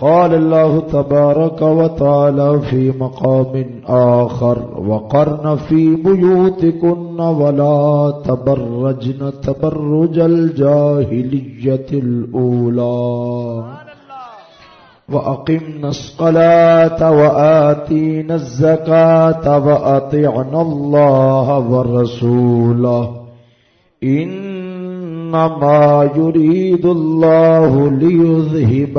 قال الله تبارك وتعالى في مقام آخر وقرن في بيوتكن ولا تبرجن تبرج الجاهلية الأولى وأقمنا الصلاة وآتينا الزكاة وأطعنا الله ورسوله إن إنما يريد الله ليذهب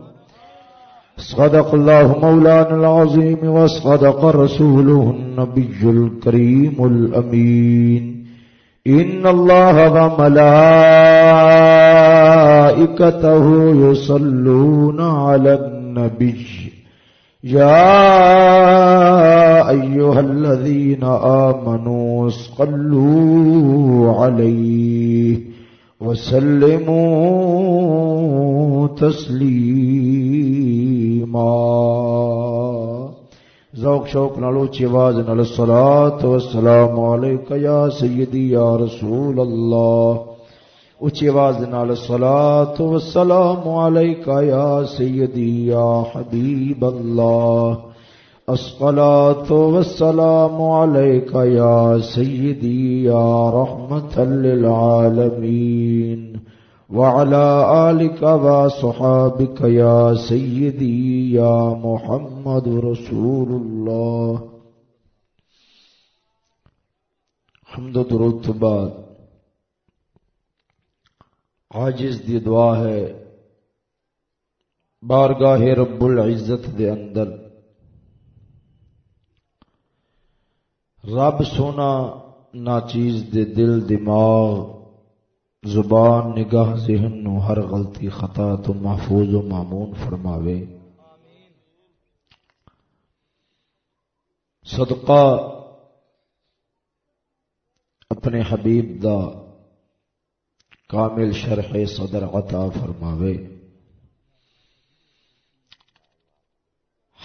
صدق الله مولانا العظيم وصدق رسوله النبي الكريم الأمين. إن الله وملائكته يصلون على النبي. يا أيها الذين آمنوا صلوا عليه وسلموا تسليما. ذوق شوق نالو چواز نال الصلاة والسلام عليك يا سيدي يا رسول الله اچھی آواز نال الصلاة والسلام عليك يا سيدي يا حبيب الله الصلاة والسلام عليك يا سيدي يا رحمة للعالمين وعلى آلك وصحابك يا سيدي يا محمد رسول الله. حمد و درود تو بعد. عاجز دی دعا ہے بارگاہ رب العزت دے اندر. رب سونا ناچیز دے دل دماغ زبان نگاہ ذہن نو ہر غلطی خطا تو محفوظ و معمون فرماوے۔ صدقہ اپنے حبیب دا کامل شرح صدر عطا فرماوے۔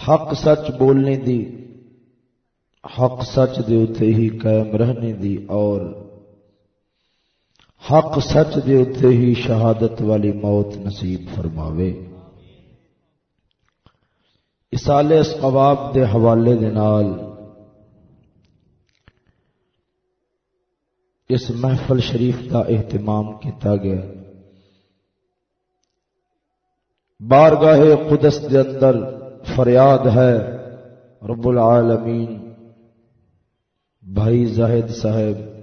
حق سچ بولنے دی، حق سچ دے ہی قائم رہنے دی اور حق سچ دے اتے ہی شہادت والی موت نصیب فرماوے۔ اسال اسقواب دے حوالے دے نال اس محفل شریف کا اہتمام کیتا گیا۔ بارگاہ قدس دے اندر فریاد ہے، رب العالمین، بھائی زاہد صاحب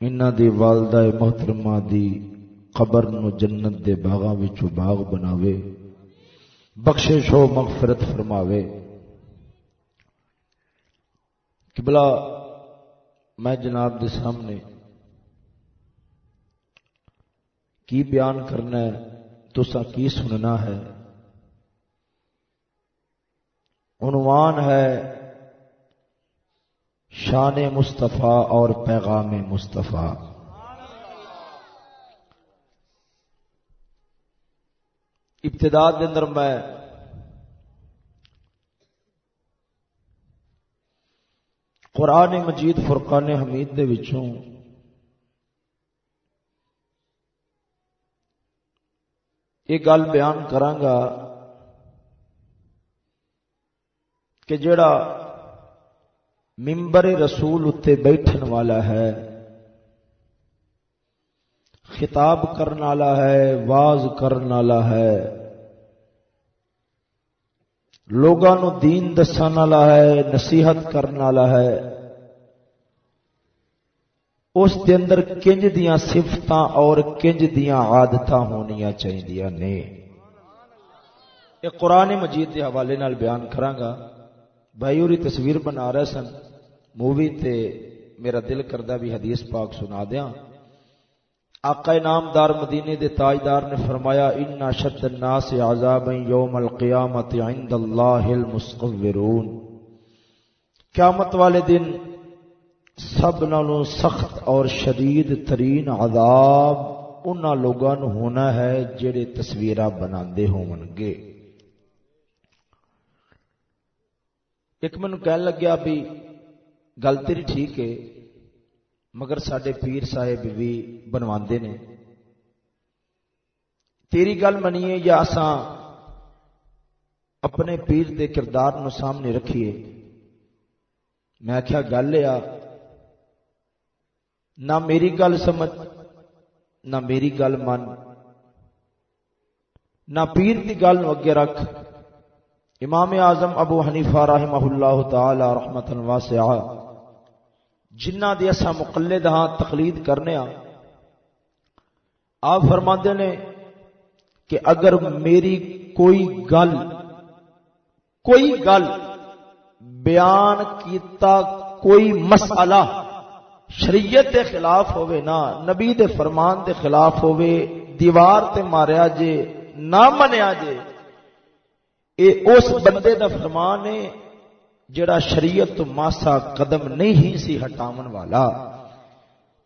انہ دی والدہ محترمہ دی قبر نو جنت دے باغاں وچوں باغ بناوے بخشش ہو مغفرت فرماوے قبلہ میں جناب دے سامنے کی بیان کرنا ہے تسا کی سننا ہے عنوان ہے شان مصطفیٰ اور پیغام مصطفیٰ۔ ابتدا کے اندر میں قرآن مجید فرقان حمید دے وچوں یہ گل بیان کرانگا کہ جڑا ممبر رسول اتنے بیٹھن والا ہے، خطاب کرنے والا ہے، واز کرنے والا ہے۔ لوگوں دین دسن والا ہے، نصیحت کرنے والا ہے۔ اس دے اندر کنج دیا سفت اور کنج دیا آدت ہونی چاہیے نے۔ یہ قرآن مجید کے حوالے بیان کرانگا بھائی اور تصویر بنا رہے سن۔ مووی تے میرا دل کردہ بھی حدیث پاک سنا دیا آقا نامدار مدینے دے تاجدار نے فرمایا ان شد الناس عذاب یوم القیامت عند اللہ المسقورون قیامت والے دن سب نالوں سخت اور شدید ترین عذاب ان لوگوں ہونا ہے جڑے تصویرہ بناندے ہون گے۔ ایک مینو کہن لگیا بھی گل تیری ٹھیک ہے مگر سڈے پیر صاحب بھی بنوا نے تیری گل منیے یا اساں اپنے پیر دے کردار نو سامنے رکھیے میں آخیا گل آ نہ میری گل سمجھ نہ میری گل من نہ پیر کی گل اگے رکھ امام اعظم ابو حنیفہ رحمہ اللہ تعالی رحمت واسعہ جنہ دی اسا مقلد ہاں تقلید کرنے ہاں آپ فرماندے نے کہ اگر میری کوئی گل کوئی گل بیان کیتا کوئی مسئلہ شریعت دے خلاف ہوئے نا، نبی دے فرمان دے خلاف ہوئے دیوار تے ماریا جے، نہ منیا جے، اے اس بندے دا فرمان ہے جڑا شریعت تو ماسا قدم نہیں ہی سی ہٹاون والا۔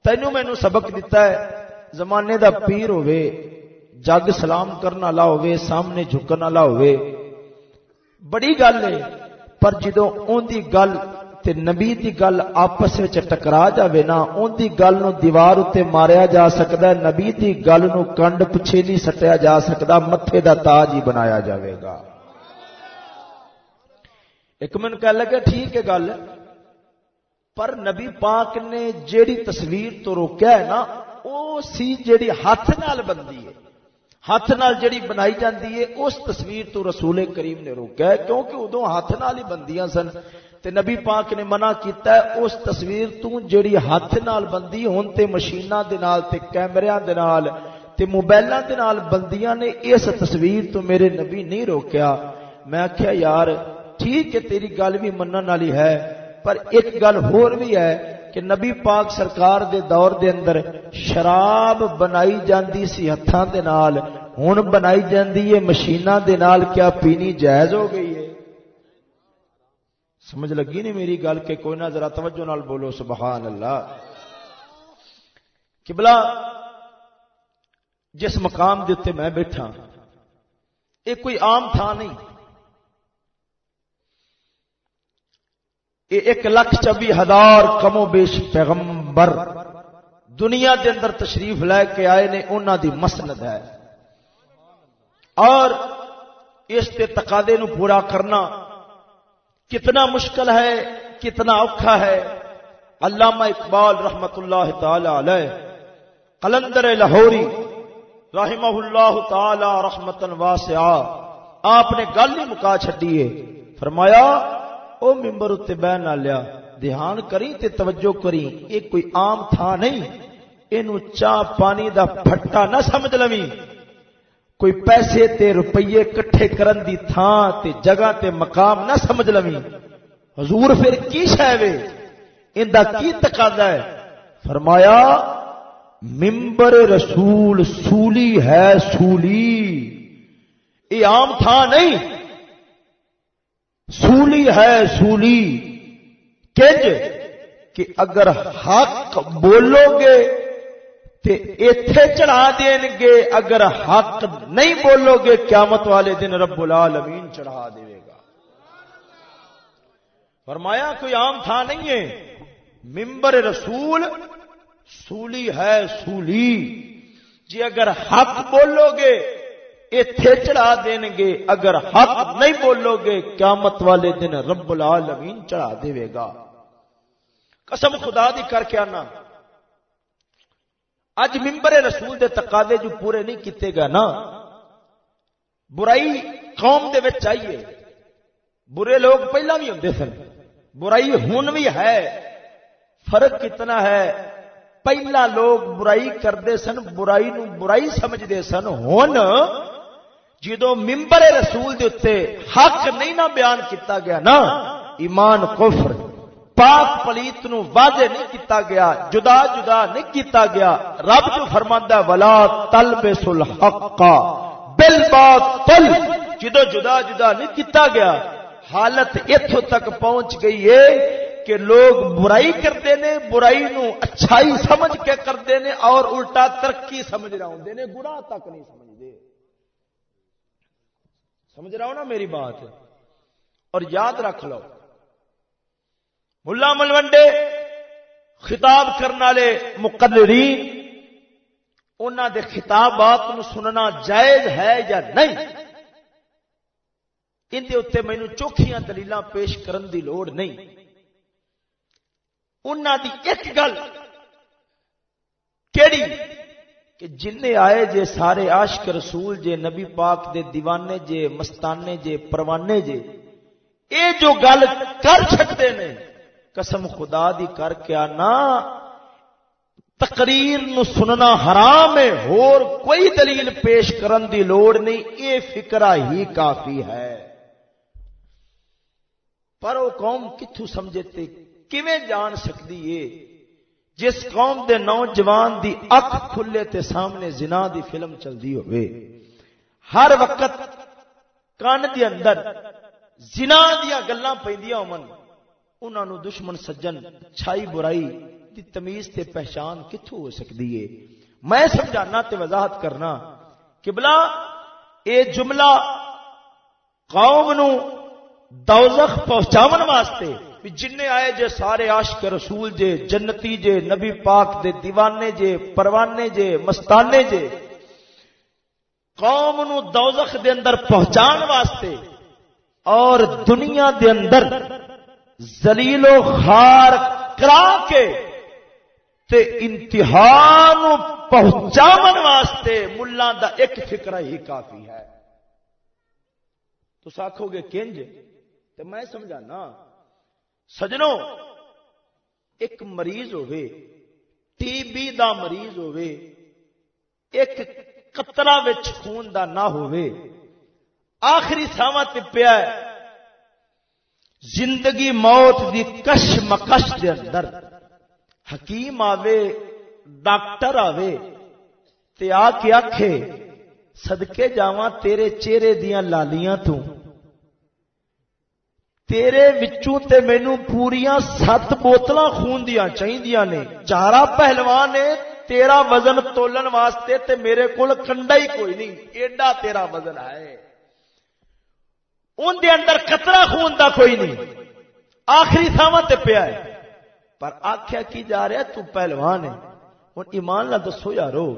تینو مینو سبق دیتا ہے، زمانے دا پیر ہوئے جگ سلام کرنا والا ہوئے سامنے جھکن والا ہوئے بڑی گل ہے، پر جدو اون دی گل تے نبی دی گل آپس وچ ٹکرا جاوے نا، اون دی گل نو دیوار اتے ماریا جا سکدا ہے، نبی دی گل نو کنڈ پچھے نہیں سٹیا جا سکدا، متھے دا تاج ہی بنایا جاوے گا۔ ایک من کہہ لگا ٹھیک ہے گل۔ پر نبی پاک نے جیڑی تصویر تو روکیا ہے نا وہ سی جیڑی ہاتھ نال بندی ہے۔ ہاتھ نال جیڑی بنائی جاندی ہے، اس تصویر تو رسول کریم نے روکیا ہے، کیونکہ ادو ہاتھ نال ہی بندیاں سن۔ تے نبی پاک نے منع کیتا ہے، اس تصویر تو جیڑی ہاتھ نال بندی ہون تے مشیناں دے نال تے کیمریاں دے نال تے موبائلاں دے نال بندیاں نے، اس تصویر تو میرے نبی نہیں روکیا۔ میں آخیا یار ٹھیک ہے تیری گل بھی منن والی ہے، پر ایک گل ہور بھی ہے کہ نبی پاک سرکار دے دور دے اندر شراب بنائی جاندی سی ہتھاں دے نال، ہن بنائی جاندی ہے مشیناں دے نال، کیا پینی جائز ہو گئی ہے؟ سمجھ لگی نہیں میری گل کہ کوئی نہ ذرا توجہ نال بولو سبحان اللہ قبلہ، جس مقام دے میں بیٹھا، یہ کوئی عام تھا نہیں۔ ایک لکھ چوبی ہزار کمو بیش پیغمبر دنیا دے اندر تشریف لے کے آئے نے انہوں دی مسند ہے۔ اور اس کے تقاضے نو پورا کرنا کتنا مشکل ہے، کتنا اوکھا ہے۔ علامہ اقبال رحمت اللہ تعالی علیہ، قلندر لاہوری رحمہ اللہ تعالی رحمت واسعہ، آپ نے گل ہی مکا چڈی ہے۔ فرمایا او ممبر اتنے بہ نہ لیا، دھیان کری تے توجہ کری یہ کوئی عام تھا نہیں۔ یہ چاہ پانی دا پھٹا نہ سمجھ لوی کوئی پیسے تے روپیے کٹھے کرن دی تھان تے جگہ تے مقام نہ سمجھ لوی حضور پھر کی شہ وے؟ ان کی تقاضا ہے؟ فرمایا، ممبر رسول سولی ہے سولی۔ یہ عام تھا نہیں۔ سولی ہے سولی کنج کہ اگر حق بولو گے تے ایتھے چڑھا دین گے، اگر حق نہیں بولو گے، قیامت والے دن رب العالمین چڑھا دے گا۔ فرمایا، کوئی عام تھا نہیں ہے۔ ممبر رسول سولی ہے سولی جی اگر حق بولو گے ایتھے چڑھا دین گے اگر حق نہیں بولو گے قیامت والے دن رب العالمین چڑھا دے گا۔ قسم خدا دی کر کے آنا۔ اج ممبر رسول دے تقاضے جو پورے نہیں کیتے گا نا۔ برائی قوم دے وچ چاہیے برے لوگ پہلا بھی ہوں سن۔ برائی ہون بھی ہے۔ فرق کتنا ہے؟ پہلا لوگ برائی کرتے سن، برائی نو برائی سمجھتے سن۔ ہن جدو ممبر رسول دے اتنے حق نہیں نہ بیان کیتا گیا نا، ایمان کفر، پاک پلیت نو واضح نہیں کیتا گیا، جدا جدا نہیں کیتا گیا، رب جو فرماندا ہے، ولا تلبس الحق بالباطل جدو جدا جدا نہیں کیتا گیا، حالت ایتھوں تک پہنچ گئی ہے کہ لوگ برائی کرتے نے، برائی نو اچھائی سمجھ کے کرتے نے، اور الٹا ترقی سمجھ رہا ہوں نے گناہ تک نہیں سمجھتے سمجھ رہا ہوں نا میری بات؟ اور یاد رکھ لو۔ ملا ملوڈے خطاب کرنے والے مقررین انہوں دے خطابات سننا جائز ہے یا نہیں؟ اندر اتنے مینو چوکھیاں دلیل پیش کرن دی لوڑ نہیں۔ انہوں دی ایک گل، کیڑی کہ جن آئے جے سارے عاشق رسول جے نبی پاک دے دیوانے جے، مستانے جے، پروانے جے، اے جو گل کر سکتے ہیں قسم خدا دی کر کے آنا، تقریر نو سننا حرام ہے اور کوئی دلیل پیش کرن دی لوڑ نہیں، اے فکرہ ہی کافی ہے۔ پر وہ قوم کتوں سمجھتے کیویں جان سکتی ہے جس قوم دے نوجوان دی اک کھلے تے سامنے زنا دی فلم چلتی ہوئے، ہر وقت کان دے اندر زنا دیا گلاں پیندیاں ہون، انہاں نو دشمن سجن، چھائی برائی دی تمیز تے پہچان کتھوں ہو سکتی ہے؟ میں سمجھانا تے وضاحت کرنا کہ بلا اے جملہ قوم نو دوزخ پہنچاون واسطے جن آئے جے سارے عاشق رسول جے، جنتی جے، نبی پاک دے دیوانے جے، پروانے جے، مستانے جے۔ قوم نو دوزخ دے اندر پہنچان واسطے اور دنیا دے اندر زلیل و خار کرا کے تے انتہا پہنچاون واسطے ملا دا ایک فکر ہی کافی ہے۔ تو آخو گے کنج تو میں سمجھانا سجنوں ایک مریض ہوئے ٹی بی دا مریض ہوئے ایک قطرہ وچ خون دا نہ ہوئے آخری ساواں تپیا ہے زندگی موت دی کش مکش دے اندر حکیم آوے ڈاکٹر آوے تے آ کے آکھے صدقے جاواں تیرے چہرے دیاں لالیاں تو تیرے وچوں تے مینوں پوریاں سات بوتلاں خون دیاں چاہیدیاں نے۔ چارا پہلوان نے تیرا وزن تولن واسطے تے میرے کول کنڈا ہی کوئی نہیں۔ ایڈا تیرا وزن ہے۔ ان دے اندر قطرہ خون دا کوئی نہیں۔ آخری تھاواں تے پیا ہے۔ پر آخیا کی جا رہا تو پہلوان ہے۔ ہوں ایمان نہ دسو یارو،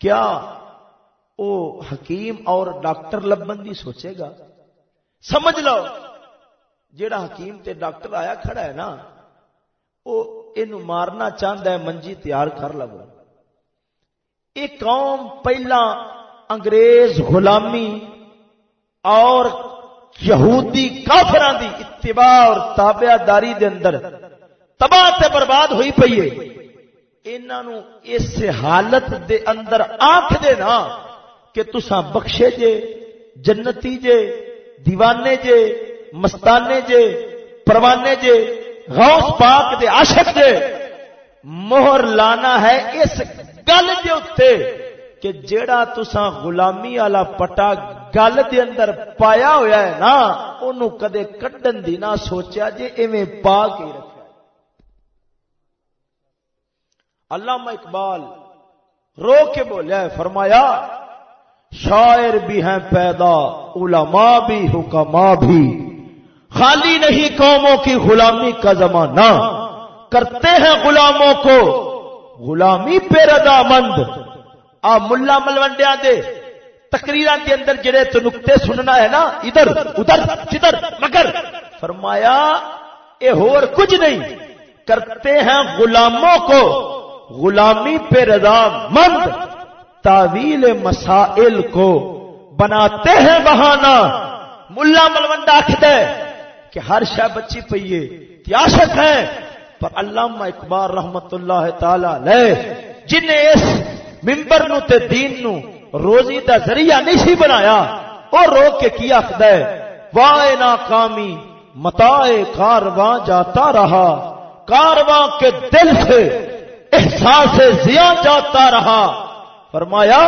کیا او حکیم اور ڈاکٹر لبن دی سوچے گا؟ سمجھ لو جیڑا حکیم تے ڈاکٹر آیا کھڑا ہے نا وہ یہ مارنا چاہتا ہے، منجی تیار کر لو یہ قوم پہلا انگریز غلامی اور یہودی کافران دی اتباع اور تابع داری دے اندر تباہ تے برباد ہوئی پئی ہے۔ انہاں اس حالت دے اندر آنکھ دے نا کہ تساں بخشے جے، جنتی جے، دیوانے جے مستانے جے، پروانے جے، غوث پاک دے عاشق جے مہر لانا ہے اس گل دے اوتے کہ جیڑا تساں غلامی والا پٹا گل دے اندر پایا ہویا ہے نا انہوں کدے کڈن دی نہ سوچیا جے، ایویں پا کے رکھا علامہ اقبال رو کے بولے فرمایا، شاعر بھی ہیں پیدا، علماء بھی حکما بھی۔ خالی نہیں قوموں کی غلامی کا زمانہ۔ کرتے ہیں غلاموں کو۔ غلامی پہ ردا مند آ ملا ملوڈیا دے تقریر کے اندر جڑے تو نقطے سننا ہے نا، ادھر ادھر جدھر مگر۔ فرمایا یہ ہور کچھ نہیں۔ کرتے ہیں غلاموں کو۔ غلامی پہ رضا مند تعویل مسائل کو بناتے ہیں بہانا ملا ملوڈا آخد کہ ہر شہ بچی پیے تیاشک ہے۔ پر علامہ اقبال رحمت اللہ تعالی لے جن اس ممبر نو تے دین نو روزی دا ذریعہ نہیں سی بنایا اور رو کے کیا خد وائے ناکامی متا کارواں جاتا رہا۔ کارواں کے دل سے احساس زیا جاتا رہا۔ فرمایا،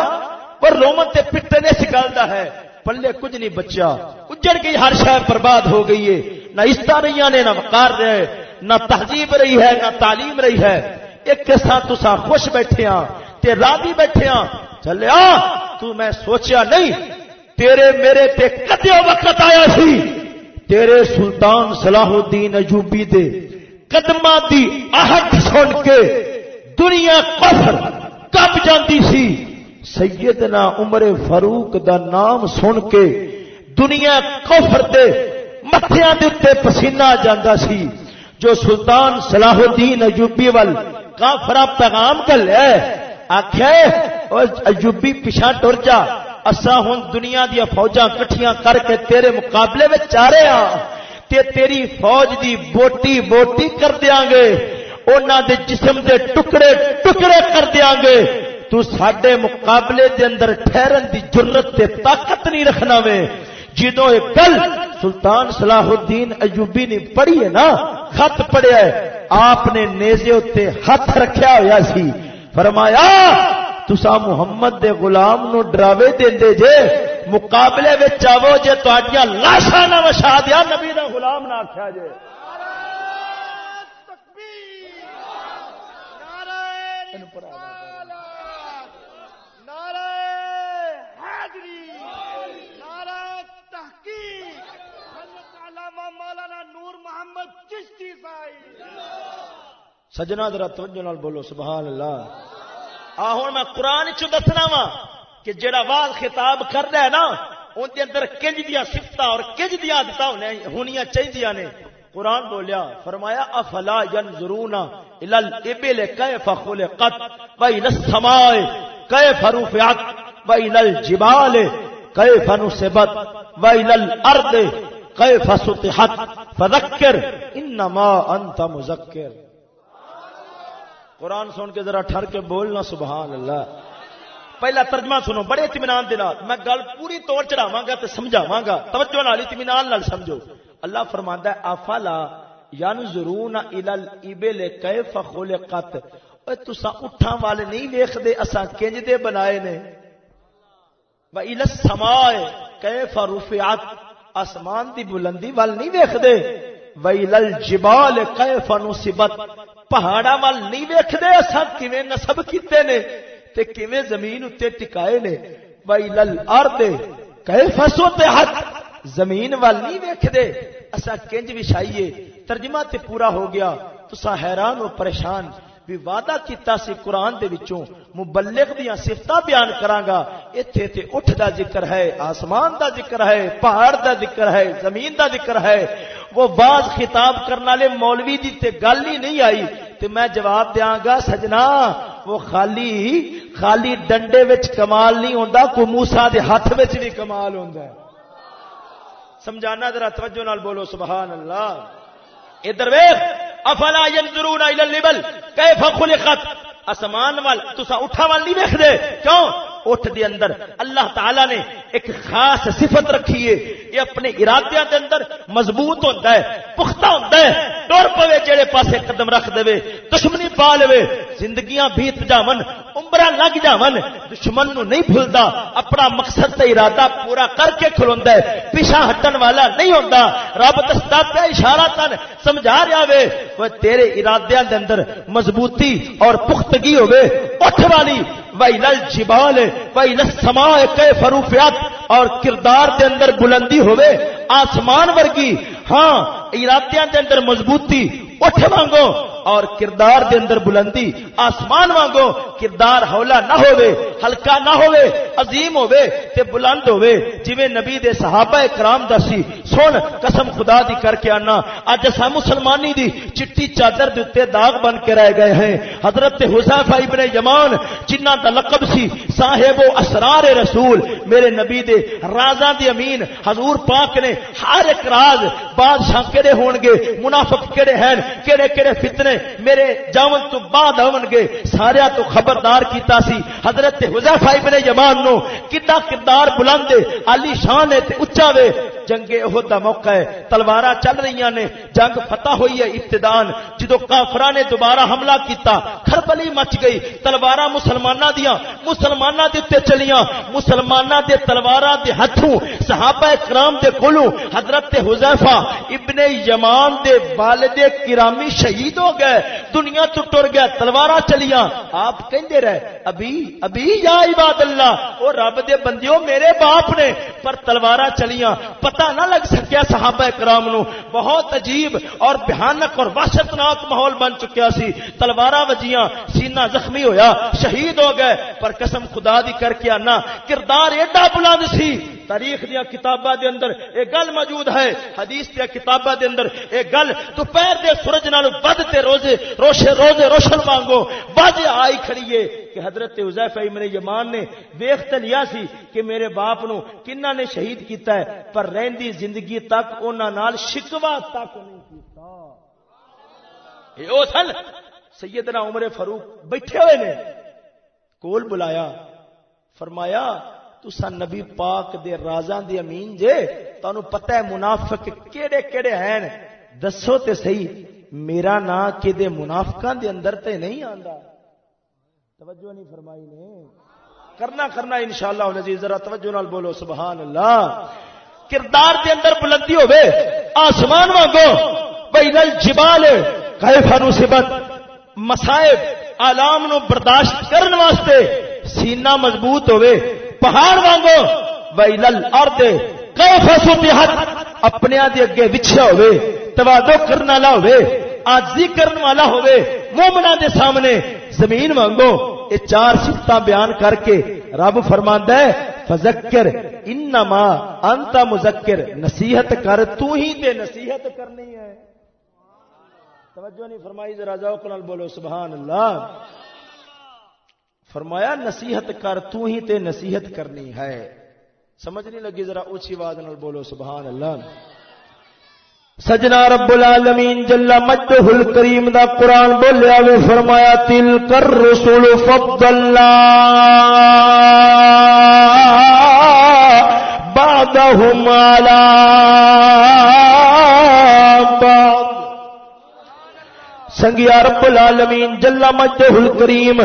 پر رومن تے پٹے نے سکالتا ہے، پلے کچھ نہیں بچا اجڑ گئی، ہر شہر برباد ہو گئی ہے۔ نہ استا نہیں نے نہ وقار رہے نہ تہذیب رہی ہے، نہ تعلیم رہی ہے۔ ایک کے ساتھ تسا خوش بیٹھے ہاں تے راضی بیٹھے ہاں۔ چلیا، تو میں سوچیا نہیں، تیرے میرے تے کدے وقت آیا سی؟ تیرے سلطان صلاح الدین اجوبی دے قدمہ دی آہٹ سن کے دنیا کفر کب جاندی سی۔ سیدنا عمر فاروق دا نام سن کے دنیا کفر دے متھیاں دے تے پسینہ جاندا سی جو سلطان صلاح الدین ایوبی ول کافرا پیغام کر لے آخر ایوبی پیچھا ٹر جا اسا ہوں دنیا دیا فوجاں کٹھیاں کر کے تیرے مقابلے میں چارے ہاں تے تیری فوج دی بوٹی بوٹی کر دیاں گے انہاں دے جسم دے ٹکڑے ٹکڑے کر دیاں گے تو ساڈے مقابلے دے اندر ٹھہرن دی جرت تے طاقت نہیں رکھنا وے جدو ایک گل سلطان صلاح الدین ایوبی نے پڑھی ہے نا، خط پڑھیا ہے، آپ نے نیزے اتنے ہاتھ رکھیا ہوا سی۔ فرمایا تسا محمد دے غلام نو ڈراوے دے جے، مقابلے میں آو جے تہاڈیاں لاشاں نہ وشا دیا، نبی دا غلام نہ آکھیا جے۔ مولانا نور محمد چشتی صاحب۔ سجنا ذرا توجہ نال بولو، سبحان اللہ۔ آ ہوں میں قرآن چ دسنا وا کہ جڑا واز خطاب کر ہے نا ان کے اندر کنج دیا سفت اور کنج دیا آدت ہونیا چاہیے نے۔ قرآن بولیا، فرمایا، افلا ینظرون الى الابل كيف خلقت والى السماء كيف رفعت والى الجبال كيف نصبت والى الارض كيف سطحت، فذكر انما انت مذكر۔ قرآن سن کے ذرا ٹھر کے بولنا، سبحان اللہ۔ پہلا ترجمہ سنو، بڑے اطمینان دے نال۔ میں گل پوری طور چڑھاوا گا تو سمجھاوا گا۔ توجہ نال، اطمینان نال سمجھو۔ اللہ فرماندا ہے، افلا ینظرون الى الابل کیف خلقت؟ اوے تسا اٹھاں والے نہیں ویکھدے اساں کنج دے بنائے نے۔ و الى السماء کیف رفعت؟ آسمان دی بلندی وال نہیں ویکھدے۔ و الى الجبال کیف نصبت۔ پہاڑا وال نہیں ویکھدے۔ اساں کیویں نسب کیتے نے تے کیویں زمین اتے ٹکائے نے۔ وائی لل ارد کیف سطحت۔ زمین وال نہیں ویکھدے۔ اساں کنج وچھائیے۔ ترجمہ تے پورا ہو گیا۔ تسا حیران و پریشان۔ بھی وعدہ کیتا سی قرآن دے وچوں، مبلغ دیاں صفتاں بیان کراں گا ایتھے تے اٹھ دا ذکر ہے، آسمان دا ذکر ہے، پہاڑ دا ذکر ہے، زمین دا ذکر ہے۔ وہ باز خطاب کرنے والے مولوی دی تے گل ہی نہیں آئی، تے میں جواب دیاں گا سجنا، وہ خالی خالی ڈنڈے وچ کمال نہیں ہوندا، کو موسی دے ہاتھ وچ بھی کمال ہوندا ہے۔ سمجھانا ذرا توجہ نال بولو، سبحان اللہ۔ ادھر ویکھ۔ افلا ينظرون الى اللبل كيف خلقت؟ اسمان وال تسا اٹھا وال نہیں ویکھ دے کیوں؟ اٹھ دے اندر اللہ تعالی نے ایک خاص صفت رکھی ہے۔ یہ اپنے ارادے دے اندر مضبوط ہوندا ہے، پختہ ہوندا ہے۔ ٹر پوے جڑے پاسے قدم رکھ دے دشمنی پا لے زندگیاں بیت جاون عمرہ لگ جاون دشمن نو نہیں بھولدا، اپنا مقصد تے ارادہ پورا کر کے کھلوندا ہے۔ پیچھا ہٹن والا نہیں ہوندا۔ رب دستا پہ اشارہ تن سمجھا رہا وے۔ وہ تیرے ارادیاں دے اندر مضبوطی اور پختگی ہوے اٹھ والی، ویل الجبال، ویل السماء کے فروفیات اور کردار دے اندر بلندی ہوے آسمان ورگی ہاں ارادیاں دے اندر مضبوطی۔ اٹھ وانگو اور کردار دے اندر بلندی آسمان وانگو کردار ہولا نہ ہوئے ہلکا نہ ہوئے عظیم ہوئے تے بلند ہوئے جویں نبی دے صحابہ کرام دا سی، سن قسم خدا دی کر کے آنا اج اسا مسلمانی دی چٹی چادر دے اوتے داغ بن کے رہ گئے ہیں۔ حضرت حذیفہ ابن یمان جنہ دا لقب سی، صاحب و اسرار رسول، میرے نبی دے رازاں دی امین، حضور پاک نے، ہر ایک راز بادشاہ کیڑے ہون گے منافق کیڑے ہیں، کیڑے کیڑے فتنے میرے جاون تو بعد آون گے سارے تو خبردار کیتا سی۔ حضرت حذیفہ ابن یمان نو کتا کردار بلند علی شان ہے تے اونچا وے۔ جنگ احد دا موقع ہے۔ تلواراں چل رہی نے۔ جنگ فتح ہوئی ہے ابتدان۔ جدو کافراں نے دوبارہ حملہ کیتا، کھربلی مچ گئی۔ تلواراں مسلماناں دیاں، مسلماناں دے تے چلیاں۔ مسلماناں دے تلواراں دے ہتھوں، صحابہ کرام دے کولوں حضرت حذیفہ ابن یمان دے والد کرامی شہید ہو گئے۔ دنیا تو ٹر گیا تلوار چلیاں۔ آپ کہندے رہے، ابھی ابھی یا عباد اللہ، او رب دے بندیو میرے باپ نے، پر تلوار چلیاں۔ پتہ نہ لگ سکیا صحابہ کرام نو۔ بہت عجیب اور بھیانک اور وحشتناک ماحول بن چکیا سی۔ تلوارا وجیاں سینہ زخمی ہویا، شہید ہو گئے، پر قسم خدا دی کر کے آنا، کردار ایڈا بلند سی۔ تاریخ دیا کتاباں دے اندر ایک گل موجود ہے، حدیث دیا کتاباں دے اندر ایک گل، دوپہر دے سورج نال ود تے روزے، روشے، روزے، روشن مانگو بج آئی کھڑی ہے کہ حضرت حذیفہ ابن یمان نے دیکھ تے لیا سی کہ میرے باپ نو کنہ نے شہید کیتا ہے، پر رہندی زندگی تک انہاں نال شکوا تک نہیں کیتا۔ اے او سن، سیدنا عمر فاروق بیٹھے ہوئے نے، کول بلایا، فرمایا تسا نبی پاک دے رازاں دی امین جے تانوں پتہ ہے منافق کیڑے کیڑے ہیں دسو تے صحیح میرا نا کہ دے منافقاں دے اندر تے نہیں آندا توجہ نہیں فرمائی نے کرنا کرنا انشاءاللہ العزیز ذرا توجہ نال بولو سبحان اللہ کردار دے اندر بلندی ہوے آسمان وانگو بین الجبال کیف نصبت مصائب آلام نو برداشت کرن واسطے سینہ مضبوط ہوے پہاڑ وانگو، ویلل ارد کیف سطحت اپنے دے اگے وچھیا ہوے توادو کرن والا ہوے عاجزی کرن والا ہوے مومنا دے سامنے زمین وانگو، اے چار صفتاں بیان کر کے رب فرماندا ہے، فذکر انما انت مذکر، نصیحت کر، تو ہی تے نصیحت کرنی ہے۔ توجہ نہیں فرمائی، ذرا ذوق نال بولو، سبحان اللہ۔ فرمایا، نصیحت کر، تو ہی تے نصیحت کرنی ہے۔ سمجھ نہیں لگی، ذرا اونچی آواز نال بولو، سبحان اللہ۔ سجنا رب العالمین جل مجدہ الکریم دا قرآن بولیا وی فرمایا تل کر رسول فضلنا بعدهم على سنگیا رب العالمین، جلا مجدہ الکریم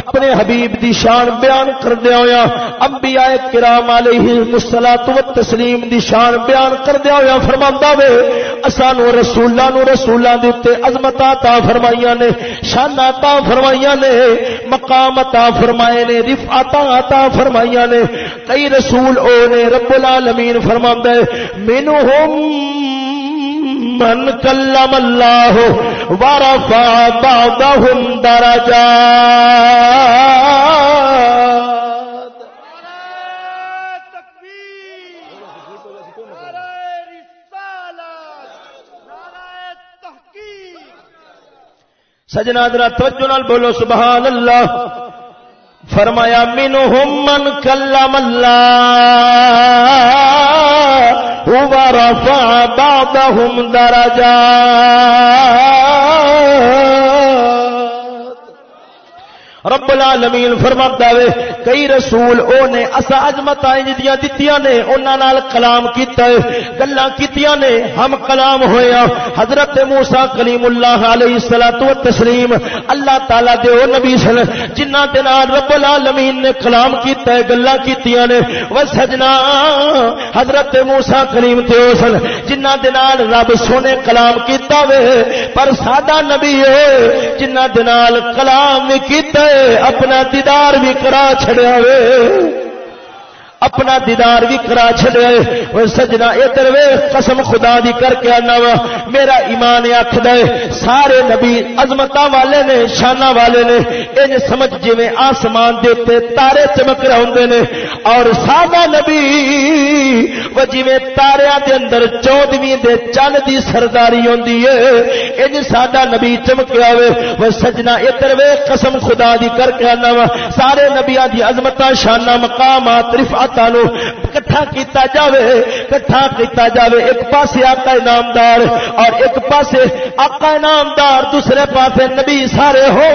اپنے حبیب دی شان بیان کردیا ہویا انبیاء کرام علیہ الصلوۃ والتسلیم دی شان بیان کردیا ہویا فرماندا وے، اسانو رسولاں نو رسولاں دے تے عظمت عطا فرمائیاں نے، شان عطا فرمائیاں نے، مقام عطا فرمائے نے، رفعت عطا فرمائیاں نے، کئی رسول او نے رب العالمین فرماندا ہے، منہم من کلم اللہ ورفع بعضهم درجات سجنا درا توجہ نال بولو سبحان اللہ فرمایا، منہم من کلم اللہ۔ ورفع بعضهم درجات. رب العالمین فرماتا ہے، کئی رسول او نے اسا عظمت جدیاں دتیاں نے انہاں نال کلام کیتا ہے، گلاں کیتیاں نے، ہم کلام ہویا ہاں۔ حضرت موسی کلیم اللہ علیہ الصلوۃ والتسلیم، اللہ تعالی دے او نبی صلی جنہاں دے نال رب العالمین نے کلام کیتا ہے، گلاں کیتیاں نے۔ و سجنا، حضرت موسی کلیم تے او سن، جنہاں دے نال رب سونے کلام کیتا وے، پر ساڈا نبی ہے، جنہاں دے نال کلام کیتا اپنا دیدار بھی کرا چڑیا وے اپنا دیدار بھی کرا چڑیا وہ سجنا، ادھر وے قسم خدا دی کر کے آنا وا۔ میرا ایمان آخ دے سارے نبی عظمت والے نے شانہ والے نے ان سمجھ جی آسمان دے تے تارے چمک رہے ہوں نے۔ اور سادہ نبی، وہ جی تاریا دے اندر چودویں دے چل دی سرداری ہوندی ہے۔ ان سادہ نبی چمکیا ہوئے وہ سجنا، ادھر وے قسم خدا دی کر کے آنا وا۔ سارے نبیا دی عظمت شانہ مقامات رفعت کٹھا کیتا جاوے کٹھا کیتا جاوے۔ ایک پاسے آقا نامدار اور ایک پاسے آقا نامدار دوسرے پاسے نبی سارے ہو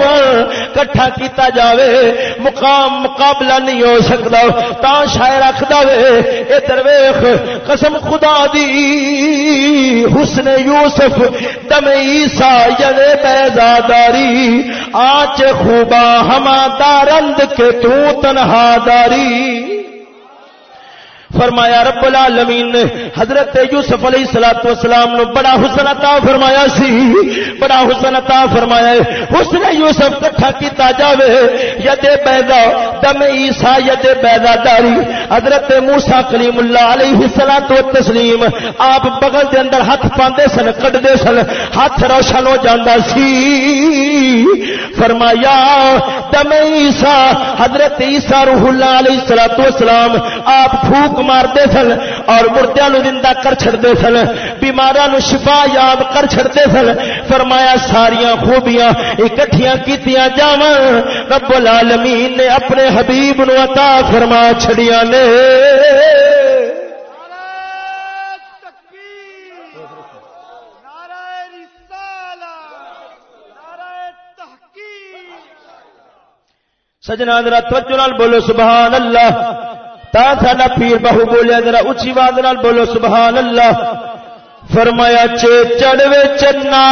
کٹھا کیتا جاوے۔ مقام مقابلہ نہیں ہو سکتا تا شاعر آخدا وے، اے درویخ قسم خدا دی، حسن یوسف، دم عیسا یلے بیزاداری آچ خوبا ہما دارند کے تو تنہا داری۔ فرمایا رب العالمین نے، حضرت یوسف علیہ الصلوۃ والسلام نو بڑا حسن عطا فرمایا سی، بڑا حسن عطا فرمایا حسن یوسف کٹھا کیتا جاوے ید بیضا دم عیسی ید بیضا داری۔ حضرت موسی کلیم اللہ علیہ الصلوۃ والتسلیم آپ بغل دے اندر ہاتھ پاندے سن کڈ دے سن، ہاتھ روشن ہو جاندا سی۔ فرمایا، دم عیسی، حضرت عیسی روح اللہ علیہ الصلوۃ والسلام آپ پھوک مارتے سن اور مردیا نو زندہ کر چڑتے سن بیمارا نو شفا یاب کر چڑتے سن۔ فرمایا ساریا خوبیاں اکٹھیاں کیتیاں جاو رب العالمین نے اپنے حبیب نو عطا فرما چھڑیاں نے۔ سجنا ذرا توجہ نال بولو، سبحان اللہ۔ تا ساڈا پیر بہو بولیا، ذرا اچھی آواز نال بولو سبحان اللہ فرمایا، چے چڑوے چنا۔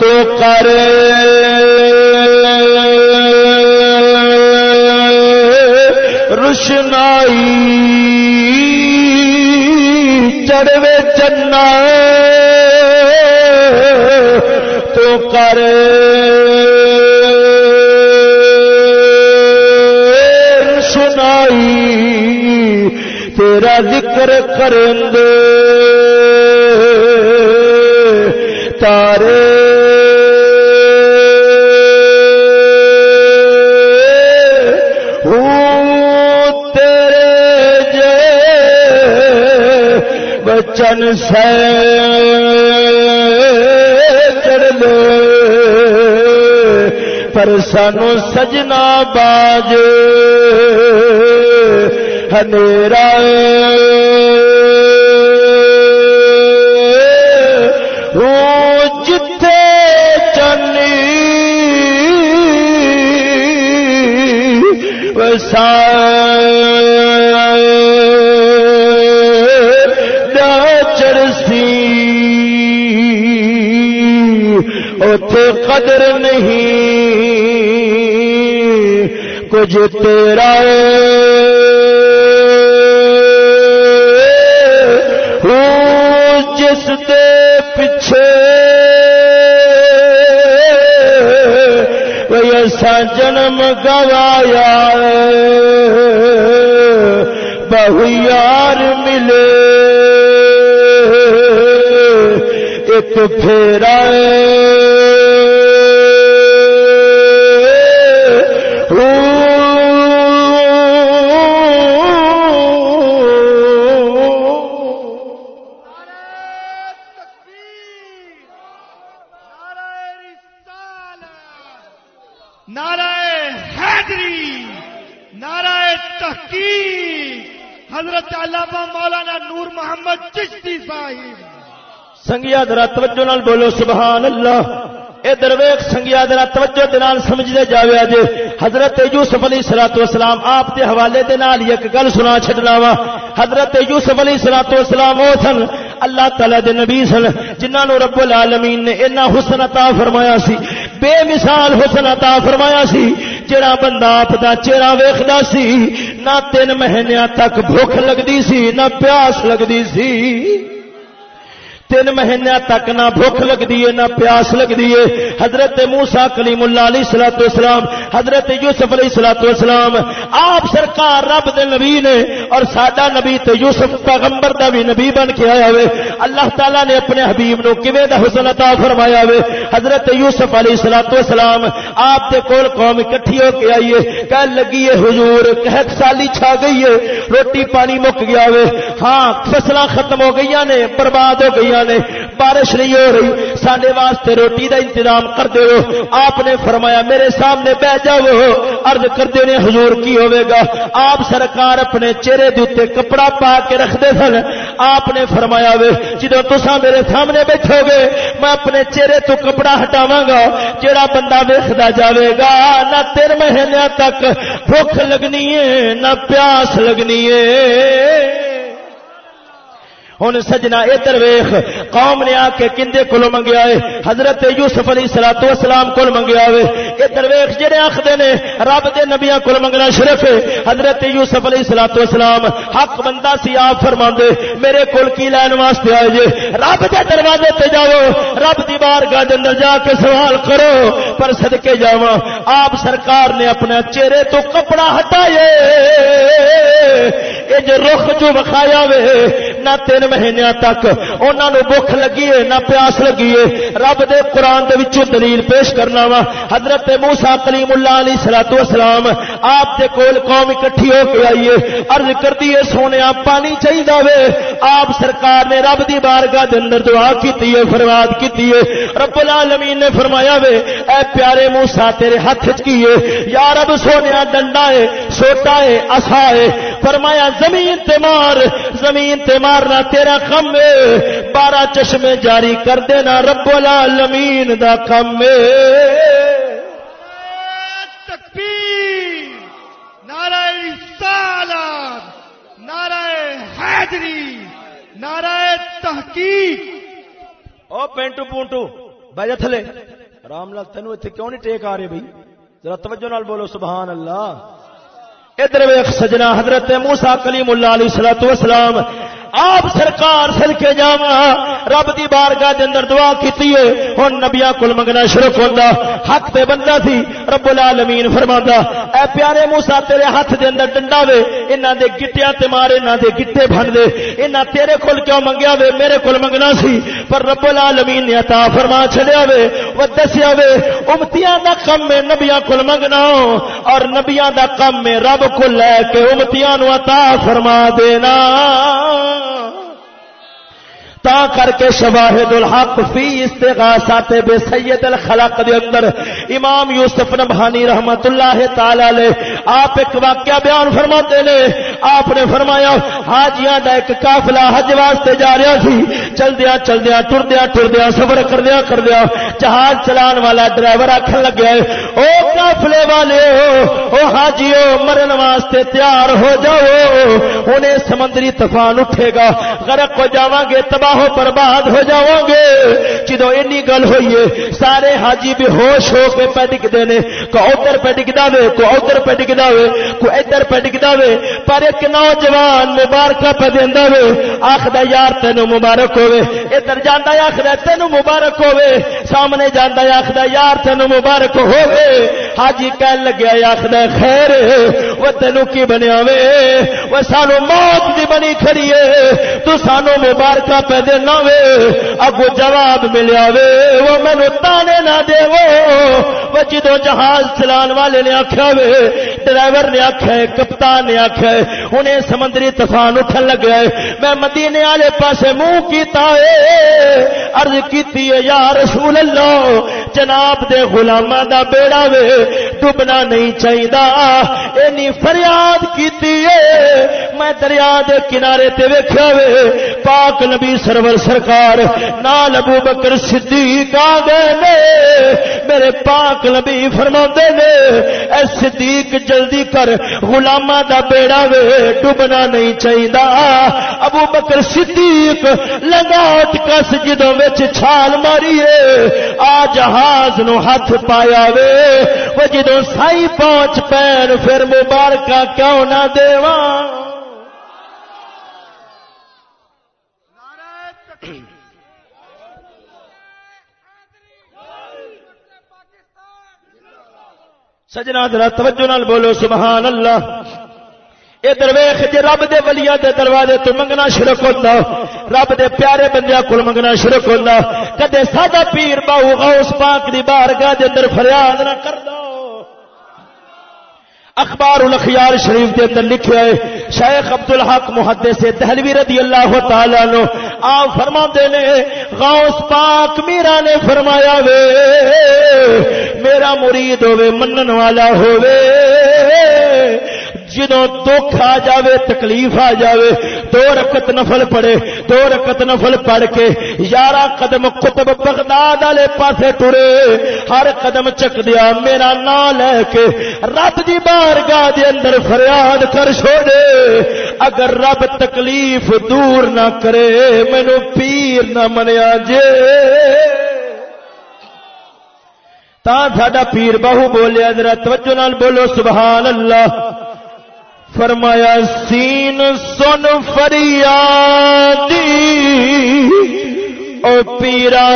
تو کر روشنائی چڑوے چنا۔ کر۔ سنائی تیرا ذکر کریں تارے۔ تیرے بچن سے پر سانو سجنا باج ہنیرا جتھے چنی وسا چرسی اتے قدر نہیں کچھ تیرا جس دے پچھے ایسا جنم گوایا بہو یار ملے۔ ایک پھیرا سنگیا درا توجہ نال بولو سبحان اللہ اے درویخ سنگیا درا توجہ دے نال سمجھدے جاوے اج حضرت یوسف علیہ الصلوۃ والسلام آپ دے حوالے دے نال ایک گل سنا چھڈنا وا۔ حضرت یوسف علیہ الصلوۃ والسلام او سن، اللہ تعالی دے نبی سن، جنہاں نو رب العالمین نے اتنا حسن عطا فرمایا سی۔ بے مثال حسن عطا فرمایا سی، جڑا بندہ آپ دا چہرہ ویکھدا سی، نہ تین مہینیاں تک بھوک لگدی سی، نہ پیاس لگدی سی۔ تین مہینے تک نہ بھوک لگتی ہے، نہ پیاس لگتی ہے۔ حضرت موسا کلیم اللہ علیہ سلاۃ اسلام حضرت یوسف علیہ سلاۃ اسلام آپ سرکار رب دے نبی نے اور سڈا نبی تے یوسف پیغمبر دا بھی نبی بن کے آیا ہوئے۔ اللہ تعالیٰ نے اپنے حبیب نو کیویں دا حسن عطا فرمایا ہوئے؟ حضرت یوسف علیہ سلاۃ اسلام آپ دے کول قوم اکٹھی ہو کے آئیے کہ لگی ہے، حضور کہ سالی چھا گئی ہے، روٹی پانی مک گیا ہوئے۔ ہاں فصل ختم ہو گئی نے، برباد ہو گئی نے بارش نہیں ہو رہی۔ سڈے واسطے روٹی دا انتظام کر دو آپ نے فرمایا، میرے سامنے بہ جاؤ۔ ارد کرتے نے، حضور کی ہوئے گا۔ آپ سرکار اپنے چہرے دے کپڑا پا کے رکھتے سن۔ آپ نے فرمایا، وے جدو تسا میرے سامنے بیٹھو گے، میں اپنے چہرے تو کپڑا ہٹاواں گا۔ جڑا بندہ ویکھدا جاوے گا، نہ تین مہینے تک بھوک لگنی ہے، نہ پیاس لگنی ہے۔ ہوں سجنا ادھر ویخ قوم نے آ کے کندے کولو منگیا ہے حضرت یوسف علی سلا تو اسلام کو منگیا ہوئے ادھر ویخ جہے آخر نے رب دے نبیا کو منگنا شرف ہے حضرت یوسف علی سلا تو اسلام حق بندہ سی، آپ فرما دے میرے کول کی لین واسطے آئے جے؟ رب دے دروازے تے جاؤ، رب دی بار گاہ اندر جا کے سوال کرو، پر صدقے جاوا آپ سرکار نے اپنا چہرے تو کپڑا ہٹائے۔ یہ جو رخ جو بخایا وے، نہ تین تین مہینے تک انہوں نے بخ لگی ہے نہ پیاس لگی ہے رب دے قرآن دے وچوں دلیل پیش کرنا وا حضرت موسا کلیم اللہ علیہ سلاۃ والسلام آپ دے کول قوم اکٹھی ہو کے آئیے عرض کر دیے سونے پانی چاہیے وے آپ سرکار نے رب دی بارگاہ دے اندر دعا کیتی ہے فرماد کیتی ہے رب العالمین نے فرمایا وے اے پیارے موسا تیرے ہاتھ چ کیے یا رب سونے ڈنڈا ہے سوٹا ہے اصا ہے فرمایا زمین تے مار زمین تے مارنا تیرا کم بارہ چشمے جاری کر دینا رب العالمین دا کم تکبیر نعرہ سالار نعرہ حیدری نعرہ تحقیق۔ او پینٹو پونٹو بھائی تھلے۔ رام لال تینوں اتنے کیوں نہیں ٹیک آ رہے بھائی؟ ذرا توجہ نال بولو سبحان اللہ۔ ادھر ویخ سجنا حضرت موسا کلیم اللہ علیہ سلاۃ وسلام آپ سرکار سل کے جا رب دی بارگاہ دے اندر دعا کیتی ہے، ہن نبیاں کول منگنا شروع ہوندا حق تے بندہ سی، رب العالمین فرماندا اے پیارے موسی، تیرے ہاتھ دے اندر ڈنڈا وے، انہاں دے گٹیاں تے مارے انہاں دے گٹے بھن دے انہاں تیرے کول کیوں منگیا وے، میرے کول منگنا سی، پر رب العالمین نے عطا فرما چھڈیا وے و دسیا وے، امتیاں دا کم میں نبیاں کول منگنا اور نبیاں دا کم میں رب کو لے کے امتیاں نو عطا فرما دینا۔ تا کر کے شواہد الحق فی استغاثات بے سید الخلق دے اندر امام یوسف نبہانی رحمت اللہ تعالی لے آپ ایک واقعہ بیان فرماتے نے، آپ نے فرمایا، حاجیاں دا ایک قافلہ حج واسطے جا رہا سی چلدیا چلدیا ٹردیا ٹردیا سفر کردیا کردیا جہاز چلان والا ڈرائیور آکھن لگیا ہے، او قافلے والے، او حاجیو، مرن واسطے تیار ہو جاؤ انہیں سمندری طوفان اٹھے گا، غرق ہو جاواں گے، تباہ ہو برباد ہو جاؤ گے۔ جدو اینی گل ہوئی ہے، سارے حاجی بے ہوش ہو کے پہ ڈگتے ہیں۔ کو ادھر پہ ڈگتا وے کو ادھر پہ ڈگتا وے کو ادھر پہ ڈگتا وے پر ایک نوجوان مبارک پہ دینا وے آخر یار تین مبارک ہوے ادھر جانا آخر تین مبارک ہوے سامنے جانا آخر یار تین مبارک ہوے حاجی کہن لگیا آخر خیر، وہ تینوں کی بنیا وے وہ سانو موت دی بنی کھڑی ہے۔ تو سانو مبارک پہ دینا وے اگو جواب ملیا وے، وہ مینو تانے نہ دے وہ جدو جہاز چلان والے نے آخیا وے، ڈرائیور نے آخیا کپتان نے آخیا انہیں سمندری طوفان اٹھن لگا ہے۔ میں مدینے والے پاسے منہ کیتا ہے، عرض کیتی ہے، یا رسول اللہ، جناب دے غلامہ دا بیڑا وے، ڈبنا نہیں چاہیے اینی فریاد کیتی ہے، میں دریا دے کنارے تے ویکھیا وے، پاک نبی صلی سرور سرکار، نال ابو بکر صدیق آ گئے نے، میرے پاک نبی فرما نے، اے صدیق جلدی کر غلامہ دا بیڑا وے، ڈبنا نہیں چاہیے ابو بکر صدیق لگاٹ کس جدوں وچ چھال ماری ہے آ جہاز نو ہاتھ پایا وے۔ وہ جدوں سائی پہنچ پین، پھر مبارکہ کیوں نہ دیواں؟ سجنا ذرا توجہ نال بولو سبحان اللہ اے درویش، جے رب دے ولیاں دے دروازے تو منگنا شرک ہوتا رب دے پیارے بندیاں کول منگنا شرک ہوتا کدے سادہ پیر باو غوث پاک دی بارگاہ دے اندر فریاد نہ کردا اخبار الاخیار شریف کے اندر لکھے ہے، شیخ عبد الحق محدث دہلوی رضی اللہ تعالی نو آپ فرما نے، غوث پاک میرا نے فرمایا وے، میرا مرید ہوے منن والا ہوے جدو دکھ آ جاوے، تکلیف آ جاوے، دو رکت نفل پڑے دو رکت نفل پڑھ کے یارہ قدم قطب بغداد والے پاسے ٹرے، ہر قدم چک دیا میرا نام لے کے رب دی بارگاہ دے اندر فریاد کر چھوڑے۔ اگر رب تکلیف دور نہ کرے مینو پیر نہ منیا جے۔ تا ساڈا پیر بہو بولیا، ذرا توجہ نال بولو، سبحان اللہ۔ فرمایا سین سن فریادی او پیرا۔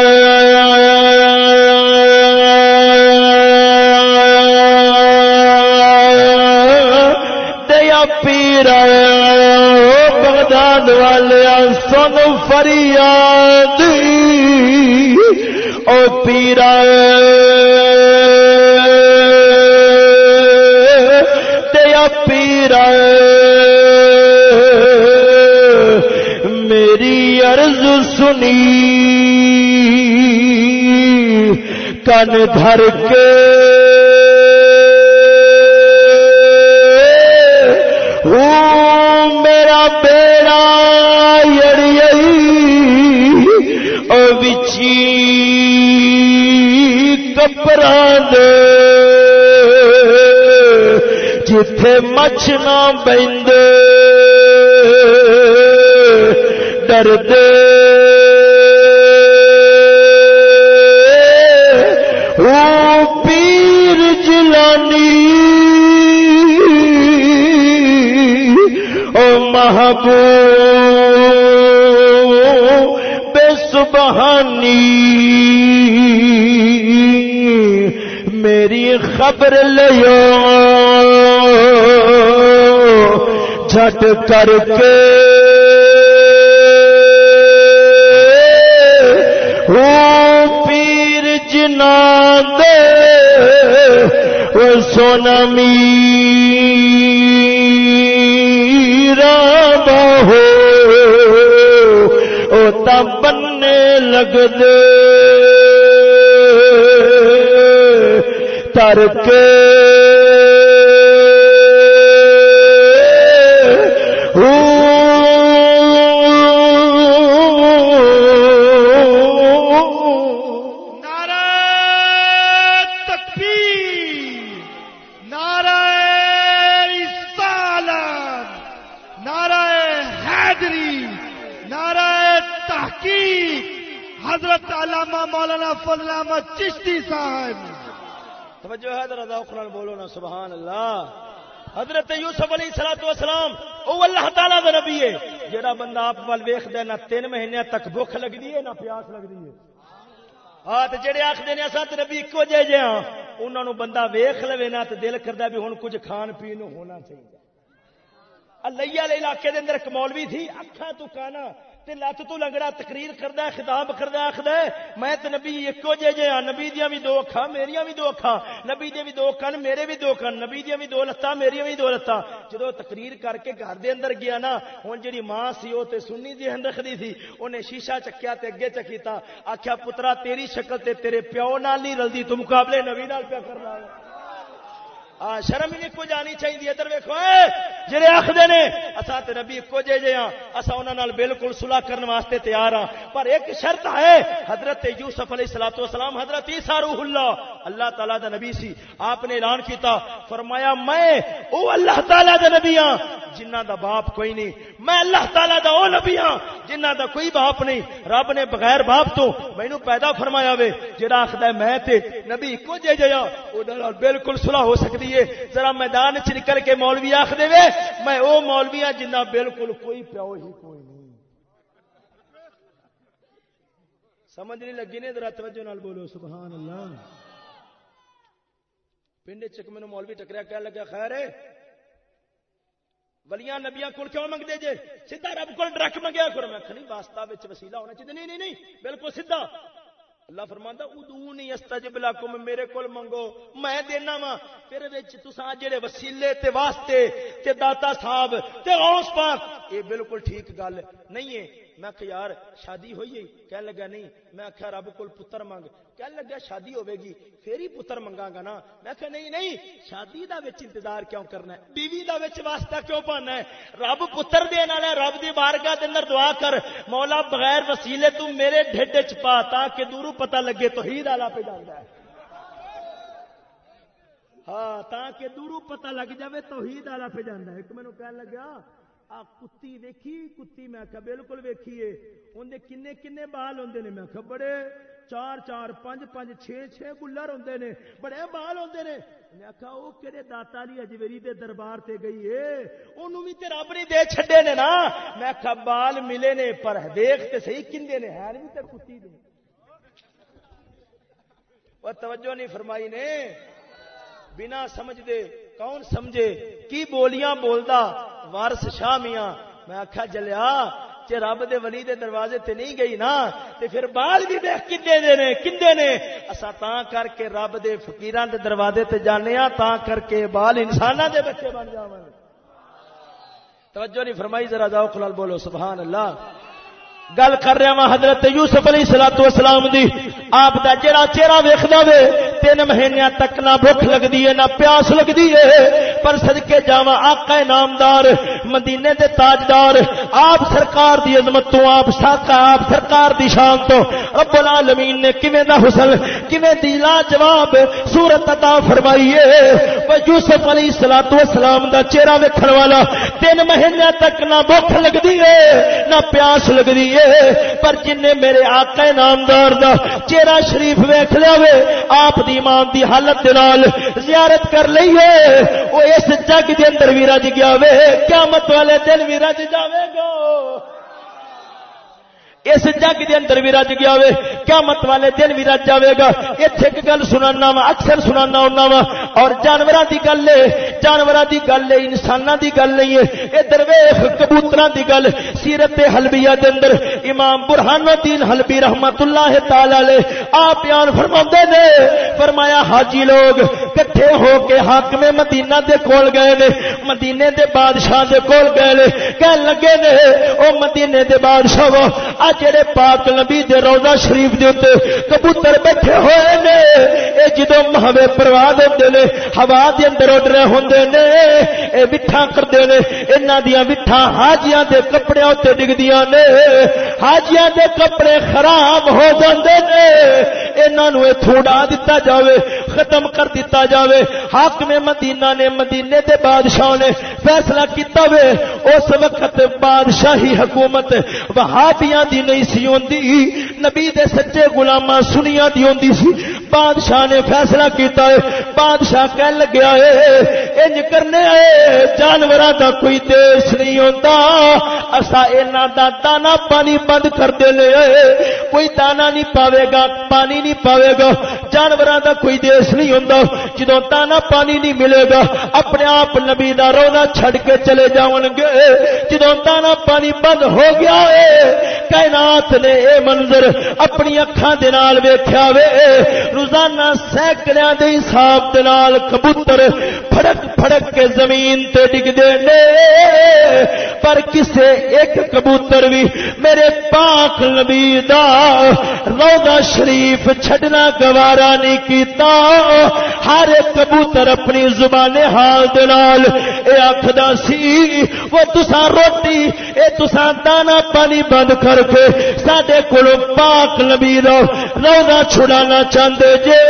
دیا پیرا بغداد والے سن فریادی او پیرا۔ میری عرض سنی کن دھر کے میرا بیڑا یڑی بچی کپڑا دے جتھے مچھ نہ بند ڈر دے۔ پیر جلانی او محبو بے سبحانی۔ میری خبر لو جھٹ کر کے۔ پیر جنا دے۔ وہ سونا میرا بہو۔ او تا بننے لگ دے۔ تر کے توجہ ہے، ذرا ذوق نال بولو نا، سبحان اللہ۔ حضرت یوسف علیہ الصلوۃ والسلام، او اللہ تعالی دا نبی ہے۔ جڑا بندہ آپ ول ویکھدا نہ، تین مہینے تک بھوک لگدی ہے نہ پیاس لگدی ہے۔ ہاں تے جڑے آکھدے نے، اساں تے نبی اکو جے جے ہاں انہاں نو بندہ ویکھ لوے نا تے دل کردا بھی ہن کچھ کھان پین ہونا چاہیے۔ اللہ علیہ علاقے دے اندر ایک مولوی تھی اکھا تو کانا تے لت تو لنگڑا تقریر کردا ہے، خطاب کردا آخدا ہے، میں تے نبی اکو جے جے ہاں نبی دیاں بھی دو اکھاں، میریاں بھی دو اکھاں، نبی دے بھی دو کن میرے بھی دو کن نبی دیاں بھی دو لتاں، میریاں بھی دو لتاں۔ جدوں تقریر کر کے گھر دے اندر گیا نا، ہن جڑی ماں سی او تے سنی دی ہن رکھدی سی، اونے شیشہ چکیا تے اگے چکیتا آکھیا، پترا، تیری شکل تے تیرے پیو نال نہیں رلدی، تو مقابلے نبی نال پیا کرنا شرم ہی کو جانی چاہیے، ادھر ویکو جڑے آخر نے اصا تو نبی ایکو جے جے ہاں اصا انہوں بالکل سلاح کرنے واسطے تیار ہاں۔ پر ایک شرط ہے، حضرت یوسف علیہ السلام وسلام حضرت عیسیٰ روح اللہ اللہ تعالیٰ دا نبی سی، آپ نے اعلان کیتا، فرمایا، میں او اللہ تعالیٰ دا نبی ہاں جنہ دا باپ کوئی نہیں، میں اللہ تعالیٰ دا او نبی ہاں جنہ دا کوئی باپ نہیں، رب نے بغیر باپ تو مینو پیدا فرمایا وے، جڑا آخر میں تے نبی ایکو جے جے ہاں بالکل سلاح ہو سکتی ہے ذرا میدان چ نکل کے مولوی آخ دے وے، میں او مولوی ہاں جنہ بالکل کوئی پیو ہی کوئی نہیں۔ سمجھ نہیں لگی نے، ذرا توجہ نال بولو، سبحان اللہ۔ پنڈ چک مینو مولوی ٹکریا کیا لگا، خیر ہے۔ ولیاں نبیاں کول کیوں منگتے جے؟ سیدھا رب کو ڈرک منگیا کرو۔ میں نہیں، واسطہ وچ وسیلہ ہونا چاہیے۔ نہیں نہیں نہیں، بالکل سیدھا۔ اللہ فرماندا ادونی استجب لکم، میرے کول منگو، میں دینا وا پھر وچ تساں جڑے وسیلے تے واسطے تے داتا صاحب تے غوث پاک، یہ بالکل ٹھیک گل نہیں ہے۔ میں کہ یار، شادی ہوئی ہے؟ کہنے لگا، نہیں. میں آخیا رب کو پتر منگ. کہنے لگا، شادی ہوے گی. پھر ہی پتر منگا گا نا. میں کہ نہیں نہیں. شادی دا وچ انتظار کیوں کرنا ہے؟ بیوی دا وچ واسطہ کیوں پانا ہے؟ رب پتر دین والا رب دی بارگاہ دے اندر دعا کر. مولا، بغیر وسیلے تو میرے ڈھڈ وچ پا تاکہ دورو پتہ لگے توحید والا پہ جاندا ہے ہاں تاکہ دورو پتہ لگ جاوے توحید والا پہ جاندا ہے ایک مینوں کہن لگا آ کتی ویکھی، کتی میں آخیا بالکل ویکھیے اندر کنے کنے بال ہوں نے۔ میں آخیا بڑے چار چار پانچ پانچ چھ چھ بلر ہوں نے۔ بڑے بال ہوں نے۔ میں آخیا وہ کہڑے داتا لی اجویری دے دربار تے گئی ہے۔ انہوں بھی تے رب نہیں دے چھڈے نے نا۔ میں آخیا بال ملے نے، پر دیکھ تے صحیح کندے نے۔ ہے بھی تے کتی دے۔ وہ توجہ نہیں فرمائی نے۔ بنا سمجھ دے کون سمجھے؟ کی بولیاں بولدا؟ وارس شاہ میاں میں آخا جلیا جی رب دے ولی دے دروازے تے نہیں گئی نا، تے پھر بال بھی دیکھ کدے دے نے کدے نے۔ اسا تاں کر کے رب دے فقیراں دے دروازے تے جانے ہاں تاں کر کے بال انساناں دے بچے بن جاون۔ توجہ نہیں فرمائی، ذرا ذوق نال بولو، سبحان اللہ۔ گل کر رہا ہاں وا حضرت یوسف علیہ الصلوۃ والسلام دی۔ آپ دا جڑا چہرہ ویکھدا وے، تین مہینے تک نہ بھوک لگدی ہے، نہ پیاس لگدی ہے۔ پر صدکے جاواں آقا نامدار، مدینے دے تاجدار، آپ سرکار دی عظمت تو، آپ ساکا آپ سرکار دی شان تو۔ رب العالمین نے کیویں دا حسن، کیویں دی لاجواب صورت عطا فرمائی ہے او یوسف علیہ الصلوۃ والسلام دا چہرہ ویکھن والا، تین مہینے تک نہ بھوک لگدی ہے، نہ پیاس لگدی ہے۔ پر جن نے میرے آقا نامدار دا چہرہ شریف ویخ لیا وے، آپ دی ایمان دی حالت نال زیارت کر لئیے وہ اس جگ دے اندر بھی رج گیا ہوئے قیامت والے دن بھی رج جاوے گا۔ اس جگ دے اندر بھی رج گیا ہوئے، قیامت والے دن بھی رج جاوے گا۔ ایتھے ایک گل سنانا وا، اکثر سنانا ہونا وا۔ اور جانوراں دی گل ہے جانوراں دی گل ہے انساناں دی گل نہیں ہے ادھر ویکھ کبوتراں دی گل، سیرت حلبیہ دے اندر امام برہان الدین حلبی رحمت اللہ تعالی علیہ آپ بیان فرماندے نے۔ فرمایا، حاجی لوگ کٹھے ہو کے حاکم مدینہ دے کول گئے نے۔ مدینے دے بادشاہ دے کول گئے نے۔ کہن لگے نے، او مدینے دے بادشاہ جڑے پاک نبی دے روزہ شریف دے اوتے کبوتر بیٹھے ہوئے نے، اے جدوں مہوے پرواز ہوندے نے، ہوا دے اندر اڑ رہے ہوندے نے، اے وٹھاں کردے نے، انہاں دیاں وٹھاں حاجیاں دے کپڑے اوتے ڈگدیاں نے، حاجیاں دے کپڑے خراب ہو جاندے نے، انہاں نو ایتھوں اڑا دتا جاوے، ختم کر دیتا جاوے، حاکم مدینہ نے مدینے دے بادشاہ نے فیصلہ کیتا وے، اس وقت بادشاہی حکومت وہابیاں دی نہیں سی ہوندی۔ نبی دے سچے غلاماں سنیاں دی ہوندی سی۔ بادشاہ نے فیصلہ کیتا ہے۔ بادشاہ کہہ لگیا ہے، انج کرنے اے جانوراں دا کوئی دیش نہیں ہوندا۔ اسا انہاں دا دانا پانی بند کر دے لے کوئی دانا نہیں پاوے گا پانی نہیں پاوے گا جانوراں دا کوئی دیش نہیں ہوندا۔ جدوں دانا پانی نہیں ملے گا، اپنے آپ نبی دا رونا چھڑ کے چلے جاون گے۔ جدوں دانا پانی بند ہو گیا ہے کائنات نے اے منظر اپنی اکھاں دے نال ویکھیا وے۔ روزانہ سینکڑیاں دے حساب دے نال کبوتر پھڑک پھڑک کے زمین تے ڈگدے نے۔ پر کسے ایک کبوتر بھی میرے پاک نبی دا روضہ شریف چھڈنا گوارا نہیں کیتا۔ ہر کبوتر اپنی زبان حال دلال اے آخدا سی، وہ تسا روٹی، اے تسا دانا پانی بند کر کے سڈے کو پاک نبی رو روزہ چھڑانا چاہتے جے۔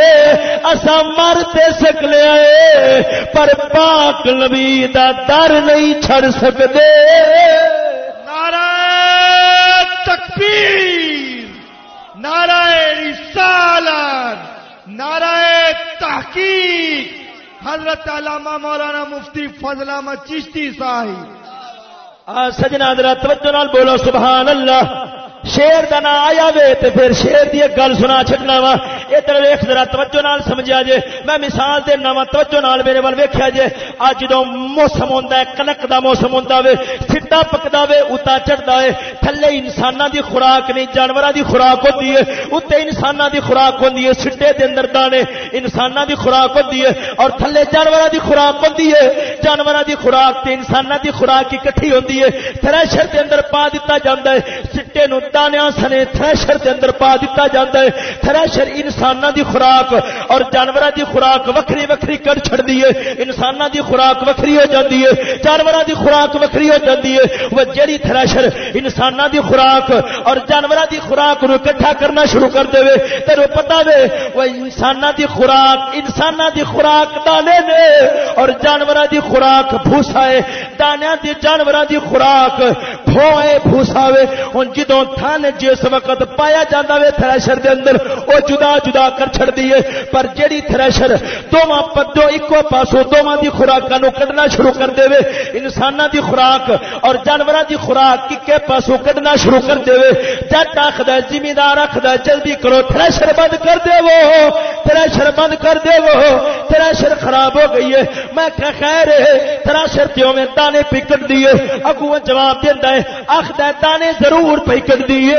اسا مرتے سکلے آئے پر پاک نبی دا در نہیں چھڑ سکتے نعرہ تکبیر نعرہ رسالت نعرہ تحقیق۔ حضرت علامہ مولانا مفتی فضل احمد چشتی صاحب۔ سجنا درا توجہ نال بولو سبحان اللہ۔ شیر کا نام آیا وے تے پھر شیر دی ایک گل سنا چکنا وا۔ ادھر ویخ ذرا توجہ نال سمجھا جے۔ میں مثال دینا وا، توجہ نال میرے وال ویکھیا جے۔ اج جدوں موسم ہوندا ہے، کلک دا موسم ہوندا وے سٹا پکدا وے، اتا چڑھدا ہے۔ تھلے انساناں دی خوراک نہیں، جانوراں دی خوراک ہوندی ہے۔ اوتے انساناں دی خوراک ہوندی ہے، سٹے دے اندر دانے۔ انساناں دی خوراک ہوندی ہے اور تھلے جانوراں دی خوراک ہوندی ہے۔ جانوراں دی خوراک تے انساناں دی خوراک اکٹھی ہوندی ہے۔ تھریشر دے اندر پا دتا جاندا ہے۔ سٹے نو دانیا سنے، تھریشر دے اندر پا دیتا جاتا ہے۔ تھریشر انسان دی خوراک اور جانور دی خوراک وکری وکری کر چھڑ دی ہے۔ انسان دی خوراک وکری ہو جاتی ہے۔ جانور دی خوراک وکری ہو جاتی ہے۔ وہ جڑی تھریشر انسان دی خوراک اور جانور دی خوراک نو اکٹھا کرنا شروع کر دے تیرو پتا وے، وہ انسان دی خوراک انسان دی خوراک دانے نے اور جانور دی خوراک بھوسا ہے۔ دانیا دی جانور دی خوراک بھوئے بھوسا وے ہن جدوں تھن جس وقت پایا جاتا وے تھریشر دے اندر، او جدا جدا کر چھڑ دیے پر جیڑی تھریشر دوواں پدو اکو پاسو دوواں دی خوراکاں نو کڈنا شروع کر دے وے انساناں دی خوراک اور جانوراں دی خوراک ککے پاسو کڈنا شروع کر دے وے جٹ آکھدا زمیندار آکھدا جلدی کرو، تھریشر بند کر دے وہ تھریشر بند کر دے وہ تھریشر خراب ہو گئی ہے۔ میں کہ خیر ہے، تھریشر تیوں میں دانے پکٹ دیے اگوں جواب دیندا ہے آکھدا دانے ضرور پکٹ دیے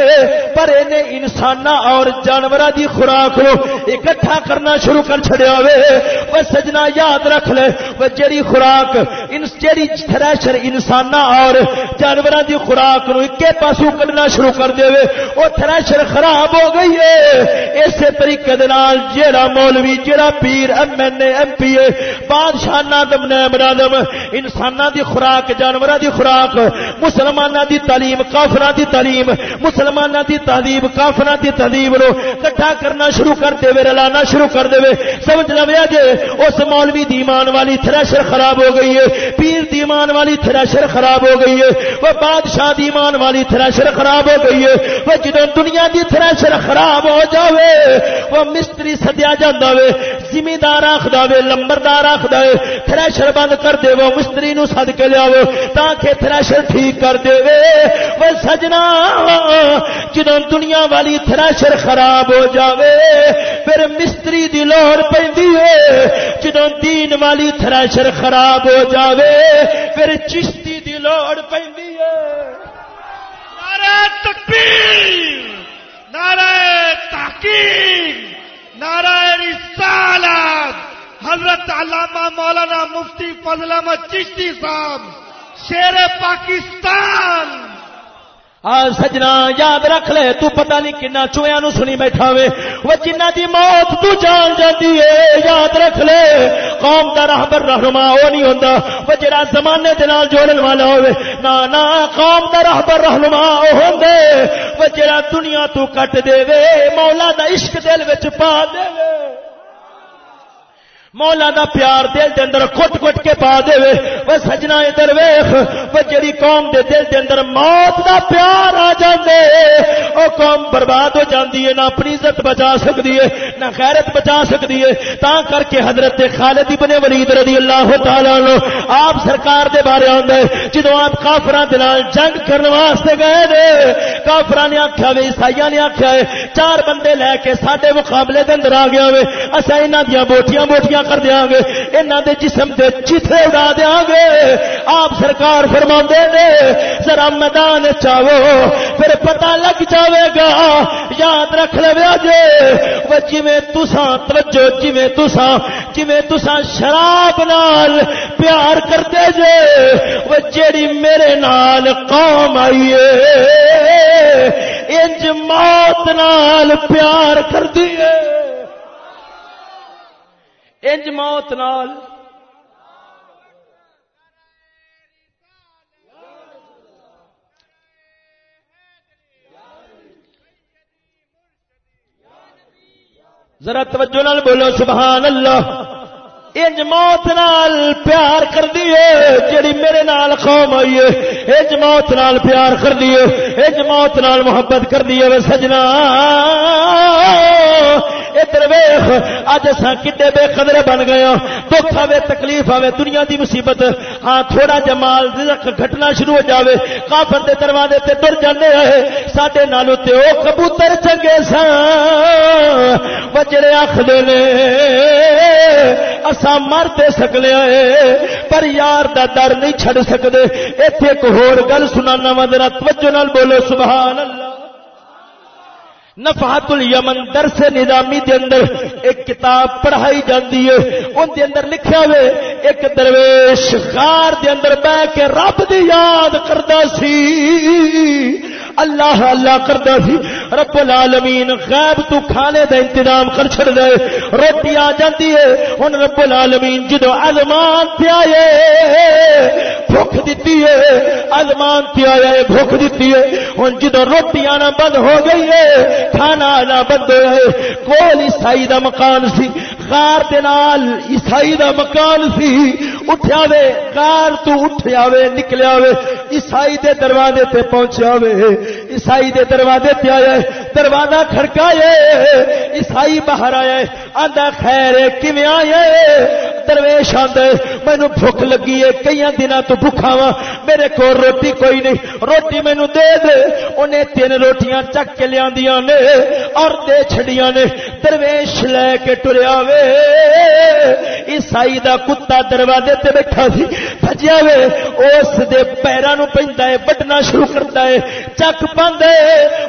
پر انہیں انسان اور جانور دی خوراک نو اکٹھا کرنا شروع کر چڑیا وے۔ وہ سجنا، یاد رکھ لے۔ وہ جیڑی خوراک جیڑی تھریشر انسان اور جانور دی خوراک نو اکے پاسو کرنا شروع کر دے وے۔ وہ تھریشر خراب ہو گئی ہے۔ اسی طریقے جیڑا مولوی، جیڑا پیر، M N A, M P A, بادشاہ نادم نیم نادم انسان دی خوراک جانور دی خوراک مسلمانوں دی تعلیم کافران دی تعلیم مسلمان دی تعلیم کافر دی تعلیم نو کٹھا کرنا شروع کر دے رلانا شروع کر دے سمجھ لو جے، اس مولوی دیمان والی تھریشر خراب ہو گئی ہے، پیر دیمان والی تھریشر خراب ہو گئی ہے، وہ بادشاہ دیمان والی تھریشر خراب ہو گئی ہے۔ وہ جدو دنیا دی تھریشر خراب ہو جاوے، وہ مستری سدیا جاتا وے، زمیندار آخد وے، لمبردار آخد تھریشر بند کر دے، وہ مستری نو سد کے لیا تاکہ تھریشر ٹھیک کر دے۔ سجنا جدو دنیا والی تھراشر خراب ہو جاوے، پھر مستری دی لوڑ پی جدو دین والی تھراشر خراب ہو جاوے، پھر چشتی دی لوڑ پی نعرہ تکبیر، نعرہ تحقیق نعرہ رسالت۔ حضرت علامہ مولانا مفتی فضل احمد چشتی صاحب شیر پاکستان! سجنا یاد رکھ لے، تو پتہ نہیں کنا چویا نو سنی بیٹھا وے۔ وہ جنہ دی موت تو جان جاتی ہے یاد رکھ لے۔ قوم دا راہبر رہنما، او نہیں ہوندا۔ وہ جڑا زمانے دے نال جوڑن والا ہوے نا نا، قوم دا راہبر رہنما، او ہوندے۔ وہ جڑا دنیا تو کٹ دے وے، مولا دا عشق دل وچ پا دے وے۔ مولا دا پیار دل دے اندر کٹ کٹ کے پا دے وہ سجنا ادھر ویخ وہ جڑی قوم دے دل دے اندر موت دا پیار آ جاندے۔ او قوم برباد ہو جاندی ہے، نہ اپنی عزت بچا سکتی ہے، نہ غیرت بچا سکتی ہے۔ تا کر کے حضرت خالد ابن ولید رضی اللہ تعالی عنہ آپ سرکار دے بارے آندا ہے۔ جدوں آپ کافراں دے نال جنگ کرن واسطے گئے نے، کافراں نے آکھیا وے، عیسائیاں نے آکھیا ہے، چار بندے لے کے ساڈے مقابلے دے اندر آ گیا وے۔ اسا انہاں دیاں بوٹیاں بوٹیاں کر دیا گے انہوں دے جسم دے چیتھے اڑا دیا گے۔ آپ سرکار فرما نے، ذرا میدان چاہو، پھر پتا لگ جاوے گا۔ یاد رکھ لو جے وہ جی تسا توجہ جی تسا جی تسا شراب نال پیار کرتے جے، وہ جیڑی میرے نال قوم آئیے انج موت نال پیار کر دیے انج موت نال ذرا توجہ نال بولو، سبحان اللہ۔ انج موت نال پیار کر دیے جڑی میرے نال قوم آئی ہے۔ انج موت نال پیار کر دیے انج موت نال محبت کر دیے وے سجنا۔ ادھر ویخ۔ اج اصا کڈے بے قدرے بن گئے ہاں۔ دکھ آوے، تکلیف آوے، دنیا دی مصیبت۔ ہاں تھوڑا جمال رزق گھٹنا شروع ہو جاوے۔ کافر دے دروازے تے ٹر جاندے رہے۔ ساڈے نالو تے او کبوتر چنگے سان وجڑے آکھدے نے اسا مر تے سکلے پر یار دا در نہیں چھڑ سکدے۔ ایتھے ایک ہور گل سنانا وا، ذرا توجہ نال بولو، سبحان اللہ۔ نفحت الیمن درس نظامی دے اندر ایک کتاب پڑھائی جاندی ہے۔ ان دے اندر لکھیا ہوئے، ایک درویش غار دے اندر بہ کے رب دی یاد کردا سی۔ اللہ اللہ کرتا سی رب العالمین غیب تو کھانے دا انتظام کر چھڑ دے، روٹی آ جاتی ہے، ہن رب العالمین جدو ازمان تے آئے، بھوک دیتی ہے ازمان تے آئے، بھوک دیتی ہے، ہن جدو روٹی آنا بند ہو گئی ہے، کھانا آنا بند ہو ہے، کول عیسائی دا مکان سی، غار دے نال عیسائی دا مکان سی، اٹھیا وے، غار تو اٹھیا وے، نکلیا وے، عیسائی دے دروازے تے پہنچیا وے عیسائی دے دروازے تے آیا دروازہ کھڑکایا عیسائی باہر آیا آندا خیر کیویں آیا درویش آندا مینوں بھوک لگی ہے کئی دنوں تو بھوکا وا میرے کو روٹی کوئی نہیں، روٹی مینوں دے دے۔ انہیں تین روٹیاں چک کے لیاندیاں نے اور دے چھڑیاں نے، درویش لے کے ٹریا وے۔ عیسائی دا کتا دروازے تے بیٹھا سی، بھجیا وے، اس دے پیراں نو پیندا ہے، بٹنا شروع کرتا ہے چک پاندے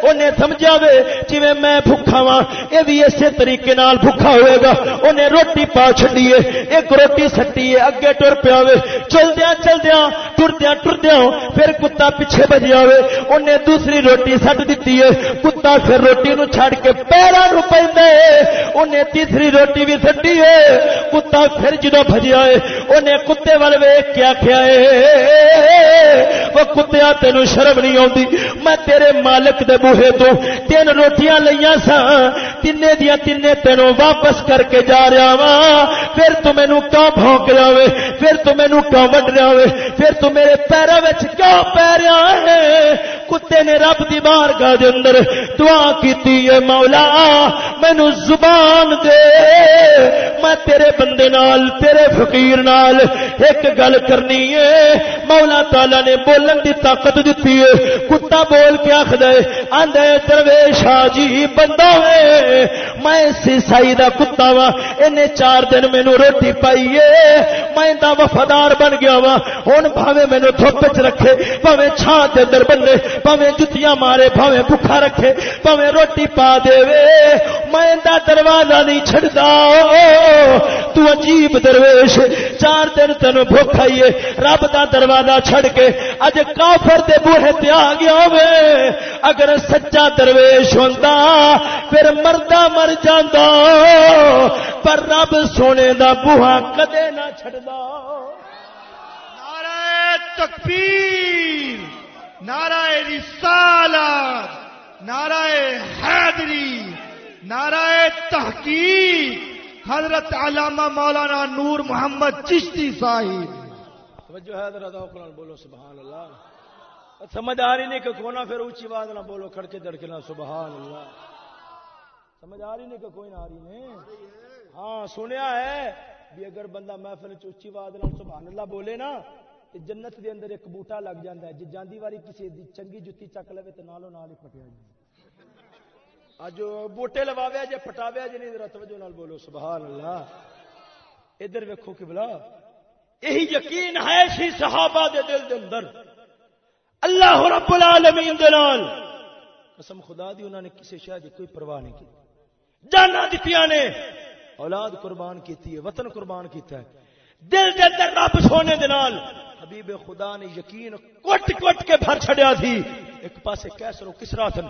انہیں سمجھا وے، جویں میں بھوکا وا اے بھی اسی طریقے نال بھوکا ہوئے گا۔ انہیں روٹی پا چھڈی ہے، ایک روٹی سٹی ہے، اگے ٹر پیا وے۔ چلدیاں چلدیاں، ٹردیاں ٹردیاں، پھر کتا پیچھے بجیا وے۔ انہیں دوسری روٹی سٹ دتی ہے، کتا پھر روٹی نو چھڑ کے پیراں نو پیندا ہے۔ انہیں تیسری روٹی بھی سٹی ہے، کتا پھر جدو بجیا ہے انہیں کتے والے ویک کے آخیا ہے، وہ کتیا تینوں شرم نہیں آتی میں تیرے مالک دے بوہے تو تین روٹیاں لیا سا تین دیا تین تینوں واپس کر کے جا رہا وا پھر تو مینو کیوں بھونک رہا ہوئے پھر تو مینو کیوں وڈ رہا ہوئے پھر تو میرے پیروں میں کیوں پی رہا ہے؟ کتے نے رب دی بار گاہ دے اندر دعا کیتی ہے، مولا مینو زبان دے۔ میں تیرے بندے نال، تیرے فقیر نال ایک گل کرنی ہے۔ مولا تعالی نے بولن دی طاقت دیتی ہے۔ کتا بول کے آخد آدھے درویش جی بندہ وے میں سیسائی دا کتا وا ان چار دن مینو روٹی پائی ہے، میں دا وفادار بن گیا وا ہوں بھاوے مینو دھوپ چ رکھے پاوے چھان دے اندر بننے پاوے جتیاں مارے پاوے بھوکا رکھے پاوے روٹی پا دے وے، میں دا دروازہ نہیں چھڑدا تو عجیب درویش، چار دن تین بھوک آئیے رب دا دروازہ چھڑ کے، اج کافر دے بوہے تے آ گیا ہوے اگر سچا درویش ہوندا پھر مردہ مر جاندا پر رب سونے دا بوہا کدے نہ چھڑدا نعرہ تکبیر نعرہ رسالت نعرہ حیدری نعرہ تحقیق۔ حضرت علامہ مولانا نور محمد چشتی صاحب۔ توجہ ہے ذرا بولو سبحان اللہ۔ سمجھ آ رہی نہیں کہ کونا پھر اونچی آواز نہ بولو، کھڑکے دڑکے نہ، سبحان اللہ۔ سمجھ آ رہی نہیں کہ کوئی نہ آ رہی نہیں۔ ہاں سنیا ہے بھی اگر بندہ محفل چ اونچی آواز نال سبحان اللہ بولے نا، تے جنت دے اندر ایک بوٹا لگ جاندا ہے جے جاندی واری کسی دی چنگی جُتی چک لے تے نالو نال ہی پٹیا جائے جی۔ اج بوٹے لواویا جے پٹاویا جے نہیں توجہ نال بولو، سبحان اللہ۔ ادھر ویکھو کہ بلا یہی یقین ہے سی صحابہ دے دل دے اندر۔ اللہ رب العالمین دے نال۔ قسم خدا دی انہوں نے کسی شاید کوئی پرواہ نہیں کی جانا دتیاں نے۔ اولاد قربان کیتی ہے وطن قربان کیتا ہے۔ دل دے اندر رب سونے دے نال۔ حبیب خدا نے یقین کٹ کٹ کے بھر چھڑیا تھی۔ ایک پاسے کیسر و کسرا سن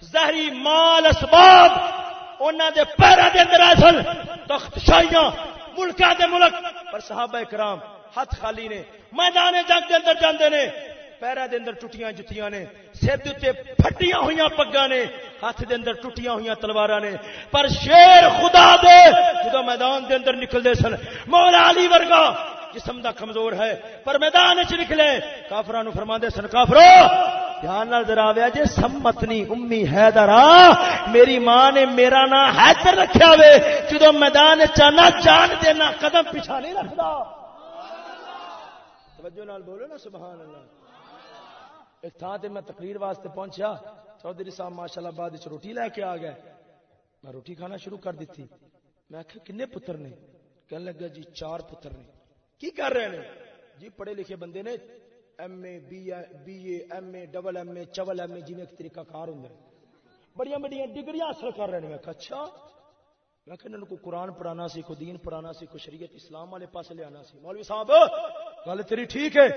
زہری مال اسباب انہاں دے پیرا دے اندر سن۔ تخت شاہیاں ملکاں دے ملک۔ پر صحابہ کرام ہاتھ خالی نے میدان جنگ دے اندر جاندے نے۔ پیرا دے اندر ٹوٹیاں جتیاں نے سر دے پھٹیاں ہویاں پگاں نے ہاتھ دے اندر ٹوٹیاں ہویاں تلواراں نے پر شیر خدا دے جدوں میدان دے اندر نکلدے سن مولا علی ورگا جسم دا کمزور ہے پر میدان وچ نکلے کافراں نو فرماندے سن کافرو دھیان نال ذرا ویا جے سمتنی امی حیدر میری ماں نے میرا نام حیدر رکھیا وے جدوں میدان چانا جان دینا قدم پیچھا نہیں رکھدا توجہ نال بولو نا سبحان اللہ ایک تھان تے میں تقریر واسطے پہنچیا، چودھری صاحب ماشاء اللہ بعد روٹی لے کے آ گئے۔ میں روٹی کھانا شروع کر دیتی۔ میں آخیا کنے پتر نے؟ کہنے لگا جی چار پتر نے۔ کی کر رہے ہیں جی پڑھے لکھے بندے نے۔ M A, B A M A, double M A چبل M A جی ایک طریقہ کار ہوں بڑی بڑی ڈگریاں حاصل کر رہے ہیں میں اچھا۔ میں کہ انہوں کو قرآن پڑھانا سی کو دین پڑھانا سی کو شریعت اسلام والے پاس لے آنا سی۔ مولوی صاحب، گل تیری ٹھیک ہے۔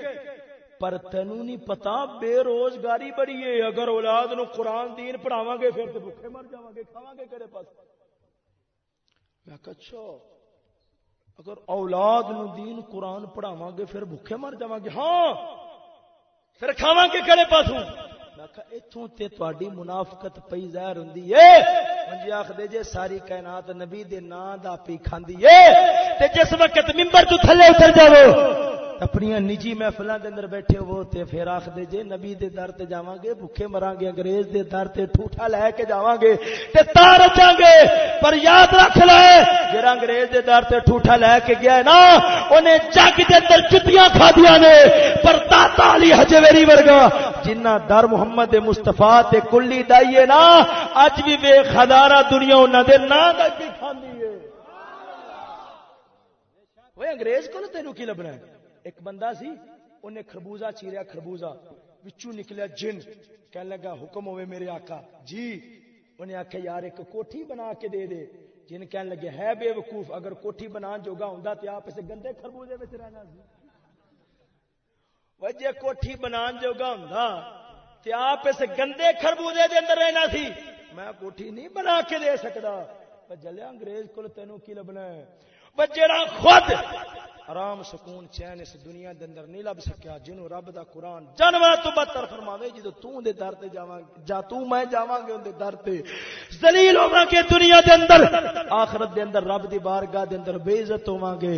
پر تینوں نہیں پتا بے روزگاری بڑی ہے۔ اگر اولاد نو قرآن دین پڑھاوا گے پھر تو بھوکے مر جا گے کھاوا گے کہڑے پاس؟ میں اچھا اگر اولاد نو دین قرآن پڑھاوا گے پھر بھوکے مر جا گے ہاں پھر کھاوا گے کہڑے پاسوں اتوں تے تواڈی منافقت پئی ظاہر ہوندی ہے۔ منجی آکھ جے ساری کائنات نبی دے نام دا پی کھاندی ہے، تے جس وقت منبر تو تھلے اتر جاؤ اپنی نجی محفل دے اندر بیٹھے ہو تے پھر آخ جے نبی دے در تے جاواں گے، بھوکے مراں گے انگریز دے در تے ٹھوٹا لے کے جاواں گے تے تار جاں گے۔ پر یاد رکھ لے، جڑا انگریز دے در تے ٹھوٹا لے کے گیا ہے نا، اونے جگ دے اندر جتیاں کھادیاں نے، پر داتا علی حجویری ورگا، جنہ در محمد مصطفی تے کلی دائیے نا، اج بھی بے خدارا دنیا انہاں دے نا دا کی کھاندی ہے۔ وہ انگریز کو تینوں کی لبنا ہے؟ ایک بندہ سی، انہیں خربوزہ چیریا، خربوزہ۔ وچو نکلیا جن۔ کہنے لگا، حکم ہوئے میرے آقا۔ جی انہیں آخیا یار، ایک کوٹھی بنا کے دے دے۔ جن کہنے لگے، ہے بے وقوف، اگر کوٹھی بنا جوگا ہوں تو آپ اسے گندے خربوزے میں رہنا سی۔ وہ وجہ کوٹھی بنا جوگا ہوں تو آپ اس گندے خربوزے دے اندر رہنا سی، میں کوٹھی نہیں بنا کے دے سکتا جلیا انگریز کو تینوں کی لبنا ہے؟ جڑا خود آرام سکون چین اس دنیا دے اندر نہیں لب سکیا جنوں رب دا قرآن جانور تو بدتر فرماوے جدو تو دے در تے جاواں جا تو میں جاواں گے اون دے در تے۔ ذلیل ہوواں گے دنیا دے اندر۔ آخرت دے اندر رب دی بارگاہ دے اندر بے عزت ہوواں گے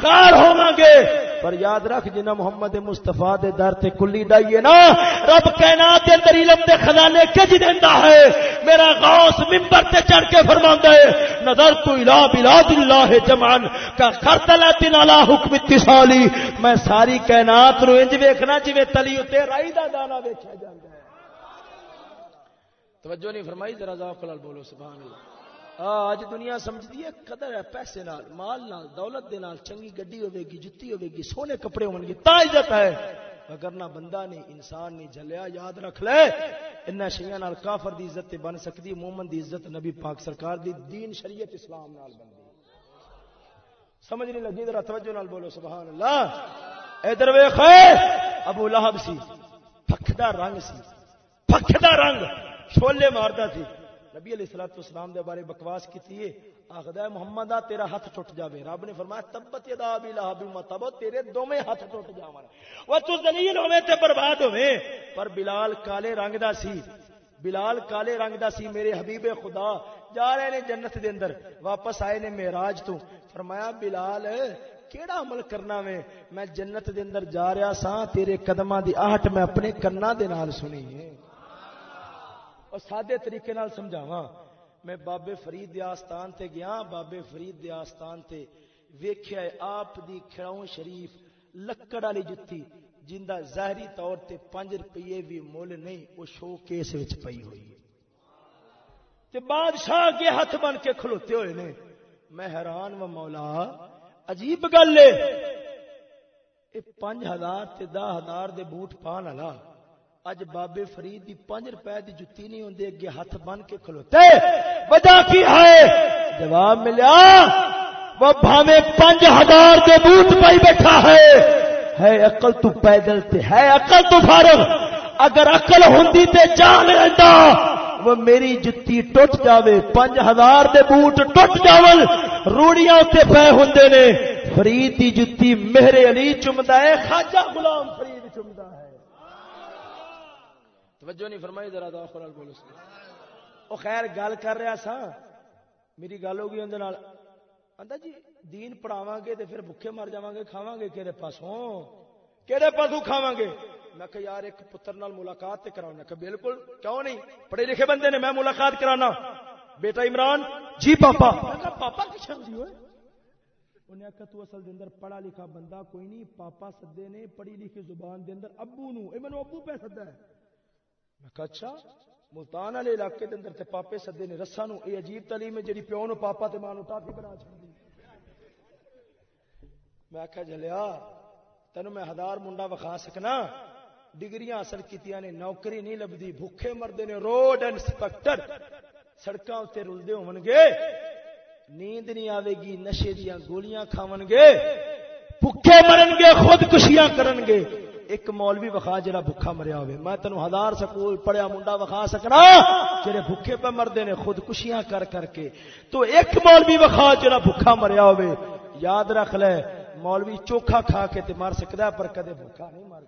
خار ہوواں گے۔ پر یاد رکھ جنہ محمد مصطفی دے در تے کلی ڈائیے نا رب کائنات دے اندر علم دے خزانے کج دیندا ہے۔ میرا غوث منبر تے چڑھ کے فرماندا ہے نظر تو الہ بلاد اللہ جمعن کا خرطلت علی حکم اتصالی میں ساری کائنات نو انج ویکھنا جویں تلی اتے رائی دا دانا ویکھیا جاندا ہے۔ توجہ نہیں فرمائی، ذرا ذوق نال بولو سبحان اللہ آج دنیا سمجھتی ہے، قدر ہے، پیسے نال، مال نال، دولت دے نال، چنگی گڈی ہوے گی جُتی ہوے گی سونے کپڑے ہون گے تا عزت ہے۔ اگر نہ بندہ نہیں انسان نہیں جلیا یاد رکھ لے۔ ان شیاں نال کافر دی عزت بن سکتی مومن دی عزت نبی پاک سرکار دی، دین شریعت اسلام نال بن سمجھ نہیں لگی، ذرا توجہ نال بولو سبحان اللہ ادھر ویخ ابو لہب سی، پکھدا رنگ سی، پکھدا رنگ، چھولے ماردا سی۔ نبی علیہ الصلوۃ والسلام دے بارے بکواس کیتی ہے، آخدا ہے، محمد تیرا ہاتھ ٹوٹ جاوے۔ رب نے فرمایا، تبت یدا ابی لہب متب تیرے دوویں ہاتھ ٹوٹ جاون۔ او تو ذلیل ہوے تے برباد ہوے پر بلال کالے رنگ دا سی، بلال کالے رنگ دا سی، میرے حبیب خدا جا رہے نے جنت دے اندر، واپس آئے نے معراج تو۔ فرمایا، بلال، کیڑا عمل کرنا میں میں جنت دے اندر جا رہا سا، تیرے قدماں دی آہٹ میں اپنے کنا دے نال سنی ہے۔ اور سادے طریقے نال سمجھاواں، میں بابے فرید دے آستان تے گیا، بابے فرید دے آستان تے ویکھیا آپ دی کھڑاؤں شریف، لکڑ والی جُتی، جندا ظاہری طور تے 5 روپے بھی مول نہیں، وہ شو کیس وچ پئی ہوئی ہے۔ تے بادشاہ کے ہاتھ بن کے کھلوتے ہوئے نے، میں حیران و مولا، عجیب گل ہے۔ یہ پانچ ہزار تے دہ ہزار دے بوٹ پان والا، اج بابے فرید دی پانچ روپے دی جتی نہیں ہوندی، اگے ہاتھ بن کے کھلوتے۔ وجہ کی ہے؟ جواب ملیا، وہ بھاوے پانچ ہزار دے بوٹ پائی بیٹھا ہے۔ ہے عقل تو پیدل تے، ہے عقل تو فارغ۔ اگر عقل ہوندی تے جان لیندا وہ میری جتی ٹوٹ جاوے پانچ ہزار دے بوٹ ٹوٹ جاون روڑیاں تے پے ہوندے نے۔ فرید دی جتی میرے علی چمدا ہے خواجہ غلام فرید چمدا ہے۔ توجہ نہیں فرمائی ذرا بولو او خیر گل کر رہا سا۔ میری گل ہوگی اندر نال۔ آندا جی دین پڑھاواں گے تے پھر بھوکے مر جاواں گے کھاواں گے کہڑے پاسوں؟ کہڑے پاسوں کھاواں گے؟ میں کہ یار ایک پتر نال ملاقات تے کراؤں کہ بالکل. کیوں نہیں؟ پڑھے لکھے بندے نے میں ملاقات کرانا۔ بیٹا عمران۔ جی پاپا۔ پاپا کی شان دی ہوئے? انہیں آخیا تو اصل دے اندر پڑھا لکھا بندہ کوئی نہیں پاپا سدے نے پڑھی لکھی زبان دے اندر ابو نو۔ اے مینوں ابو پہ سدا ہے۔ میں کہا اچھا ملتان والے علاقے دے اندر تے پاپے سدے نے رسا نو۔ اے عجیب تعلیم ہے جڑی پیو نو پاپا تے ماں نو ٹافی بنا چھڑدی میں آخیا جلیا تینوں میں ہزار منڈا وکھا سکنا۔ ڈگریاں حاصل کیتیاں نے، نوکری نہیں لبدی بھوکے مردے نے، روڈ انسپیکٹر سڑکاں تے رلدے ہون گے نیند نہیں آوے گی، نشے دیا گولیاں کھاون گے بھوکے مرن گے خودکشیاں کرن گے ایک مولوی وخا جڑا بھوکا مریا ہوئے میں تینوں ہزار سکول پڑھیا منڈا وخا سکنا، جڑے بھوکے پہ مردے نے خودکشیاں کر کر کے۔ تو ایک مولوی وخا جڑا بھوکا مریا ہوئے یاد رکھ لے، مولوی چوکھا کھا کے تے مر سکدا ہے، پر کدے بھوکا نہیں مر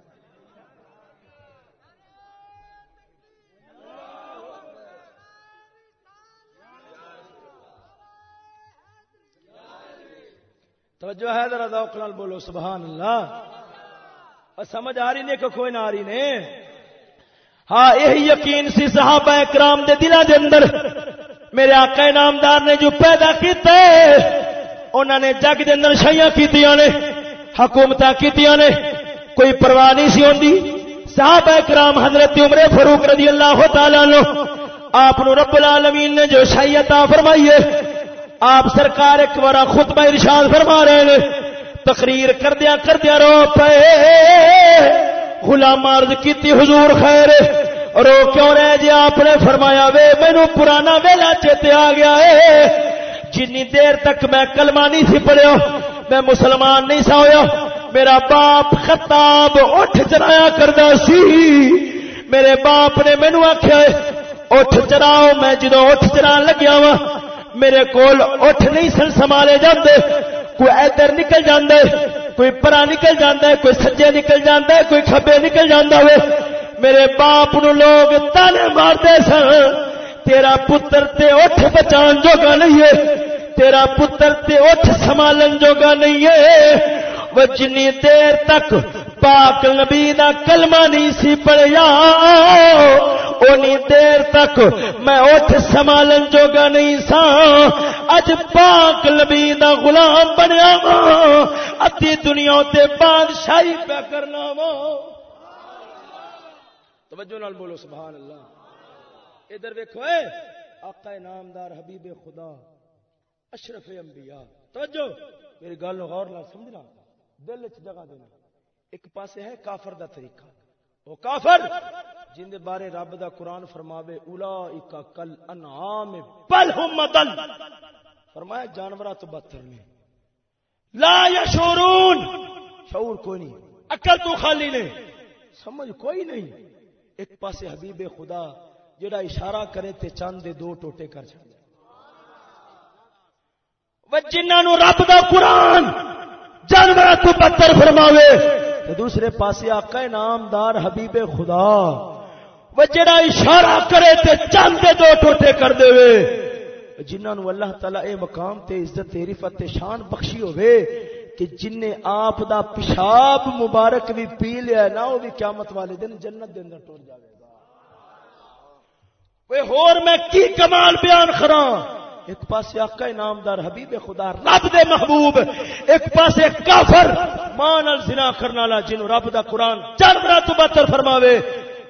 توجہ ہے ذرا ذوق نال بولو سبحان اللہ اور سمجھ آ رہی نے کہ کوئی نہ آ رہی نے؟ ہاں یہی یقین سی صحابہ کرام دے دلوں دے اندر۔ میرے آقا نامدار نے جو پیدا کیتا ہے انہوں نے جگ دے اندر شیاں کیتیاں نے، حکومتاں کیتیاں نے، کوئی پرواہ نہیں سی ہوندی۔ صحابہ کرام حضرت عمر فاروق رضی اللہ تعالی عنہ، آپ رب العالمین نے جو شیعتا فرمائی ہے آپ سرکار ایک بار خطبہ ارشاد فرما رہے ہیں۔ تقریر کردیا کردیا رو پے۔ غلام عرض کیتی، حضور خیر۔ رو کیوں رہے جی؟ آپ نے فرمایا، وے مینو پرانا ویلا چیتے آ گیا ہے۔ جنی دیر تک میں کلمہ نہیں سی پڑھیا، میں مسلمان نہیں سا ہویا۔ میرا باپ خطاب اٹھ چرایا کردا سی۔ میرے باپ نے مینو آخیا اٹھ چراؤ، میں جدو اٹھ چران لگیا وا میرے کول اٹھ نہیں سن، سنبھالے جاندے۔ کوئی ادھر نکل جاندے، کوئی پرا نکل جاندے، کوئی سجے نکل جاندے، کوئی کھبے نکل جاندا ہوئے۔ میرے باپ نو لوگ تانے مارتے سن۔ تیرا پتر تے اٹھ بچان جوگا نہیں ہے۔ تیرا پتر تے اٹھ سنبھالن جوگا نہیں ہے۔ وہ جنی دیر تک پاک نبی دا کلمہ نہیں سی پڑیا اونی دیر تک میں اٹھ سنبھالن جوگا نہیں سا۔ اج پاک نبی دا غلام بنیا وا۔ ادی دنیا تے بادشاہی پہ کرنا وا۔ توجہ نال بولو، سبحان اللہ۔ ادھر ویکھو، اے، آقا نامدار حبیب خدا، اشرف انبیاء۔ توجہ، میری گل غور نال سمجھنا دل چ جگہ دینا۔ ایک پاسے ہے کافر دا طریقہ۔ وہ کافر جن دے بارے رب دا قرآن فرماوے اولائک کل انعام بل ہم مدل۔ فرمایا جانورہ تو بدتر نے لا یشورون شعور کوئی نہیں۔ عقل تو خالی نے سمجھ کوئی نہیں۔ ایک پاسے حبیب خدا جڑا اشارہ کرے تے چاند دے دو ٹوٹے کر چھڑے وہ جنہاں نو رب دا قرآن جانور تو بدتر فرماوے۔ دوسرے پاسے آقا نامدار حبیب خدا وہ جڑا اشارہ کرے تے چاند دے دو ٹوٹے کر دے وے۔ جنہاں نو اللہ تعالی اے مقام تے عزت عرفت تے شان بخشی ہوے کہ جن نے آپ دا پیشاب مبارک بھی پی لیا نہ وہ بھی قیامت والے دن جنت دے اندر ٹر جاوے گا۔ وہ ہور میں کی کمال بیان کراں؟ ایک پاسے آقا نامدار حبیب خدا، رب دے محبوب، ایک پاسے کافر، ماں نال زنا کرنا لا جنو رب دا قرآن جانورا تو بہتر فرماوے۔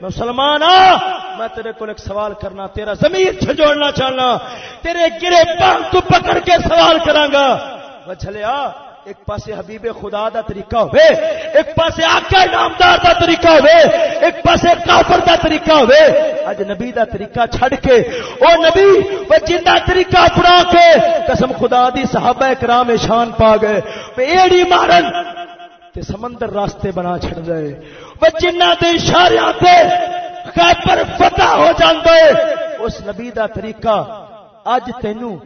مسلمان آ میں تیرے کو ایک سوال کرنا، تیرا زمین چھجوڑنا چاہنا، تیرے گرے پان تو پکڑ کے سوال کراں گا۔ وہ چلے آ ایک پاسے حبیب خدا دا طریقہ ہوئے، ایک پاسے آقا نامدار دا طریقہ ہوئے، ایک پاسے کافر دا طریقہ ہوئے۔ اج نبی دا طریقہ چھڑ کے، او نبی وہ جنہ طریقہ اپنا کے، قسم خدا دی صحابہ کرام شان پا گئے۔ ایڑی مارن تے سمندر راستے بنا چھڑ گئے۔ وہ جنہ دے اشاریاں تے خیبر فتح ہو جاندے۔ اس نبی دا طریقہ اج تینوں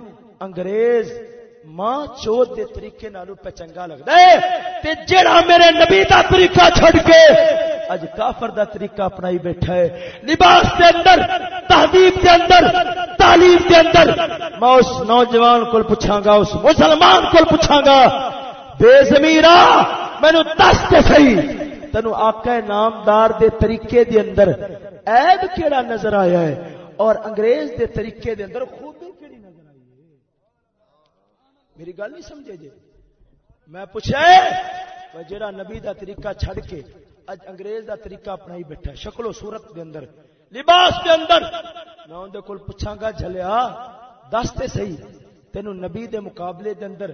انگریز ماں چوت دے طریقے نالو پہ چنگا لگتا ہے۔ تے جڑا میرے نبی دا طریقہ چھڑ کے اج کافر دا طریقہ اپنائی بیٹھا ہے۔ لباس دے اندر، تہذیب دے اندر، تعلیم دے اندر۔ میں اس نوجوان کو پوچھاں گا اس مسلمان کو پوچھاں گا بے زمیرا مینو دس کے صحیح۔ تینو آقا نامدار دے طریقے دے اندر عیب کیڑا نظر آیا ہے؟ اور انگریز دے طریقے دے اندر خوبی کیڑی نظر آئی ہے میری گل نہیں سمجھے جی؟ میں پوچھا ہے جڑا نبی دا طریقہ چھڑ کے اج انگریز دا طریقہ اپنا ہی بیٹھا شکل و صورت دے اندر، لباس دے اندر۔ میں اندر کول پوچھاں گا، جھلیا، دس تے صحیح، تینو نبی دے مقابلے دے اندر،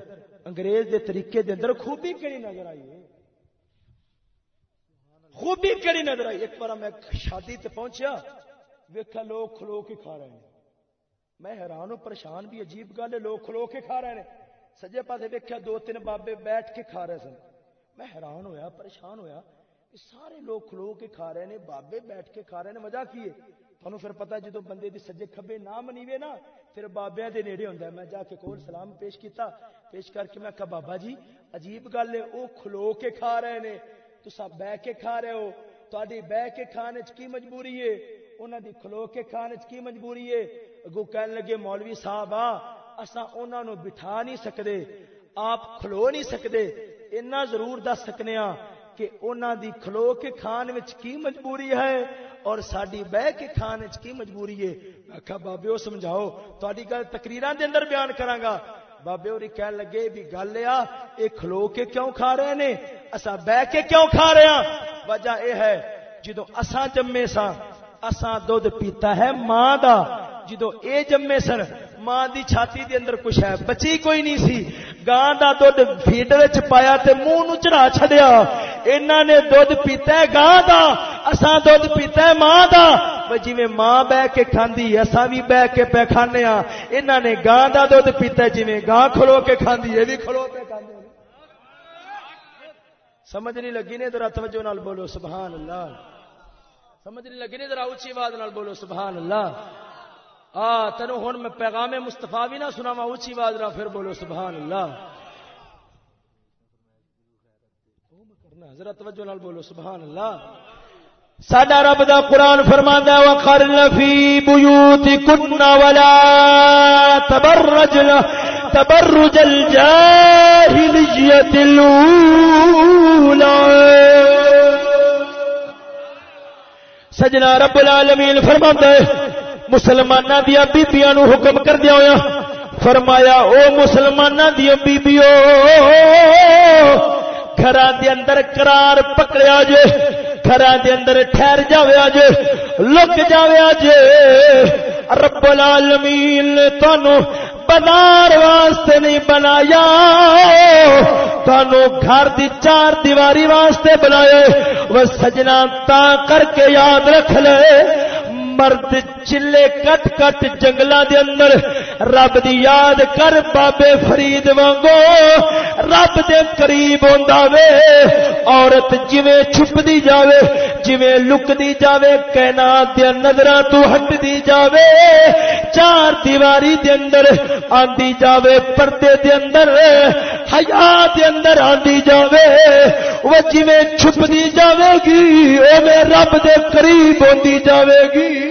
انگریز دے طریقے دے اندر خوبی کیڑی نظر آئی ہے؟ خوبی کیڑی نظر آئی؟ ایک بار میں شادی تے پہنچیا، ویکھا لوگ کھلو کے کھا رہے ہیں۔ میں حیران ہوں، پریشان بھی، عجیب گل ہے، لوگ کھلو کے کھا رہے ہیں۔ سجے پاسے ویکھیا دو تین بابے بیٹھ کے کھا رہے سن۔ میں حیران ہویا، پریشان ہویا کہ سارے لوگ کھلو کے کھا رہے ہیں بابے بیٹھ کے کھا رہے ہیں مزہ کی ہے تھانوں پھر پتہ جدو بندے دی سجے کھبے نہ منیوے نا، پھر بابیاں دے نیڑے ہوندا ہے۔ میں جا کے کول سلام پیش کیتا، پیش کر کے میں کہا، بابا جی عجیب گل ہے، او کھلو کے کھا رہے نے۔ تسا بہ کے کھا رہے ہو۔ تہاڈی بہ کے کھانے چ کی مجبوری ہے؟ انہاں دی کھلو کے کھانے چ کی مجبوری ہے؟ اگو کہن لگے، مولوی صاحب، آ اساں انہاں نو بٹھا نہیں سکدے، آپ کھلو نہیں سکدے۔ اتنا ضرور دس سکنے ہاں کہ انہاں دی کھلو کے کھان وچ کی مجبوری ہے اور ساڈی بہ کے کھان وچ کی مجبوری ہے؟ میں کہا بابے بابیو سمجھاؤ، تہاڈی گل تقریراں دے اندر بیان کراں گا بابے ہوری کہن لگے بھی گل آ، اے کھلو کے کیوں کھا رہے نے؟ اسا بہ کے کیوں کھا رہے ہاں؟ وجہ اے ہے جدو اساں جمے ساں، اساں دودھ پیتا ہے ماں دا۔ جدو اے جمے سن ماں دی چھاتی دے اندر کچھ ہے بچی کوئی نہیں سی گاں دا دودھ فیڈ وچ پایا تے منہ نو چڑھا چھڈیا انہاں نے دودھ پیتا ہے گاں دا اساں دودھ پیتا ہے ماں دا جویں ماں بہ کے کھاندی اساں بھی بہ کے پہ کھانے ہاں انہاں نے گاں دا دودھ پیتا ہے جویں گاں کھلو کے کھاندی اے بھی کھلو کے کھاندے سمجھ نہیں لگی نے ذرا توجہ نال بولو سبحان اللہ سمجھ نہیں لگی نے ذرا اونچی آواز نال بولو سبحان اللہ آ تینو ہن میں پیغام مصطفی بھی نہ سناواں، اونچی آواز نال پھر بولو، سبحان اللہ۔ ذرا توجہ نال بولو، سبحان اللہ۔ ساڈا رب دا قرآن فرماندا ہے، وقرن فی بیوتکن ولا تبرجن، تبرج الجاہلیت الاولى سجنا رب العالمین فرماندا ہے مسلماناں دی بیبییاں نو حکم کر دیا ہویا فرمایا، او مسلماناں دی بیبیو گھر دے اندر قرار پکڑیا جے گھر دے اندر ٹھہر جاویا جے، لک جاویا جے۔ رب العالمین نے تانوں بازار واسطے نہیں بنایا، تانوں گھر دی چار دیواری واسطے بنایا۔ وہ سجنا تا کر کے یاد رکھ لے۔ مرد چلے کٹ کٹ جنگل دے اندر، رب دی یاد کر بابے فرید وانگو۔ رب دے قریب ہوندا وے، عورت جویں چھپ دی جاوے، جویں لک دی جاوے، کائنات دے نظراں تو ہٹ دی جاوے۔ چار دیواری دے اندر آندی جاوے، پردے دے اندر حیا دے اندر آندی جاوے۔ وہ جویں چھپ دی جاوے گی، اوویں رب دے قریب ہوندی جاوے گی۔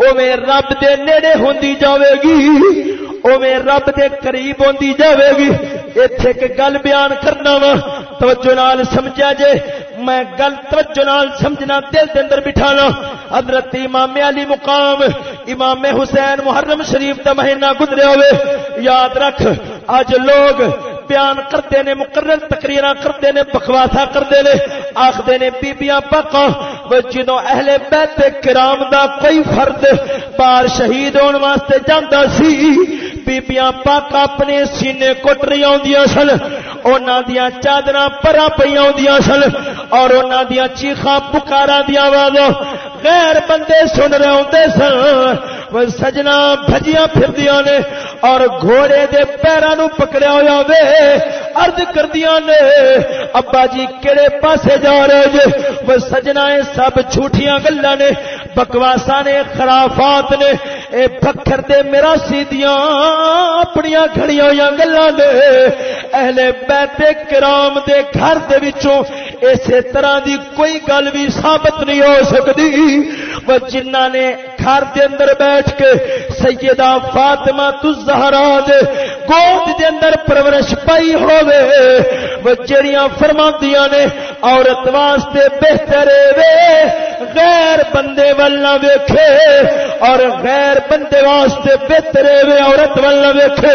اوے رب دے نیڑے ہوندی جاوے گی اوے رب دے قریب ہوندی جاوے گی ایتھے ایک گل بیان کرنا وا، توجہ نال سمجھا جے۔ میں گل توجہ نال سمجھنا دل دے اندر بٹھانا۔ حضرت امام علی مقام، امام حسین محرم شریف دا مہینہ گزریا ہوئے۔ یاد رکھ اج لوگ بیان کرتے نے، مقرر تقریر کرتے نے، بکواسا کرتے نے آخر نے، بیبیاں پاکاں جدو اہل بیت کرام دا کوئی فرد بار شہید ہونے واسطے جانا سی، بیبیاں پاک اپنے سینے کٹ رہی آدیاں سن، انہاں دیاں چادراں پرا پئی آدیاں سن، اور انہاں دیاں چیخاں، پکاراں دی آوازاں غیر بندے سن رہے ہوندے سن۔ سجنا بھجیاں پھردیاں نے اور گھوڑے دے پیراں نو پکڑیا ہویا وے، عرض کردیاں نے، ابا جی کیڑے پاسے جا رہے جے؟ وہ سجنا سب جھوٹیاں گلاں نے، بکواساں نے، خرافات نے، اے پکھر دے میرا سیدیاں اپنیاں کھڑیاں ہویاں گلاں نے۔ اہل بیت کرام دے گھر دے وچوں اسی طرح دی کوئی گل بھی ثابت نہیں ہو سکتی جنہ نے گھر دے اندر بیٹھ کے سیدہ فاطمہ تزہرا دے گود دے اندر پرورش پائی ہوے وہ جڑیاں فرماندیاں نے عورت واسطے بہتر وے۔ غیر بندے ولنا ویکھے اور غیر بندے واسطے بہتر وے عورت ولنا ویکھے۔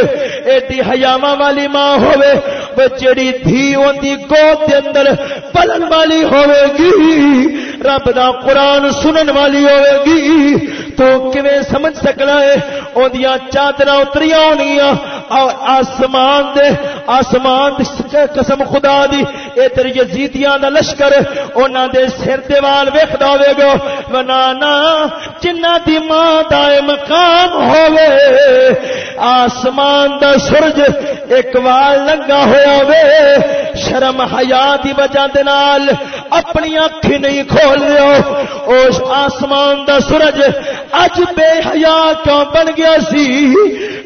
ایڈی حیاواں والی ماں ہوے وہ جڑی دھی ہوندی گود دے اندر پلن والی ہوے گی۔ رب دا قرآن سنن والی ہوئے گی۔ تو کیویں سمجھ سکنا ہے؟ اودیاں چادراں اتریاں ہونیاں۔ اور آسمان دے، آسمان دی قسم خدا دی۔ اے تیری یزیدیاں دا لشکر انہاں دے سر دے وال ویکھدا ہوے گا۔ بنانا جنہ دی ماں دا مقام ہوے آسمان دا سورج ایک وال لنگا ہویا وے شرم حیا دی وجہ دے نال اپنی اکھ نہیں کھول لیو اس آسمان دا سورج اج بے حیا کیوں بن گیا سی؟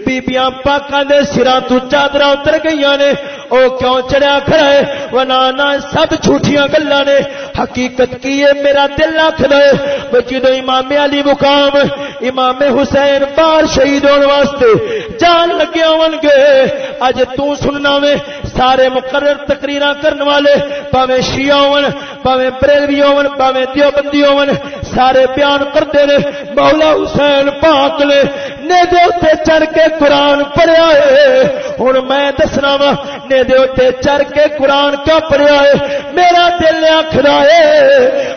بیبیاں پاکاں دے سراں تو چادراں اتر گئیاں نے۔ او کیوں چڑیا کھڑا ہے؟ ونانا سب جھوٹیاں گلاں نے۔ حقیقت کی ہے؟ میرا دل آکھ دے وہ جدو امام علی مقام، امام حسین بار شہید ہونے واسطے جان لگے ہون گے۔ اج تو سننا میں سارے مقرر تقریراں کرن والے پاویں شیعہ ہون پاویں بریلوی ہون پاویں دیوبندی ہون، سارے بیان کردے نے۔ مولا حسین پاک نے نے دے اوتے چڑھ کے قرآن پڑھیا ہے۔ ہن میں دسنا وا نے دے اوتے چڑھ کے قرآن کیا پڑھیا ہے؟ میرا دل آکھدا ہے،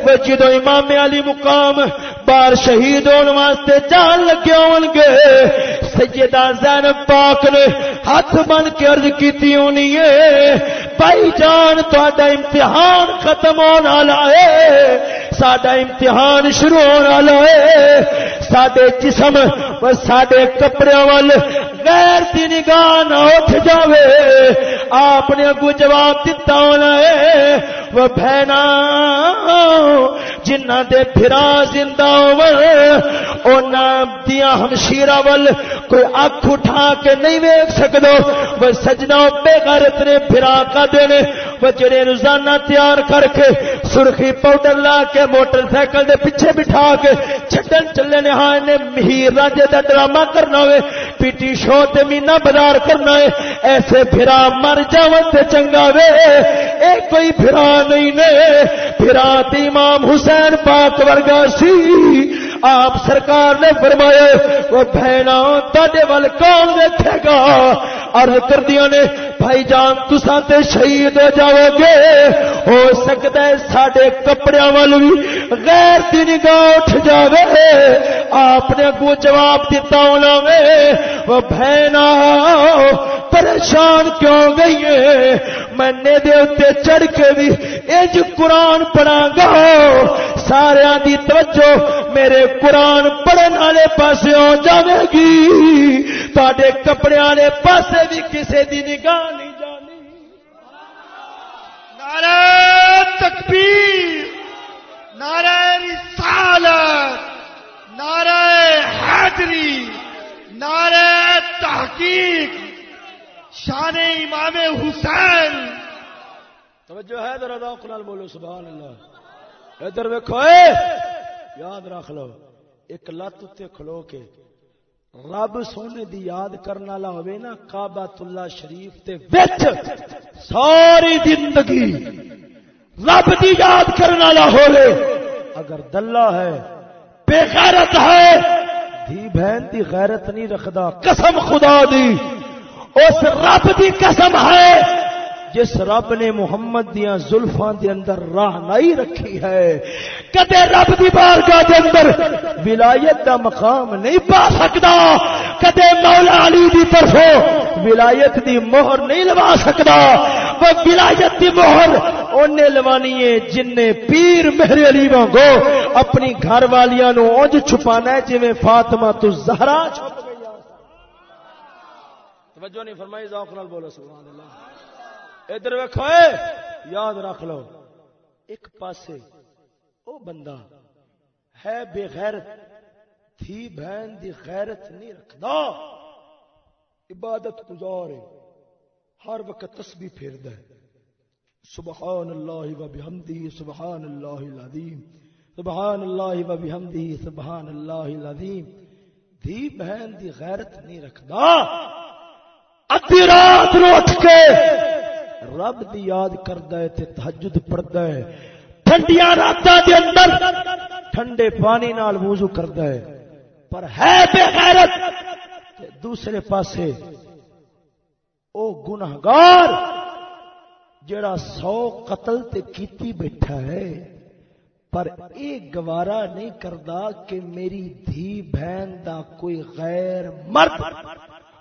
وہ جدو امام علی مقام بار شہید ہونے واسطے جان لگے ہون گے سیدہ زینب پاک نے ہاتھ بن کے عرض کیتی ہونی ہے، بھائی جان تہاڈا امتحان ختم ہونے والا ہے۔ ساڈا امتحان شروع ہونے والا ہے۔ سڈے جسم سڈے کپڑے وال غیر دی نگاہ نہ اٹھ جاوے۔ آپ نے اگو جواب دیتا ہونا ہے۔ وہ بہنا جنہ دے پھرا زندہ ہون دیا ہمشیرہ ول کوئی اکھ اٹھا کے نہیں ویک سکدو۔ وہ سجنا بے غیرت نے پھرا کا دینے۔ وہ جڑے روزانہ تیار کر کے سرخی پاؤڈر لا کے، موٹر سائیکل دے پیچھے بٹھا کے چھٹن چلے نے ہاں نے مہیر راجے دا ڈرامہ کرنا ہوئے، پی ٹی شو تے مینا بازار کرنا ہے ایسے پھرا مر جاون تے چنگا وے۔ اے کوئی پھرا نہیں نے۔ پھرا تے امام حسین حسین پاک ورگا سی۔ آپ سرکار نے فرمایا، وہ بہنا تے ول کون دیکھے گا؟ عرض کر دیا نے، بھائی جان تسا تے شہید ہو جاؤ گے ہو سکتا ہے ساڈے کپڑے وال بھی غیر دی نگاہ اٹھ جاوے۔ آپ نے اگو جواب دیتا ہونا وے، وہ بہنا پریشان کیوں گئی ہے میں نے دے چڑھ کے بھی اج قرآن پڑھا گا۔ سارے دی توجہ میرے قرآن پڑھن والے پاسے ہو جاوے گی۔ تے کپڑے والے پاسے بھی کسی دی نگاہ نہیں جانی۔ نعرہ تکبیر نعرہ رسالت نعرہ حیدری نعرہ تحقیق۔ شان امام حسین۔ توجہ ہے ذرا بولو سبحان اللہ۔ ادھر ویکھو، اے! یاد رکھ لو، ایک لت تے کھلو کے رب سونے دی یاد کرنے والا ہوے نا کعبۃ اللہ شریف تے وچ ساری زندگی رب دی یاد کرنے والا ہوے اگر دلہ ہے، بے غیرت ہے، دھی بہن دی غیرت نہیں رکھدا، قسم خدا دی، اس رب دی قسم ہے۔ جس رب نے محمد دیا زلفاں دے اندر راہ نہیں رکھی ہے، کدے رب دی بارگاہ دے اندر ولایت دا مقام نہیں پا سکتا کدے مولا علی دی طرفوں ولایت دی مہر نہیں لوا سکتا وہ ولایت دی مہر اونے لوانی ہے جن نے پیر مہر علی وانگو اپنی گھر والیاں نو اونج چھپانا ہے، جویں فاطمہ تو زہرا چھپ گئی توجہ نہیں فرمائی، ذوق نال بولو، سبحان اللہ۔ ادھر ویکھو یاد رکھ لو، ایک پاسے او بندہ ہے بے غیرت، تھی بہن دی غیرت نہیں رکھدا۔ عبادت گزار ہے، ہر وقت تسبیح پھیردا ہے۔ سبحان اللہ و بحمدہ سبحان اللہ العظیم سبحان اللہ و بحمدہ سبحان اللہ العظیم۔ تھی بہن دی غیرت نہیں رکھدا۔ ادھی رات نو اٹھ کے رب دی یاد کردا ہے تے تہجد پڑھدا ہے۔ ٹھنڈیاں راتاں دے اندر ٹھنڈے پانی نال وضو کردا ہے۔ پر ہے بے غیرت تے دوسرے پاسے او گنہگار جڑا سو قتل تے کیتی بیٹھا ہے۔ پر اے گوارا نہیں کردا کہ میری دھی بہن دا کوئی غیر مرد،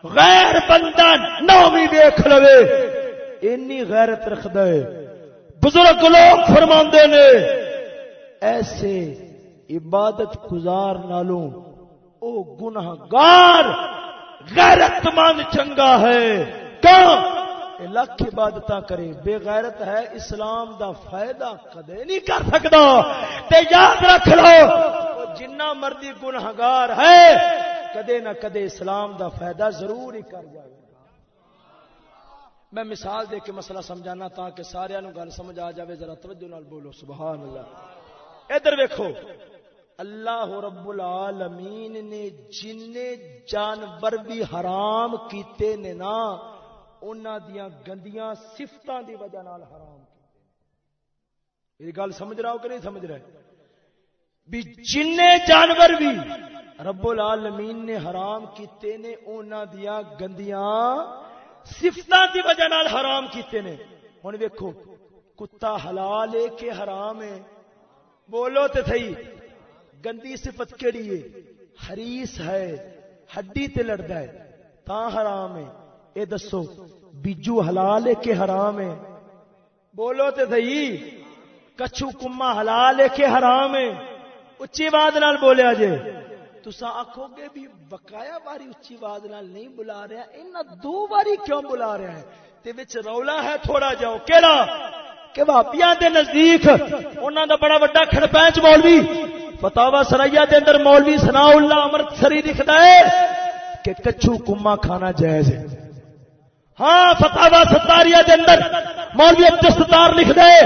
غیر بندہ نومی دیکھ لوے۔ اینی غیرت رکھ دے بزرگ لوگ فرما نے ایسے عبادت گزار نالوں او گناہ گار غیرت مند چنگا ہے۔ کہاں لکھ عبادت کرے بے غیرت ہے اسلام دا فائدہ کدے نہیں کر سکتا تے یاد رکھ لو جنہ مرضی گنہگار ہے کدے نہ کدے اسلام دا فائدہ ضرور ہی کر جائے میں مثال دے کے مسئلہ سمجھانا تاکہ سارے گل سمجھ آ جائے ذرا توجہ نال بولو، سبحان اللہ۔ ادھر ویکھو، اللہ رب العالمین نے جن جانور بھی حرام کیتے نے نا، انہاں دیاں گندیاں صفتاں دی وجہ نال حرام کیتے میری گل سمجھ رہا ہو کہ نہیں سمجھ رہے؟ بھی جن جانور بھی رب العالمین نے حرام کیتے نے، انہاں دیاں گندیاں صفتاں دی وجہ نال حرام کیتے نے۔ ہن ویکھو، کتا حلال ہے کہ حرام ہے؟ بولو تے تھئی گندی صفت کیڑی ہے؟ حریص ہے، ہڈی تے لڑدا ہے تا حرام ہے۔ اے دسو، بیجو حلال ہے کہ حرام ہے؟ بولو تے تھئی کچھو کما حلال ہے کہ حرام ہے؟ اچھی آواز نال بولیا جے۔ تسا آخو گے بھی بقایا باری اچھی آواز نال نہیں بلا رہا ان دو باری کیوں بلا رہا ہے؟ تے وچ رولا ہے تھوڑا جاؤ۔ کیڑا؟ کہ بھابیاں دے نزدیک، انہاں دا بڑا بڑا کھڑپینچ مولوی۔ فتاوا سریا دے اندر مولوی سنا اللہ امرتسری لکھدا ہے کہ کچھو کما کھانا جائز ہے۔ ہاں فتاوا ستاریہ دے اندر مولوی عبد ستار لکھدا ہے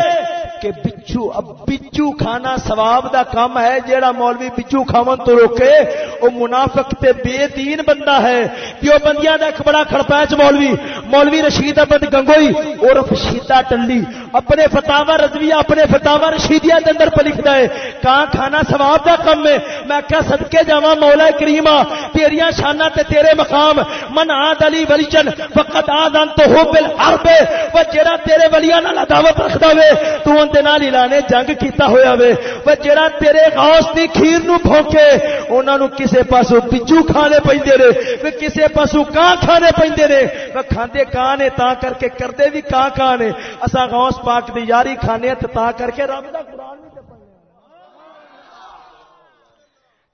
کہ بچو اب بچو کھانا ثواب دا کام ہے، جیڑا مولوی بچو کھاون تو روکے، او منافق تے بے دین بندہ ہے۔ دیو بندیاں دا ایک بڑا کھڑپیچ مولوی مولوی رشید احمد گنگوئی، عرف شیدہ ٹلی اپنے فتاوا رضویہ، اپنے فتاوا رشیدیہ دے اندر پہ لکھدا ہے۔ کہاں کھانا ثواب دا کم ہے؟ میں کیا صدقے جاواں مولا کریما تیریاں شاناں تے تیرے مقام۔ من عاد علی ولیجن فقط آدان تو ہو بالحرب و جڑا تیرے ولیاں نال عداوت رکھدا وے تو ان دے نال اعلان جنگ کیتا ہویا وے و جڑا تیرے غوث دی کھیر نو بھوکے انہاں نو کسے پاسو بچو کھانے پیندے نے و کسے پاسو کاں کھانے پیندے نے و کھاندے کاں نے تا کر کے کردے وی کاں کاں نے۔ اساں غوث پاک دی یاری کھانے تے تا کر کے رب دا قرآن وی تے پڑھنے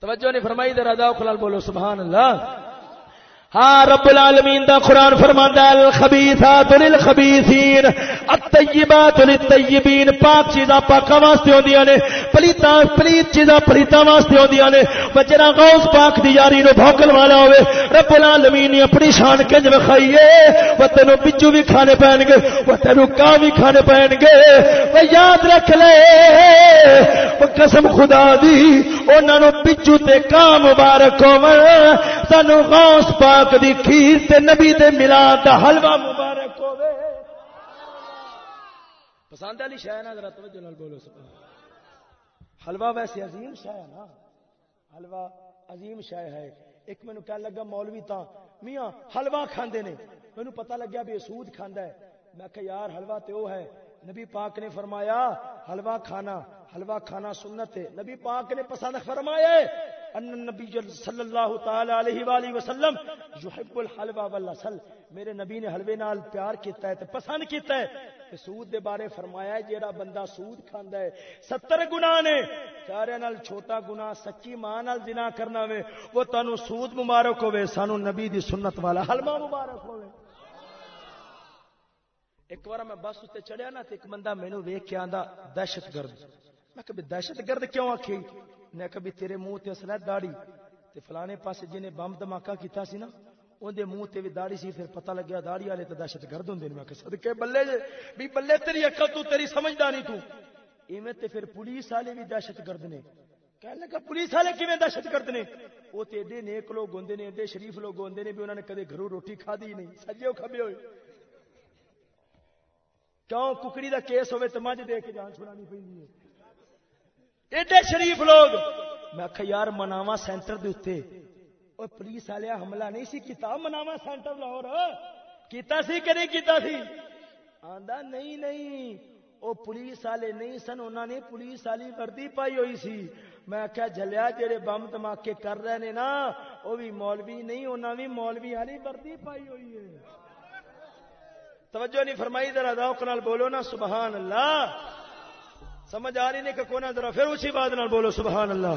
توجہ نہیں فرمائی، ذرا دا خلال بولو، سبحان اللہ۔ ہاں رب العالمین دا قرآن فرماندا ہے الخبیثات للخبیثین الطیبات للطیبین پاک چیزاں پاکاں واسطے ہوندیاں نے، پلیتاں پلیت چیزاں پلیتاں واسطے ہوندیاں نے۔ وجرا غوث پاک دی یاری نو بھوکل والا ہوے رب العالمین نے اپنی شان کنج وکھائی ہے و تینو بچو بھی کھانے پین گے و تینو کاں بھی کھانے پین گے؟ و یاد رکھ لے و قسم خدا دی، انہاں نو بچو تے کاں مبارک ہون سانو غوث پاک پاک دی کھیر تے نبی دے ملاد دا حلوہ مبارک ہوے پسند علی شے نا ذرا توجہ نال بولو، سبحان حلوہ ویسے عظیم شے ہے نا۔ حلوہ عظیم شے ہے۔ ایک مینوں کہن لگا، مولوی تا میاں، حلوہ کھاندے نے۔ مینوں پتہ لگیا بھی سود کھاندا ہے۔ میں کہ یار، حلوہ تے او ہے۔ نبی پاک نے فرمایا، حلوہ کھانا حلوہ کھانا سنت ہے۔ نبی پاک نے پسند فرمایا ہے، ان نبی صلی اللہ تعالی علیہ وآلہ وسلم یحب الحلوہ والعسل۔ میرے نبی نے حلوے نال پیار کیتا ہے، تے پسند کیتا ہے۔ تے سود دے بارے فرمایا ہے، جیڑا بندہ سود کھاندا ہے 70 گناہ نے۔ سارے نال چھوٹا گناہ سچی ماں نال زنا کرنا وے، وہ تانوں سود مبارک ہوے سانو نبی دی سنت والا حلوہ مبارک ہوے ایک بار میں بس اتنے چڑھیا نا ایک بندہ مینو ویک کے آدھا دہشت گرد۔ میں کبھی دہشت گرد کیوں آخی میں کبھی تیرے منہ تے اصل داڑی تے فلانے پاس جنہیں بم دھماکہ کیتا سی نا اندر منہ تے بھی داڑی سی، پھر پتہ لگیا داڑی والے تو دہشت گرد ہوں میں صدقے بلے بھی بلے تیری اکل تو، تیری سمجھداری تو۔ ایویں تے پھر پولیس والے بھی دہشت گرد نے۔ کہنے لگا پولیس والے کیویں دہشت گرد نے؟ وہ تے ایڈے نیک لوگ ہوندے نے، ایڈے شریف لوگ ہوندے نے بھی انہوں نے کدے گھروں روٹی کھادی نہیں۔ سجے کھبے ہوئے۔ کیوں ککڑی دا کیس ہوئے تو مجھ دے کے جان چھڑانی پہ ایڈے شریف لوگ۔ میں آخ یار مناوا سینٹر دے اتنے وہ پولیس والے حملہ نہیں سی کیتا؟ مناوا سینٹر لاہور۔ کیتا سی کہ نہیں کیتا سی؟ آندا نہیں نہیں۔ وہ پولیس والے نہیں سن۔ انہوں نے پولیس والی وردی پائی ہوئی سی۔ میں آخیا جلیا جہے بم دماکے کر رہے نے نا وہ بھی مولوی نہیں انہوں بھی مولوی والی وردی پائی ہوئی ہے۔ توجہ نہیں فرمائی ذرا روک نال بولو نا سبحان اللہ۔ سمجھ آ رہی نہیں کہ کونا ذرا پھر اسی بات نال بولو، سبحان اللہ۔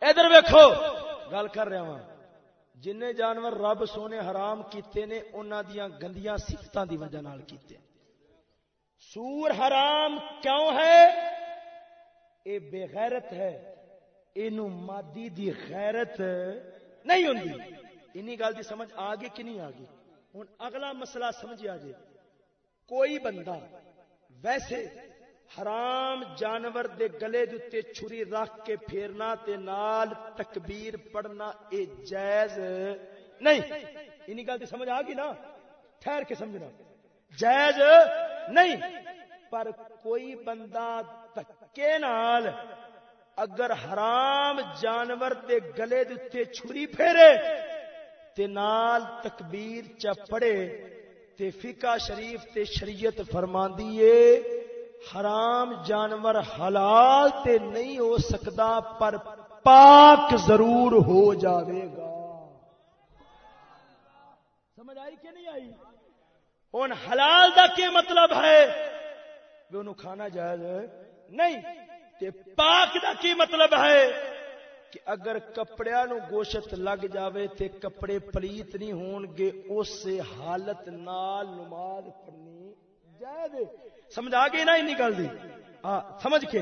ادھر ویکھو، گل کر رہا ہوں جن جانور رب سونے حرام کیتے نے، انہاں دیاں گندیاں صفتاں دی وجہ نال کیتے۔ سور حرام کیوں ہے؟ اے بے غیرت ہے۔ اینو مادی دی غیرت نہیں ہوندی۔ انہی گل دی سمجھ آگے کہ نہیں آگے؟ ہوں اگلا مسئلہ سمجھا جی کوئی بندہ ویسے حرام جانور دے گلے دے چھری رکھ کے پھیرنا تے نال تکبیر پڑھنا اے جائز نہیں۔ انہی گل سمجھ آ گئی نا؟ ٹھہر کے سمجھنا۔ جائز نہیں۔ پر کوئی بندہ تکے نال اگر حرام جانور دے گلے دے چھری پھیرے تے نال تکبیر چا پڑے تے فقہ شریف تے شریعت فرماندی ہے حرام جانور حلال تے نہیں ہو سکتا، پر پاک ضرور ہو جاوے گا۔ سمجھ آئی کہ نہیں آئی؟ ہوں حلال دا کی مطلب ہے؟ کہ انہوں کھانا جائز ہے؟ نہیں۔ تے پاک دا کی مطلب ہے؟ کہ اگر کپڑیا نو گوشت لگ جاوے تے کپڑے پلیت نہیں ہون گے، اس حالت نال نماز پڑھنی جائز سمجھ آ گئی نا این گل دی۔ ہاں سمجھ کے۔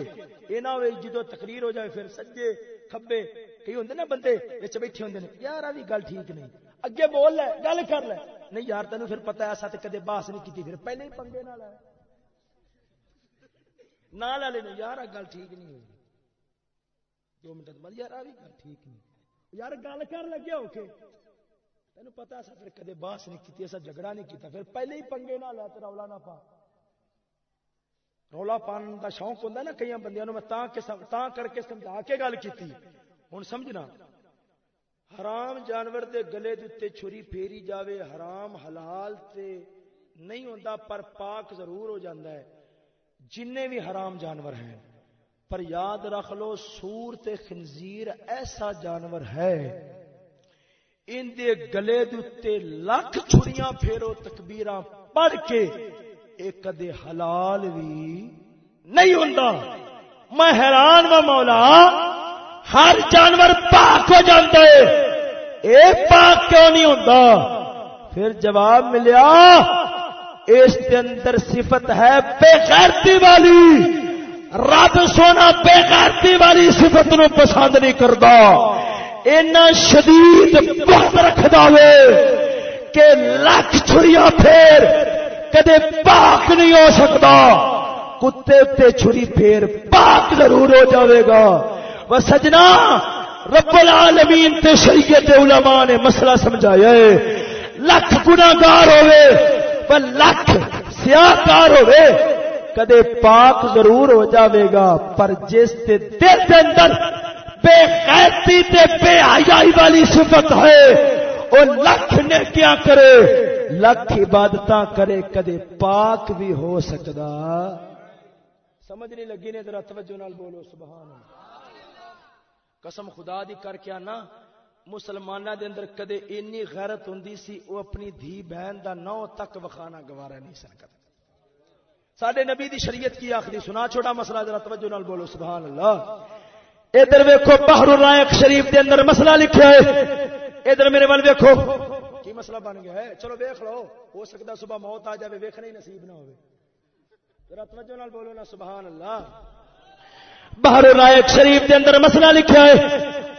یہ نہ ہوئے جی جدو تقریر ہو جائے، پھر سجے کھبے۔ کئی ہوں نا بندے بچ بیٹھے ہوں نے، یار ابھی گل ٹھیک نہیں۔ اگے بول لے، گل کر لے۔ نہیں یار تین پھر پتا ایسا تو کدے باس نہیں کی پھر پہلے ہی پنگے نہ لے نہ لے لے یار گل ٹھیک نہیں ہوئی دو منٹ بعد، یار بھی گل ٹھیک نہیں۔ یار گل کر لگے ہو کے۔ تین پتا ایسا پھر کدے باس نہیں کی ایسا جھگڑا نہیں کیتا۔ پھر پہلے ہی پنگے نہ لے تو رولا نہ پا۔ رولا پان کا شوق ہوتا نا کئی بندے میں تا کر کے سمجھا کے گل کی ہوں سمجھنا حرام جانور دے گلے دے چھری پھیری جاوے حرام حلال تے نہیں ہوتا پر پاک ضرور ہو جاتا ہے جن بھی حرام جانور ہیں پر یاد رکھ لو سور تے خنزیر ایسا جانور ہے ان دے گلے دے لکھ چھڑیاں پھیرو تکبیراں پڑھ کے ایک کدے حلال بھی نہیں ہوں میں حیران و مولا، ہر جانور پاک ہو جاتا ہے۔ اے پاک کیوں نہیں ہوتا پھر جواب ملیا، اس کے اندر صفت ہے بے غیرتی والی۔ رب سونا بے غیرتی والی صفت نو پسند نہیں کرتا اینا شدید بہت رکھ دے کہ لکھ چھڑیاں پھر کدے پاک نہیں ہو سکتا۔ کتے تے چھری پھیر پاک ضرور ہو جاوے گا۔ وہ سجنا رب العالمین تے شریعت علماء نے مسئلہ سمجھایا ہے۔ لکھ گناگار ہوئے پر لکھ سیاہکار ہوئے کدے پاک ضرور ہو جاوے گا، پر جس تے دل دے اندر بے خیرتی تے بے حیائی والی صفت ہے، وہ لکھ نے کیا کرے۔ لکھ عبادت کرے کدے پاک بھی ہو سکتا سمجھ نہیں لگی نے ذرا توجہ نال بولو، سبحان اللہ۔ قسم خدا دی کر کے آنا مسلمانہ دے اندر کدے اینی غیرت ہوندی سی، او اپنی دھی بہن دا نو تک وکھانا گوارا نہیں سن کرتا سڈے نبی دی شریعت کی آخری سنا، چھوٹا مسئلہ ذرا توجہ نال بولو، سبحان اللہ۔ ادھر ویکھو بحر الرائق شریف دے اندر مسئلہ لکھیا ہے۔ ادھر میرے ول ویکھو۔ مسئلہ بن گیا ہے۔ چلو ویکھ لو، ہو سکتا صبح موت آ جائے ویکھنا ہی نصیب نہ ہوے ذرا توجہ نال بولو نا، سبحان اللہ۔ بحر الرائق شریف دے اندر مسئلہ لکھیا ہے،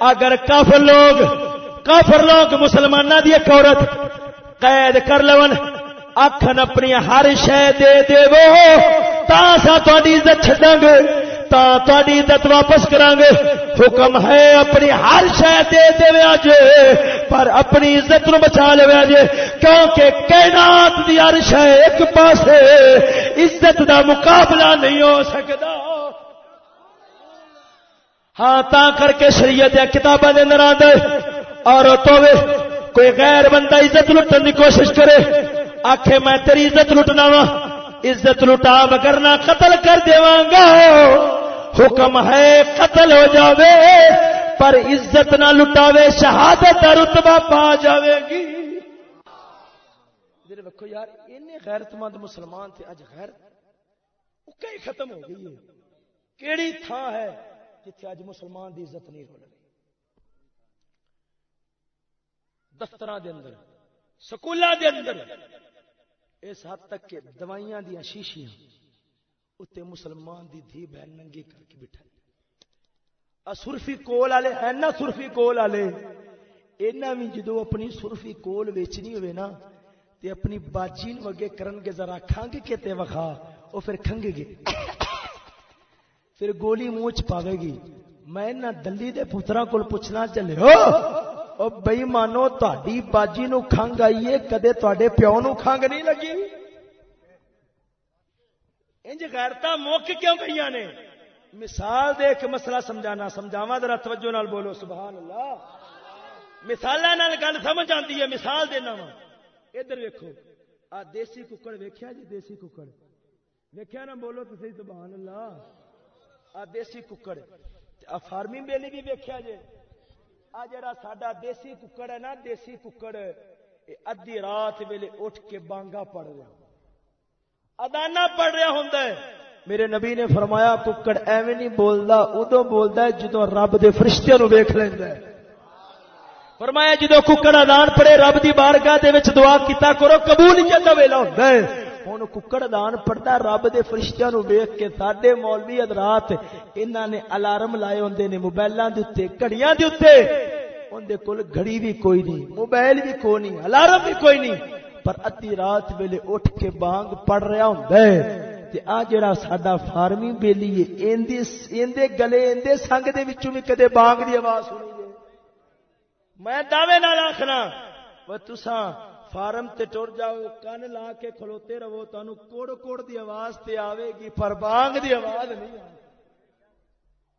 اگر کافر لوگ کافر لوگ مسلمانہ دی ایک عورت قید کر لون آخن اپنی ہر شہ دے دے تا سا تاری عزت چڈا گے۔ تا تاری عزت واپس کرا گے حکم ہے اپنی ہر شہ دے دے اج پر اپنی عزت نو بچا لے اج کیونکہ کائنات دی ہر شہ ایک پاسے عزت دا مقابلہ نہیں ہو سکتا ہاں تا کر کے شریعت یا کتاباں دے اندر آندا اور تو کوئی غیر بندہ عزت لٹن دی کوشش کرے آخے میں تیری عزت لٹنا وا عزت لٹا نہ قتل کر گا حکم ہے قتل ہو جاوے، پر عزت نہ لٹاوے، شہادت رتبہ پا جاوے گی۔ ویکو یار این غیرت مند مسلمان تھے، اج غیر۔ کئی ختم ہو گئی ہے۔ کیڑی تھان ہے جتھے اج مسلمان دی عزت نہیں ہو رہی۔ دفتر دے اندر سکولہ دے اندر، اس حد تک کہ دوائیاں دیا شیشیاں۔ اتنے مسلمان دی دھی بہن ننگی کر کے بٹھا سرفی کول والے ہے نا سرفی کول والے اینا بھی جدو اپنی سرفی کول ویچنی ہوئے نا تے اپنی باجی نو اگے کرن گے ذرا کھنگ کے تے وکھا او پھر کھنگے گے پھر گولی منہ چ پاوے گی میں نہ دلی دے پتراں کول پوچھنا چلے ہو بئی مانو تاری باجی نو کھنگ آئیے کدے تے پیو نو کھنگ نہیں لگی انج غیرتا موک کیوں گئی نے؟ مثال دے کے مسئلہ سمجھانا سمجھاوا ذرا توجہ نال بولو سبحان اللہ مثال گل سمجھ آتی ہے، مثال دینا وا۔ ادھر ویکو آ دیسی ککڑ ویکیا جی؟ دیسی ککڑ۔ ویکیا نا بولو تو صحیح سبحان اللہ آ دیسی ککڑ۔ آ فارمی بیلی بھی ویکیا جی۔ آ جڑا ساڈا دیسی ککڑ ہے نا، دیسی ککڑ ادی رات ویلے اٹھ کے بانگا پڑ رہا۔ ادانا پڑ رہا ہوں میرے نبی نے فرمایا ککڑ ایویں نہیں بولتا ادو بولتا ہے جدو رب دے فرشتے نو ویخ لینا فرمایا جدو ککڑ ادان پڑے رب دی بارگاہ دے وچ دعا کیتا کرو قبول نہیں جاتا ویلا ہوندا ہے۔ ہوں ککڑ دان پڑتا رب دے فرشتیاں نو ویخ کے ساڈے مولوی ادرات انہاں نے الارم لائے ہوندے نے موبائلاں دے اوتے گھڑیاں دے اوتے اون دے کول گھڑی بھی کوئی نہیں موبائل بھی کوئی نہیں الارم بھی کوئی نہیں۔ پر ادھی رات ویلے اٹھ کے بانگ پڑ رہا ہوندا ہے تے آ جڑا ساڈا فارمی بیلی ہے ایندے ایندے گلے ایندے سنگ دے وچوں بھی کدے بانگ دی آواز سنی جے میں دعوے نال آکھنا وہ تساں فارم تے ٹر جاؤ، کن لا کے کھلوتے رہو تمہیں کوڑ کوڑ دی آواز تے آوے گی، پر بانگ دی آواز نہیں آوے۔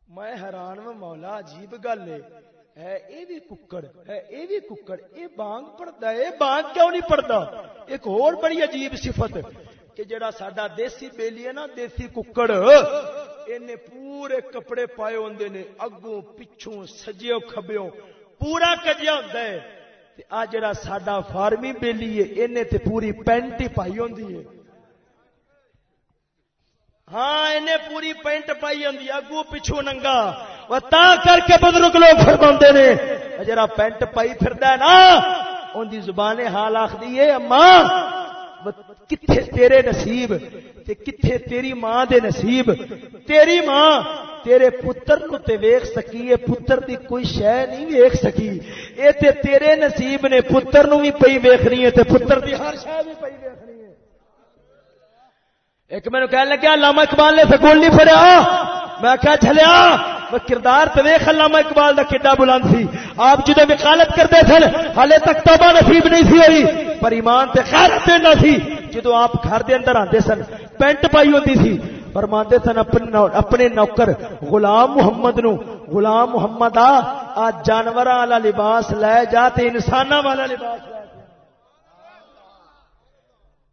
میں حیران و مولا عجیب گل ہے۔ ہے، اے بھی ککڑ، ہے، اے بھی ککڑ، اے بانگ پڑتا ہے بانگ کیوں نہیں پڑتا ایک اور بڑی عجیب صفت کہ جڑا ساڈا دیسی بیلی ہے نا، دیسی ککڑ، اینے پورے کپڑے پائے ہوندے نے، اگوں پچھوں سجیو کھبیوں پورا کجیا ہوندا ہے۔ آ جڑا ساڈا فارمی بیلی ہے انہیں تے پوری پینٹ ہی پائی ہوندی ہے۔ ہاں انہیں پوری پینٹ پائی ہوندی ہے ہاں، اگو پچھو ننگا۔ وہ تا کر کے بزرگ لوگ فرماندے نے جڑا پینٹ پائی پھردا ہے نا، اون دی زبان حال آکھدی ہے اماں کتھے تیرے نصیب، تے کتھے تیری ماں دے نصیب، تیری ماں تیرے پتر نو تے ویکھ سکی، اے پتر دی کوئی شے نہیں ویکھ سکی، اے تے تیرے نصیب نے پتر نو بھی پئی ویکھنی ہے، تے پتر دی ہر شے بھی پئی ویکھنی ہے۔ ایک مینوں کہن لگا، علامہ اقبال نے سکول نہیں پڑھیا میں کہا چلیا کردار تو ویخ علامہ اقبال دا کڈا بلند سی۔ آپ جدو وکالت کرتے تھے ہالے تک توبہ نصیب نہیں سی ہوئی۔ پر ایمان تے خیرت دینا سی۔ جدو آپ گھر دے اندر آتے سن، پینٹ پائی ہوتی سی۔ فرماندے سن اپنے اپنے نوکر غلام محمد نو، غلام محمد آ آ جانور والا لباس لے جا تے انسان والا لباس لے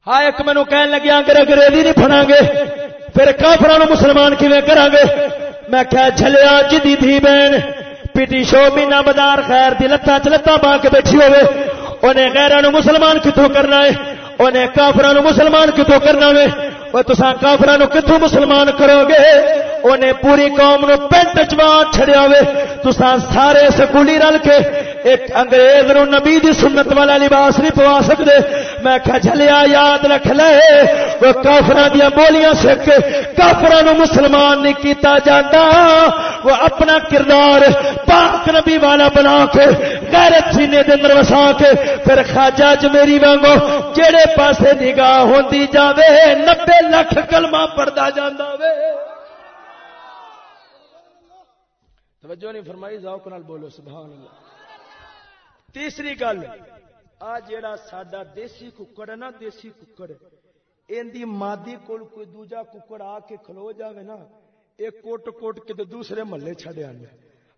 ہاں ایک مینو کہن لگیا اگر انگریزی نہیں پڑھا گے۔ پھر کافران مسلمان کیویں کرا گے میں کہا چلیا جدی تھی بہن پیٹی شو مینا بدار خیر دی لتاں چ لتاں پا کے بیٹھی ہوئے انہیں غیران مسلمان کتوں کرنا ہے؟ انہیں کافران مسلمان کتوں کرنا ہے وہ تسا کافران کتوں مسلمان کرو گے؟ انہیں پوری قوم نو پینٹ چوان چھڑیا ہوئے تسا سارے سکولی رل کے ایک انگریز نو نبی دی سنت والا لباس نہیں پوا سکتے میں کہا جھلیا یاد رکھ لے۔ وہ کافران دیا بولیاں سکھ کافران نو مسلمان نہیں کیتا جاتا وہ اپنا کردار پاک نبی والا بنا کے، غیرت سینے دے اندر وسا کے، پھر خواجہ جمیری وانگو جڑے پاسے نگاہ ہوندی جاوے، نبے لاکھ کلمہ پڑھدا جاندا وے۔ توجہ نہیں فرمائی، ذوق نال بولو، سبحان اللہ۔ تیسری گل، آ جیڑا ساڈا دیسی ککڑ ہے نا، دیسی ککڑ، این دی مادی کول کوئی دوجا ککڑ آ کے کھلو جاوے نا ایک کوٹ کوٹ کے دوسرے محلے چھڑے آنے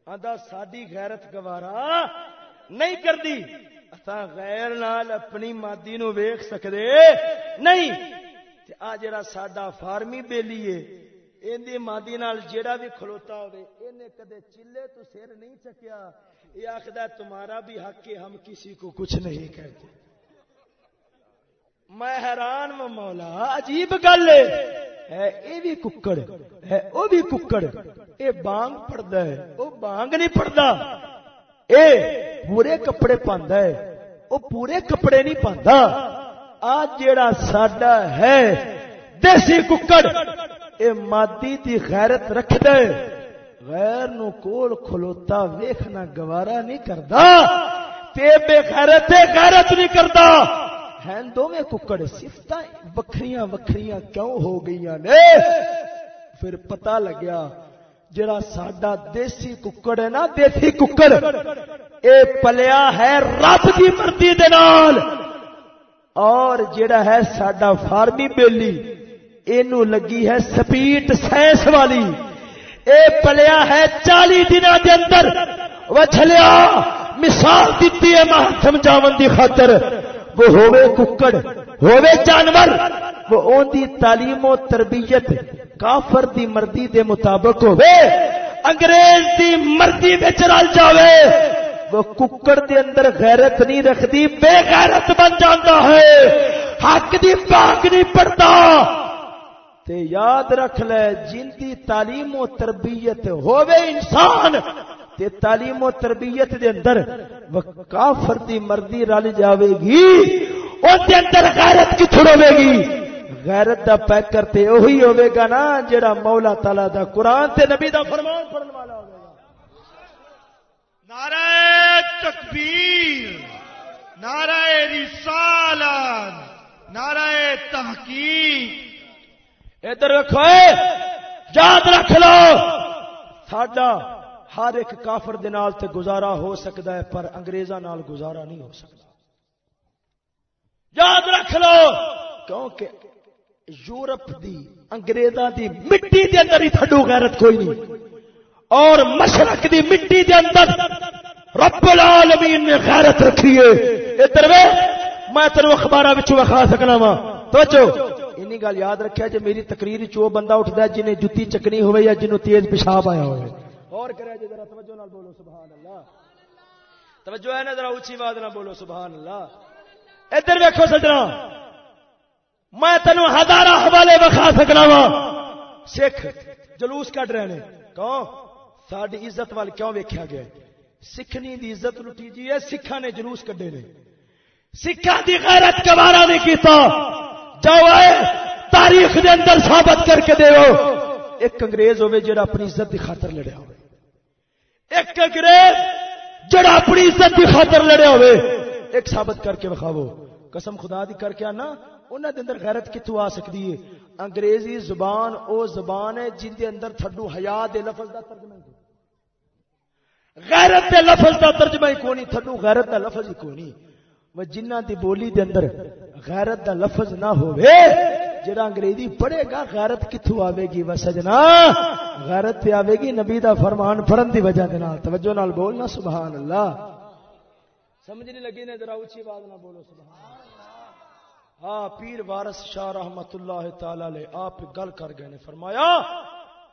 آندا، ساڈی غیرت گوارا نہیں کردی۔ اساں غیر نال اپنی مادی نو ویکھ سکدے نہیں۔ تے آ جڑا ساڈا فارمی بیلی ہے اندی مادی نال جیڑا بھی کھلوتا ہوئے انہیں کدے چلے تو سر نہیں چکیا یہ آخدہ تمہارا بھی حق ہے ہم کسی کو کچھ نہیں کہتے میں حیران و مولا عجیب گل ہے اے بھی ککڑ ہے او بھی ککڑ اے بانگ پڑدا ہے او بانگ نہیں پڑدا اے پورے کپڑے پاندا ہے او پورے کپڑے نہیں پاندا آج جیڑا ساڈا ہے دیسی ککڑ اے مادی دی غیرت رکھ دے۔ غیر نو کول کھلوتا ویکھنا گوارا نہیں کردا۔ تے بے غیرت غیرت نہیں کردا۔ ہیں دو ککڑ صفت وکھریاں وکھریاں کیوں ہو گئیاں نے؟ پھر پتہ لگیا، جڑا ساڈا دیسی ککڑ ہے نا، دیسی ککڑ، اے پلیا ہے رب دی مرضی دے نال۔ اور جڑا ہے ساڈا فارمی بیلی اینو لگی ہے سپیٹ سائنس والی۔ اے پلیا ہے چالی دن دے اندر۔ وچھلیا مثال دیتی ہے ماں سمجھاون دی خاطر۔ وہ ہوئے ککڑ ہوئے جانور۔ وہ اون دی تعلیم و تربیت کافر دی مردی دے مطابق ہوئے انگریز دی مردی وچ رل جاوے۔ وہ ککڑ دے اندر غیرت نہیں رکھدی، بے غیرت بن جاندا ہے۔ حق دی پاک نہیں پڑتا تے یاد رکھ لے، جن دی تعلیم و تربیت ہووے انسان، تے تعلیم و تربیت دے اندر کافر دی مرضی رل جاوے گی، او دے اندر غیرت کی ہوے گی؟ غیرت دا پیکر تے وہی ہوے گا نا جڑا مولا تعالی دا قرآن تے نبی دا فرمان پڑھن والا ہوے گا۔ نعرہ تکبیر، نعرہ رسالت، نعرہ تحقیق ادھر رکھو یاد رکھ لو! ساڈا ہر ایک کافر دنال تے گزارا ہو سکتا ہے، پر انگریزاں نال گزارا نہیں ہو سکتا یاد رکھ لو! کیونکہ یورپ دی، انگریزاں دی مٹی دے اندر ہی تھڈو غیرت کوئی نہیں۔ اور مشرق دی مٹی دے اندر رب العالمین نے غیرت رکھی ہے۔ ادھر میں تینوں اخبار وکھا سکنا وا توجہ! اینی گل یاد رکھیا جے میری تقریر چ وہ بندہ اٹھدا ہے جنے جُتی چکنی ہوے یا جنوں تیز پیشاب آیا ہوے اور کرے جے ذرا توجہ نال بولو سبحان اللہ توجہ ہے نا، ذرا اونچی آواز نال بولو سبحان اللہ ادھر ویکھو سجنا۔ میں تینو ہزارہ حوالے وکھا سکنا وا سکھ، جلوس کڈ رہے نے کون ساڈی عزت وال کیوں ویکھیا گیا؟ سکھنی دی عزت لٹی جی ہے، سکھاں نے جلوس کڈے نے۔ سکھاں دی غیرت گوارا نہیں کیتا۔ جاؤ تاریخ دے اندر ثابت کر کے دیو۔ ایک انگریز ہوے جڑا اپنی عزت دی خاطر لڑیا ہوے ایک انگریز جڑا اپنی عزت دی خاطر لڑیا ہوے ایک ثابت کر کے وکھاو قسم خدا دی کر کے آنا، انہاں دے اندر غیرت کتوں آ سکتی ہے؟ انگریزی زبان او زبان ہے جن دے اندر تھڈو حیا دے لفظ دا ترجمہ ہے غیرت دے لفظ دا ترجمہ ہی کونی تھڈو غیرت دا لفظ ہی کونی وہ جنہ دی بولی دے اندر غیرت دا لفظ نہ ہوئے، جڑا انگریزی پڑھے گا، غیرت کتھوں آوے گی؟ وہ سجنا، غیرت تے آوے گی نبی دا فرمان پڑھن دی وجہ دے نال۔ توجہ نال بولنا، سبحان اللہ۔ سمجھ نہیں لگی نے؟ ذرا اونچی آواز نہ بولو، سبحان اللہ۔ ہاں پیر وارس شاہ رحمت اللہ تعالی لے آپ گل کر گئے نے، فرمایا،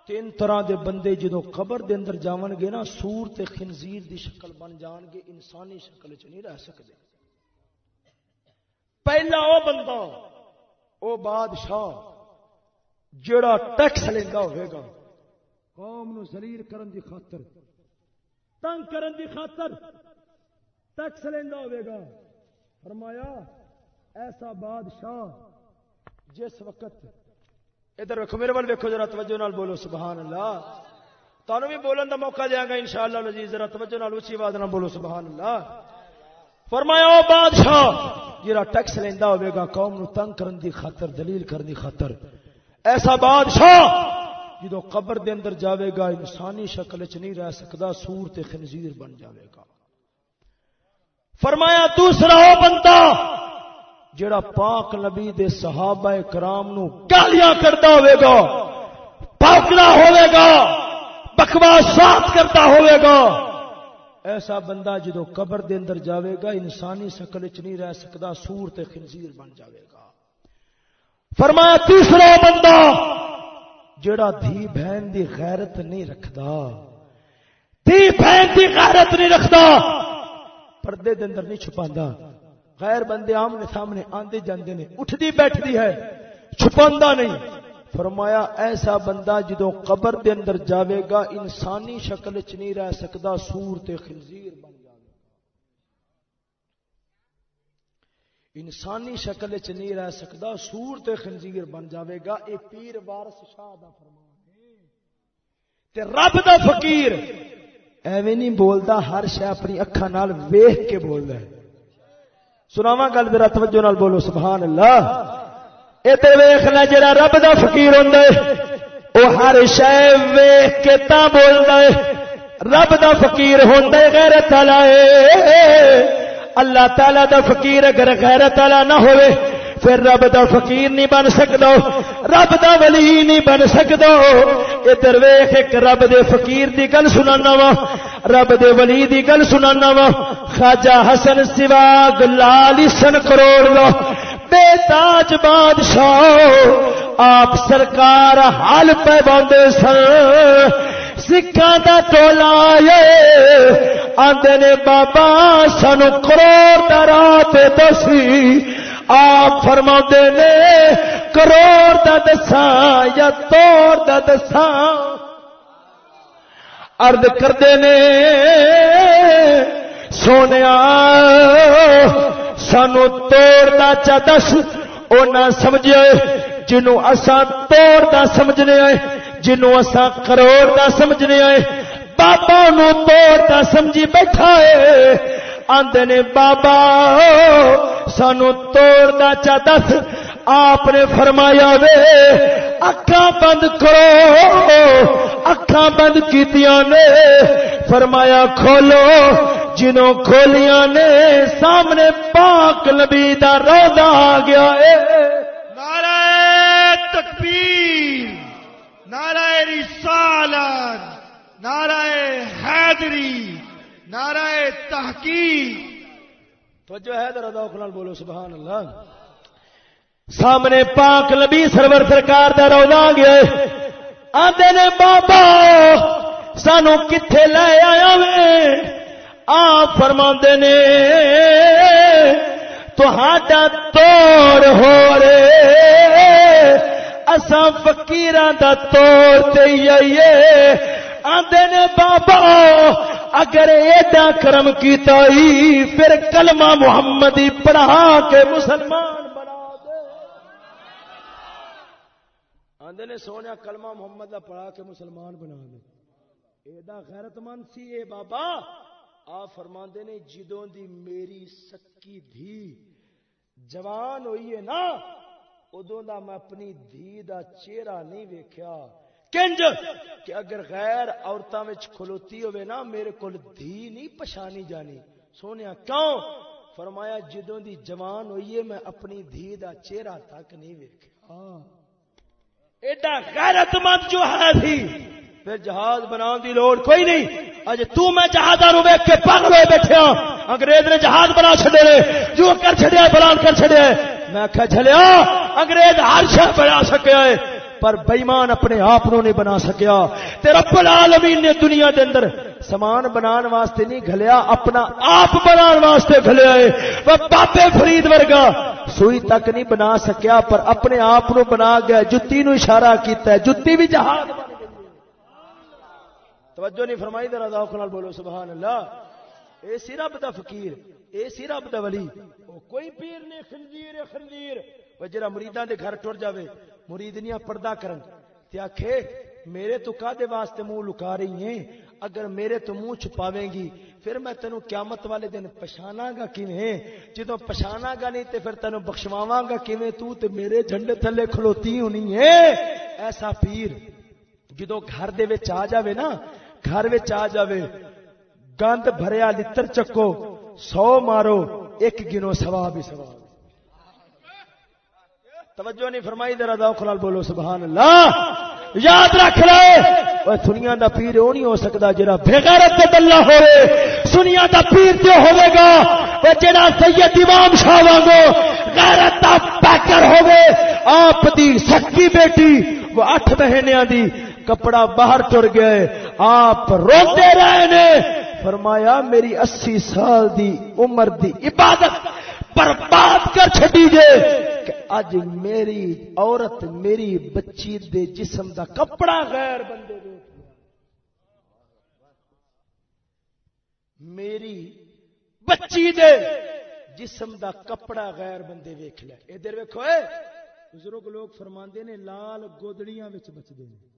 تین طرح دے بندے جدو قبر دے اندر جاون گے نا، سور تے خنزیر دی شکل بن جان گے، انسانی شکل چ نہیں رہ سکتے پہلا او بندہ او بادشاہ جڑا ٹیکس لینا ہوئے گا۔ قوم نو ذلیل کرن دی خاطر۔ تنگ کرن دی خاطر ٹیکس لینا ہوئے گا۔ فرمایا ایسا بادشاہ جس وقت ادھر ویکو میرے وال ویکو ذرا توجہ نال بولو سبحان اللہ۔ تانوں بھی بولن دا موقع دیا گا انشاءاللہ العزیز ذرا توجہ نال اونچی آواز نال بولو سبحان اللہ۔ فرمایا، او بادشاہ! جڑا ٹیکس لیندا ہوے گا، قوم نو تنگ کرن دی خاطر، دلیل کرن دی خاطر۔ ایسا بادشاہ جدو قبر دے اندر جاوے گا، انسانی شکل چ نہیں رہ سکدا، سور تے خنزیر بن جاوے گا۔ فرمایا، دوسرا او بندہ جڑا پاک نبی دے صحابہ کرام نو گالیاں کرتا ہوئے گا پاکنا ہوئے گا بکواسات کرتا ہوئے گا۔ ایسا بندہ جدو قبر دے اندر جاوے گا، انسانی شکل چ نہیں رہ سکتا سور تے خنزیر بن جاوے گا۔ فرمایا، تیسرا بندہ جڑا دھی بہن دی غیرت نہیں رکھدا۔ دھی بہن دی غیرت نہیں رکھدا۔ پردے دے اندر نہیں چھپاندا۔ غیر بندے آمنے سامنے آندے جاندے نے، اٹھدی بیٹھدی ہے، چھپاندا نہیں۔ فرمایا، ایسا بندہ جدو قبر دے اندر جاوے گا، انسانی شکل چ نہیں رہ سکدا، سور تے خنزیر بن جاوے انسانی شکل چ نہیں رہ سکدا، سور تے خنزیر بن جاوے گا۔ اے پیر وارث شاہ دا فرمان ہے۔ تے رب دا فقیر، ایویں نہیں بولدا، ہر شے اپنی اکھاں نال ویکھ کے بولدا ہے۔ سناواں گل، ذرا توجہ نال بولو، سبحان اللہ۔ ادھر ویخنا جڑا رب دا فقیر ہوندا ہے، او ہر شے ویکھ کے تا بولدا ہے۔ رب دا فقیر ہوندا ہے، غیرت والا ہے۔ اللہ تعالی دا فقیر اگر غیرت والا نہ ہوئے، پھر رب دا فقیر نہیں بن سکدا۔ رب دا ولی نہیں بن سکدا۔ ادھر ویکھ ایک رب دے فقیر دی گل سنانا وا، رب دے ولی دی گل سنانا وا۔ خواجہ حسن سوا گلال سن کروڑ لو بے تاج بادشاہ، آپ سرکار حال پہ باندھے سن۔ سکھا دا ٹولا آدھے نے بابا، سانو کروڑ دا رات دسی۔ آپ فرما نے، کروڑ دا دساں یا توڑ دا دساں۔ ارد کرتے نے سونے سانو توڑنا چا دس، او نہ سمجھے جنوں اساں توڑنا سمجھنے آئے جنوں اساں کروڑ دا سمجھنے آئے۔ بابا نو توڑنا سمجھی بیٹھا ہے۔ آندے نے، بابا، سانو توڑنا چا دس۔ آپ نے فرمایا، وے، اکھاں بند کرو۔ اکھاں بند کیتیاں نے۔ فرمایا، کھولو۔ جنوں کھولیاں نے سامنے پاک نبی دا روضہ آ گیا ہے نعرہ تکبیر نعرہ رسالت نعرہ حیدری نعرہ تحقیق۔ تو جو ہے ذرا ذوق نال بولو سبحان اللہ۔ سامنے پاک نبی سرور سرکار دا روضہ آ گیا آندے نے بابا سانو کتھے لے آیا وے؟ آپ فرما نے تو توڑ ہو رے، اساں فقیراں دا توڑ تے آئیے. آندے نے، بابا، اگر ایڈا کرم کیتا ہی، پھر کلمہ محمدی پڑھا کے مسلمان بنا دے. آندے نے سونے کلمہ محمد دا پڑھا کے مسلمان بنا دے. ایڈا غیرت مند سی اے بابا۔ آ فرماندے نے جدوں دی میری سکی دھی جوان ہوئی ہے نا ادوں دا میں اپنی دھی دا چہرہ نہیں ویکھیا۔ کنج کہ اگر غیر عورتاں وچ کھلوتی ہوے نا میرے کول دھی نہیں پہچانی جانی۔ سونیا کیوں؟ فرمایا جدوں دی جوان ہوئی ہے میں اپنی دھی دا چہرہ تک نہیں ویکھیا۔ ایڈا غیرت مند جو ہے تھی پھر جہاز بنا دی لوڑ کوئی نہیں۔ اج تو میں جہاز نو ویکھ کے پاگل ہوئے بیٹھے ہاں۔ انگریز نے جہاز بنا چھڑے نے۔ جو کر چھڑیا بلان کر چھڑیا میں آخیا چلیا انگریز ہر شہ بنا سکیا ہے۔ پر بےمان اپنے آپ نہیں بنا سکیا۔ تے رب العالمین نے دنیا دے اندر سامان بنان واسطے نہیں گھلیا، اپنا آپ بنان واسطے گھلیا ہے۔ وہ بابے فرید ورگا سوئی تک نہیں بنا سکیا، پر اپنے آپ بنا گیا۔ جتی نو اشارہ کیتا ہے۔ جتی بھی جہاز توجہ نہیں فرمائی، ذرا ذوق نال بولو سبحان اللہ اے سی رب دا فقیر، اے سی رب دا ولی۔ او کوئی پیر نے خنزیر خنزیر۔ وہ جڑا مریداں دے گھر ٹر جاوے مریدنیاں پردہ کرن۔ تے آکھے، میرے تو کا دے واسطے منہ لکا رہی ہیں؟ اگر میرے تو منہ چھپاویں گی، پھر میں تینوں قیامت والے دن پچھانا گا کیویں؟ جدوں پچھانا گا نہیں، تے پھر تینوں بخشواواں گا کیویں؟ تو تے میرے جھنڈے تھلے کھلوتی ہونی ہے ایسا پیر، جدوں گھر دے وچ آ جاوے نا گھر آ جاوے۔ گند بھریا، لتر چکو، سو مارو، ایک گنو سوا بھی سوا توجہ نہیں فرمائی، ذرا دوخ لال بولو سبحان اللہ یاد رکھ لو سنیا دا پیر وہ نہیں ہو سکتا جہاں بےغیرت تے بلا ہوئے۔ سنیا دا پیر تے ہوے گا۔ وہ جہاں سید امام شاہ وانگو غیرت دا پیکر ہوے آپ دی سکی بیٹی وہ اٹھ مہینیاں دی کپڑا باہر ٹر گئے۔ آپ روتے رہے نے فرمایا، میری اسی سال دی عمر دی عبادت برباد کر چڈی جے کہ اج میری عورت میری بچی دے جسم دا کپڑا غیر بندے دے میری بچی دے جسم دا کپڑا غیر بندے ویکھ لے۔ ادھر ویکھو اے، بزرگ لوگ فرماندے نے، لال گودڑیاں وچ بچدے نے۔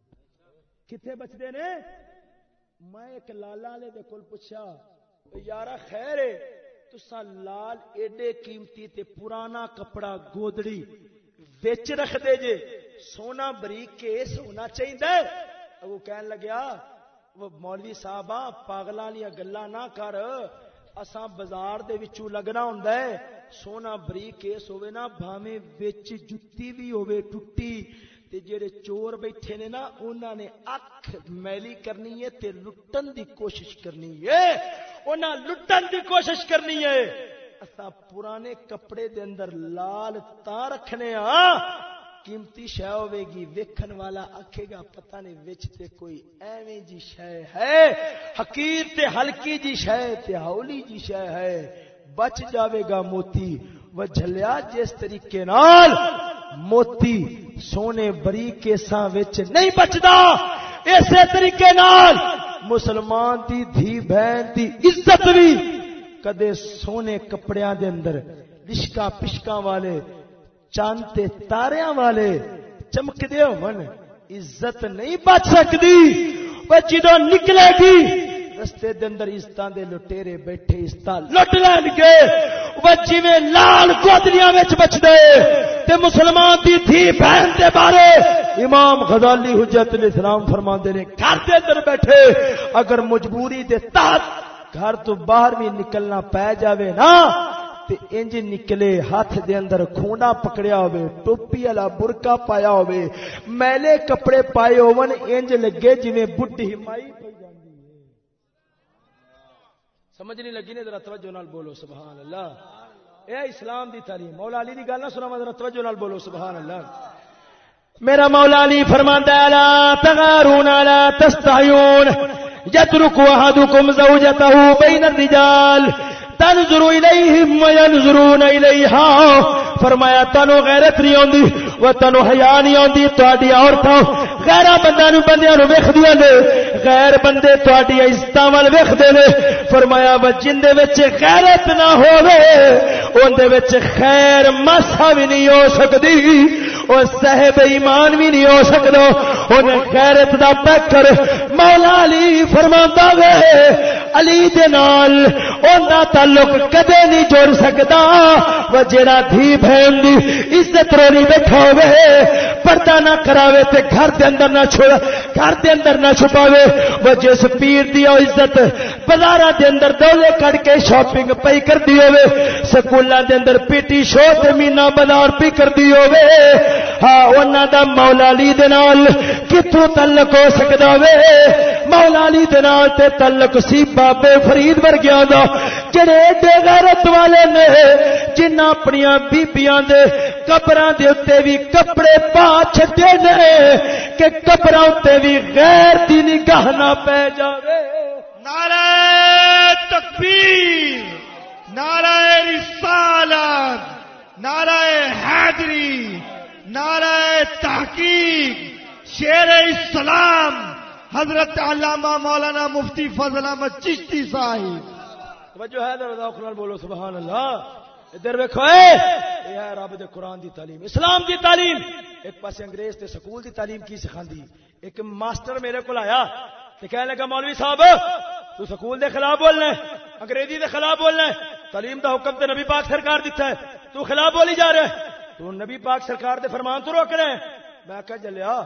کتنے بچتے نے میں ایک لالا والے دے کول پوچھا یارا خیر ہے تسا لال ایڈے قیمتی تے پرانا کپڑا گودڑی وچ رکھ دے جے، سونا بریک کیس ہونا چاہیے وہ کہن لگیا، وہ مولوی صاحب پاگل والی گلا نہ کر، اساں بازار دے وچوں لگنا ہوندا ہے، سونا بریک کیس ہوے نا بھاویں وچ جُتی بھی ہوے ٹوٹی تے جڑے چور بیٹھے نے نا، انہاں نے اکھ میلی کرنی ہے تے لٹن دی کوشش کرنی ہے۔ انہاں لٹن دی کوشش کرنی ہے۔ اسا پرانے کپڑے دے اندر لال تا رکھنے ہاں۔ قیمتی شے ہوے گی، ویکھن والا آکھے گا، پتہ نہیں وچ تے کوئی ایویں جی شے ہے۔ حقیر تے ہلکی جی شے تے ہولی جی شے ہے۔ بچ جاوے گا موتی وہ جھلیا جس طریقے نال موتی سونے بری کیسا وچ نہیں بچتا اسی طریقے نال مسلمان دی دھی بہن دی عزت بھی کدے سونے کپڑیاں دے اندر لشکا پشکا والے، چاند تاریاں والے چمکدے ہون، عزت نہیں بچ سکتی جدو نکلے گی رستے دے اندر عزتاں دے لٹیرے بیٹھے عزت لٹ لین گے وہ جویں لال گودریاں وچ بچ دے تے مسلمان دی تھی بہن دے بارے۔ امام غزالی حجت الاسلام فرماندے نے، گھر دے اندر بیٹھے، اگر مجبوری دے تحت گھر تو باہر بھی نکلنا پے جاوے نا، تے انج نکلے ہاتھ دے اندر کھونڈا پکڑیا ہوئے ٹوپی والا برکا پایا ہوئے میلے کپڑے پائے ہون، انج لگے جویں بڈھی مائی سمجھ نہیں لگی نے، ذرا توجہ نال بولو سبحان اللہ اے اسلام دی تعلیم، مولا علی دی گل نہ سنا ذرا توجہ نال بولو سبحان اللہ میرا مولا علی فرماندا ہے، لا تغارون لا تستحيون يترك احدكم زوجته بين الرجال تنظر الیہم وینظرون الیہا۔ فرمایا تانو غیرت نہیں آندی وہ تانو حیا نہیں آندی تہاڈی عورتاں غیر بندہ نو بندیاں نو ویکھدیاں نے، غیر بندے تہاڈی عزتاں وال ویکھدے نے۔ فرمایا وہ دے وچ غیرت نہ ہووے، اون دے وچ خیر ماسا بھی نہیں ہو سکدی او صاحب ایمان بھی نہیں ہو سکدا اون غیرت دا پیکر مولا علی فرماندا وے علی دے نال اوندا تعلق کدے نہیں جوڑ سکدا۔ وہ جڑا دھی بہن دی عزت رونی بیٹھا ہوے پردہ نہ کراوے تے گھر دے اندر نہ چھوڑ، گھر دے اندر نہ چھپاوے۔ وہ جس پیر دی او عزت، بازاراں دے اندر دولے کڈ کے شاپنگ پئی کردی ہوے سکولاں دے اندر پیٹی شو تے مینا بازار پی کردی ہوے ہاں انہاں دا مولا علی دے نال کتھوں تعلق ہو سکدا وے؟ مولا علی دے نال تے تعلق سی بابے فرید ورگیاں دا، جڑے ایڈے غیرت والے نے جنہ اپنی بیبیاں دے قبراں دے اوتے بھی کپڑے پا چھڈے نے، کہ قبراں اوتے بھی غیر دی نگاہ نہ پے جاوے۔ نعرہ تکبیر، نعرہ رسالت، نعرہ حیدری نعرہ تحقیق شیر اسلام حضرت علامہ مولانا مفتی فضل احمد چشتی صاحب۔ توجہ ہے ذرا بولو، سبحان اللہ۔ ادھر ویکھو، اے۔ یہ ہے رب دے قرآن دی تعلیم، اسلام دی تعلیم۔ ایک پاسے انگریز تے سکول دی تعلیم کی سکھاندی۔ ایک ماسٹر میرے کول آیا تے کہنے لگا، مولوی صاحب، تو سکول دے خلاف بولنا ہے، انگریزی دے خلاف بولنا ہے۔ تعلیم دا حکم تے نبی پاک سرکار دیتا ہے، تو خلاف بولی جا رہا ہے۔ تو نبی پاک سرکار دے فرمان تو روک رہے ہیں۔ میں کہا، جلیا،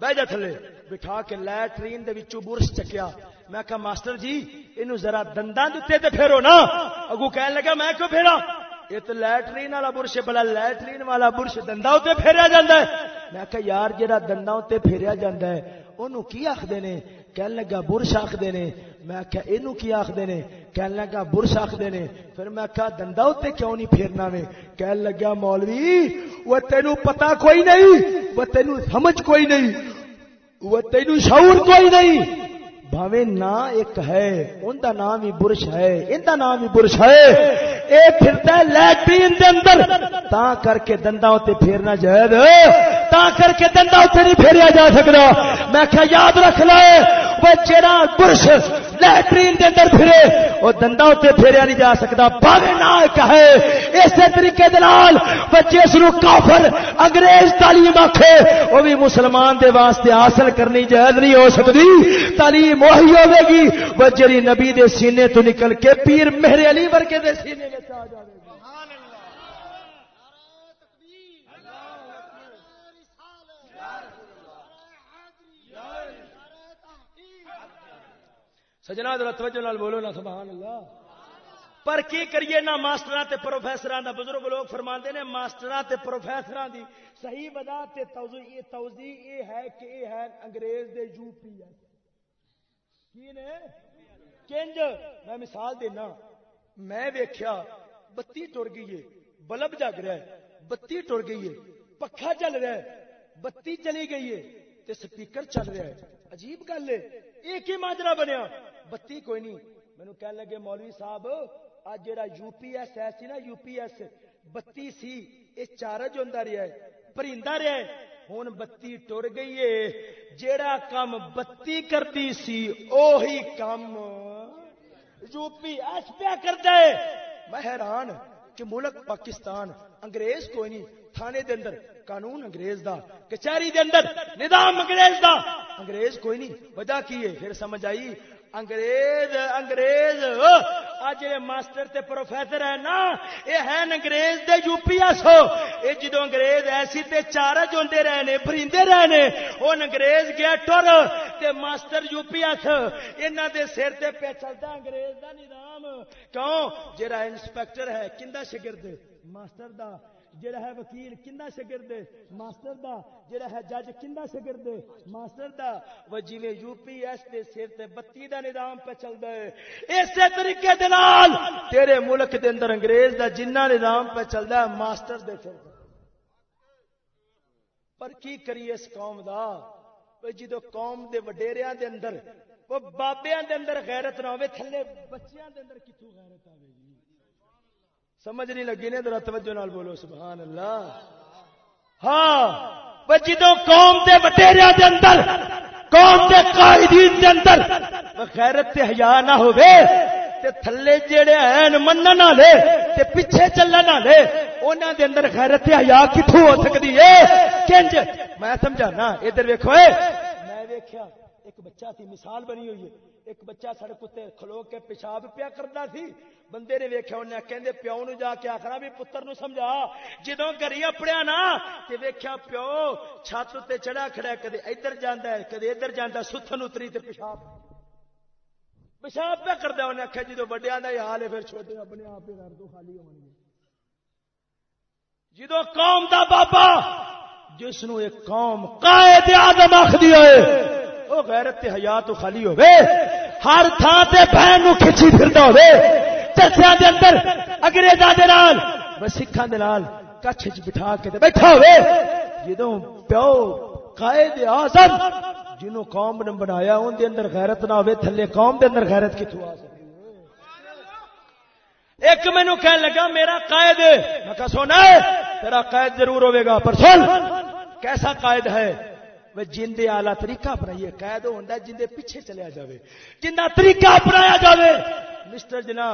بہ جا تھلے۔ بٹھا کے لیٹرین دے وچوں برش چکیا۔ میں کہا، ماسٹر جی اینو ذرا دنداں دتے تے پھیرو نا۔ اگو کہنے لگا، میں کیوں پھیرا؟ یہ تو لیٹرین والا برش بلا لیٹرین والا برش دندا اتنے پھیریا جاتا ہے۔ میں کہا، یار جہاں دندا اتنے پھیریا جاتا ہے انہوں کی آخر نے؟ کہنے لگا، برش آخر نے۔ میں کہا اینو کی آخر نے؟ کہنے لگا، برش آخر نے۔ پھر میں کہا دندا اتنے کیوں نہیں پھیرنا میں کہنے لگا، مولوی، وہ تینوں پتا کوئی نہیں، وہ تینوں سمجھ کوئی نہیں۔ وہ تینو شعور کوئی نہیں۔ بھاوے نا ایک ہے ان دا نام ہی برش ہے، ان دا نام ہی برش ہے۔ اے پھرتا ہے لیٹرین دے اندر۔ تا کر کے دندا تے پھیرنا جائز۔ تا کر کے دندا تے نہیں پھیریا جا سکدا۔ میں کہ یاد رکھ لے۔ وہ جڑا برش لیٹرین دے اندر پھرے وہ دندا تے پھیریا نہیں جا سکدا بھاوے نا ایک ہے اسی طریقے دے نال بچے اس کافر، انگریز تعلیم آکھے وہ بھی مسلمان دے واسطے حاصل کرنی جائز نہیں ہو سکدی تعلیم وہی ہوے گی، وہ جڑی نبی دے سینے تو نکل کے پیر مہر علی ورگے دے سینے وچ آ جاوے۔ سجنا توجہ نال بولو نا، سبحان اللہ۔ پر کی کریے نہ ماسٹر تے پروفیسر دا؟ بزرگ لوگ فرما نے ماسٹر تے پروفیسر دی صحیح وجہ تے توضیح توضیح یہ ہے کہ یہ ہے انگریز دے یو پی ایس کی نے؟ کنج۔ میں مثال دینا، میں ویکھیا، بتی ٹر گئی ہے، بلب جگ رہا ہے، بتی ٹر گئی ہے، پکھا چل رہا ہے، بتی چلی گئی ہے، تے سپیکر چل رہا ہے۔ عجیب گل ہے، ایک ہی ماجرا بنیا۔ بتی کوئی نہیں مینو کہنے لگے مولوی صاحب اج جڑا یو پی ایس ہے سی نا یو پی ایس بتی سی یہ چارج ہوتا رہا ہے پرندہ رہا ہے ہوں بتی ٹر گئی ہے جیڑا کام بتی کرتی سی اوہی کام یو پی ایس پیا کر دے میں حیران کہ ملک پاکستان انگریز کوئی نہیں تھانے دے اندر قانون انگریز دا کچہری دے اندر نظام انگریز دا انگریز کوئی نہیں وجہ کی ہے پھر سمجھ آئی انگریز انگریز آج ماسٹر تے پروفیسر ہے نا یہ ہے انگریز دے یو پی ایس ہو یہ جدو انگریز ایسی تے چارج ہوندے رہنے پرندے رہنے وہ انگریز گیا ٹر تے ماسٹر یو پی ایس انہاں دے سر تے پہ چلتا انگریز دا نظام۔ کیوں؟ جڑا انسپیکٹر ہے، کندا شگرد؟ ماسٹر دا۔ جڑا ہے وکیل کندا شگرد ماسٹر دا. جڑا ہے جج کندا شگرد ماسٹر دا. وہ جویں یو پی ایس دے سر تے بتی دا نظام پہ چلدا ہے. اسی طریقے دے نال تیرے ملک دے اندر انگریز دا جنہ نظام پہ چلدا ہے، ماسٹر دے سر پر کی کریے اس قوم دا؟ وہ جدو قوم دے وڈیریاں دے اندر، وہ بابیاں دے اندر غیرت نہ ہوے تھلے بچیاں دے اندر کتھوں غیرت آوے گی؟ سمجھ نہیں لگی نے، ذرا توجہ نال بولو سبحان اللہ ہاں جدو قوم دے وڈیریاں دے اندر، قوم دے قائدین دے اندر غیرت تے حیا نہ ہوے تے تھلے جڑے ہیں منن والے، تے پیچھے چلن والے، انہاں دے اندر غیرت تے حیا کتھوں ہو سکدی ہے؟ کنج میں سمجھانا، ادھر ویکھو اے، میں ویکھیا، ایک بچہ تھی مثال بنی ہوئی ہے۔ ایک بچہ سڑک اتنے کھلو کے پیشاب پیا کرتا سی، بندے نے ویکیا انہیں کہندے، پیو نو جا کے آخنا بھی پتر نو سمجھا۔ جدو گری اپڑیا نا، تے ویکھیا، پیو چھت تے چڑھا کھڑا کدے ادھر جاندا ہے، کدے ادھر جاندا ستھن اتری تے پیشاب۔ پیشاب پہ کردا انہیں آخیا جدو بڑیا دا یہ حال ہے، پھر چھوٹے اپنے آپ ہی کر دو خالی ہون گے۔ جدو قوم دا بابا، جس نو ایک قوم قائد اعظم آخدی ہے وہ غیرت تے حیا تو خالی ہوے ہر تھان تے بہن نو کھچی پھردا ہوے چرچا دے اندر انگریزاں دے نال وہ سکھاں دے نال کچھ چ بٹھا کے بیٹھا ہوئے جدوں پیو قائد اعظم، جنوں قوم نے بنایا ان دے اندر غیرت نہ ہوے تھلے قوم دے اندر غیرت کتھوں آ سکتی ایک مینو کہنے لگا، میرا قائد، میں کہا سونا ہے تیرا قائد ضرور ہوے گا، پر سن، کیسا قائد ہے؟ جن دے آلہ طریقہ اپنائیے قائد ہوتا ہے جن دے پیچھے چلیا جاوے جن دا طریقہ اپنایا جاوے مسٹر جنا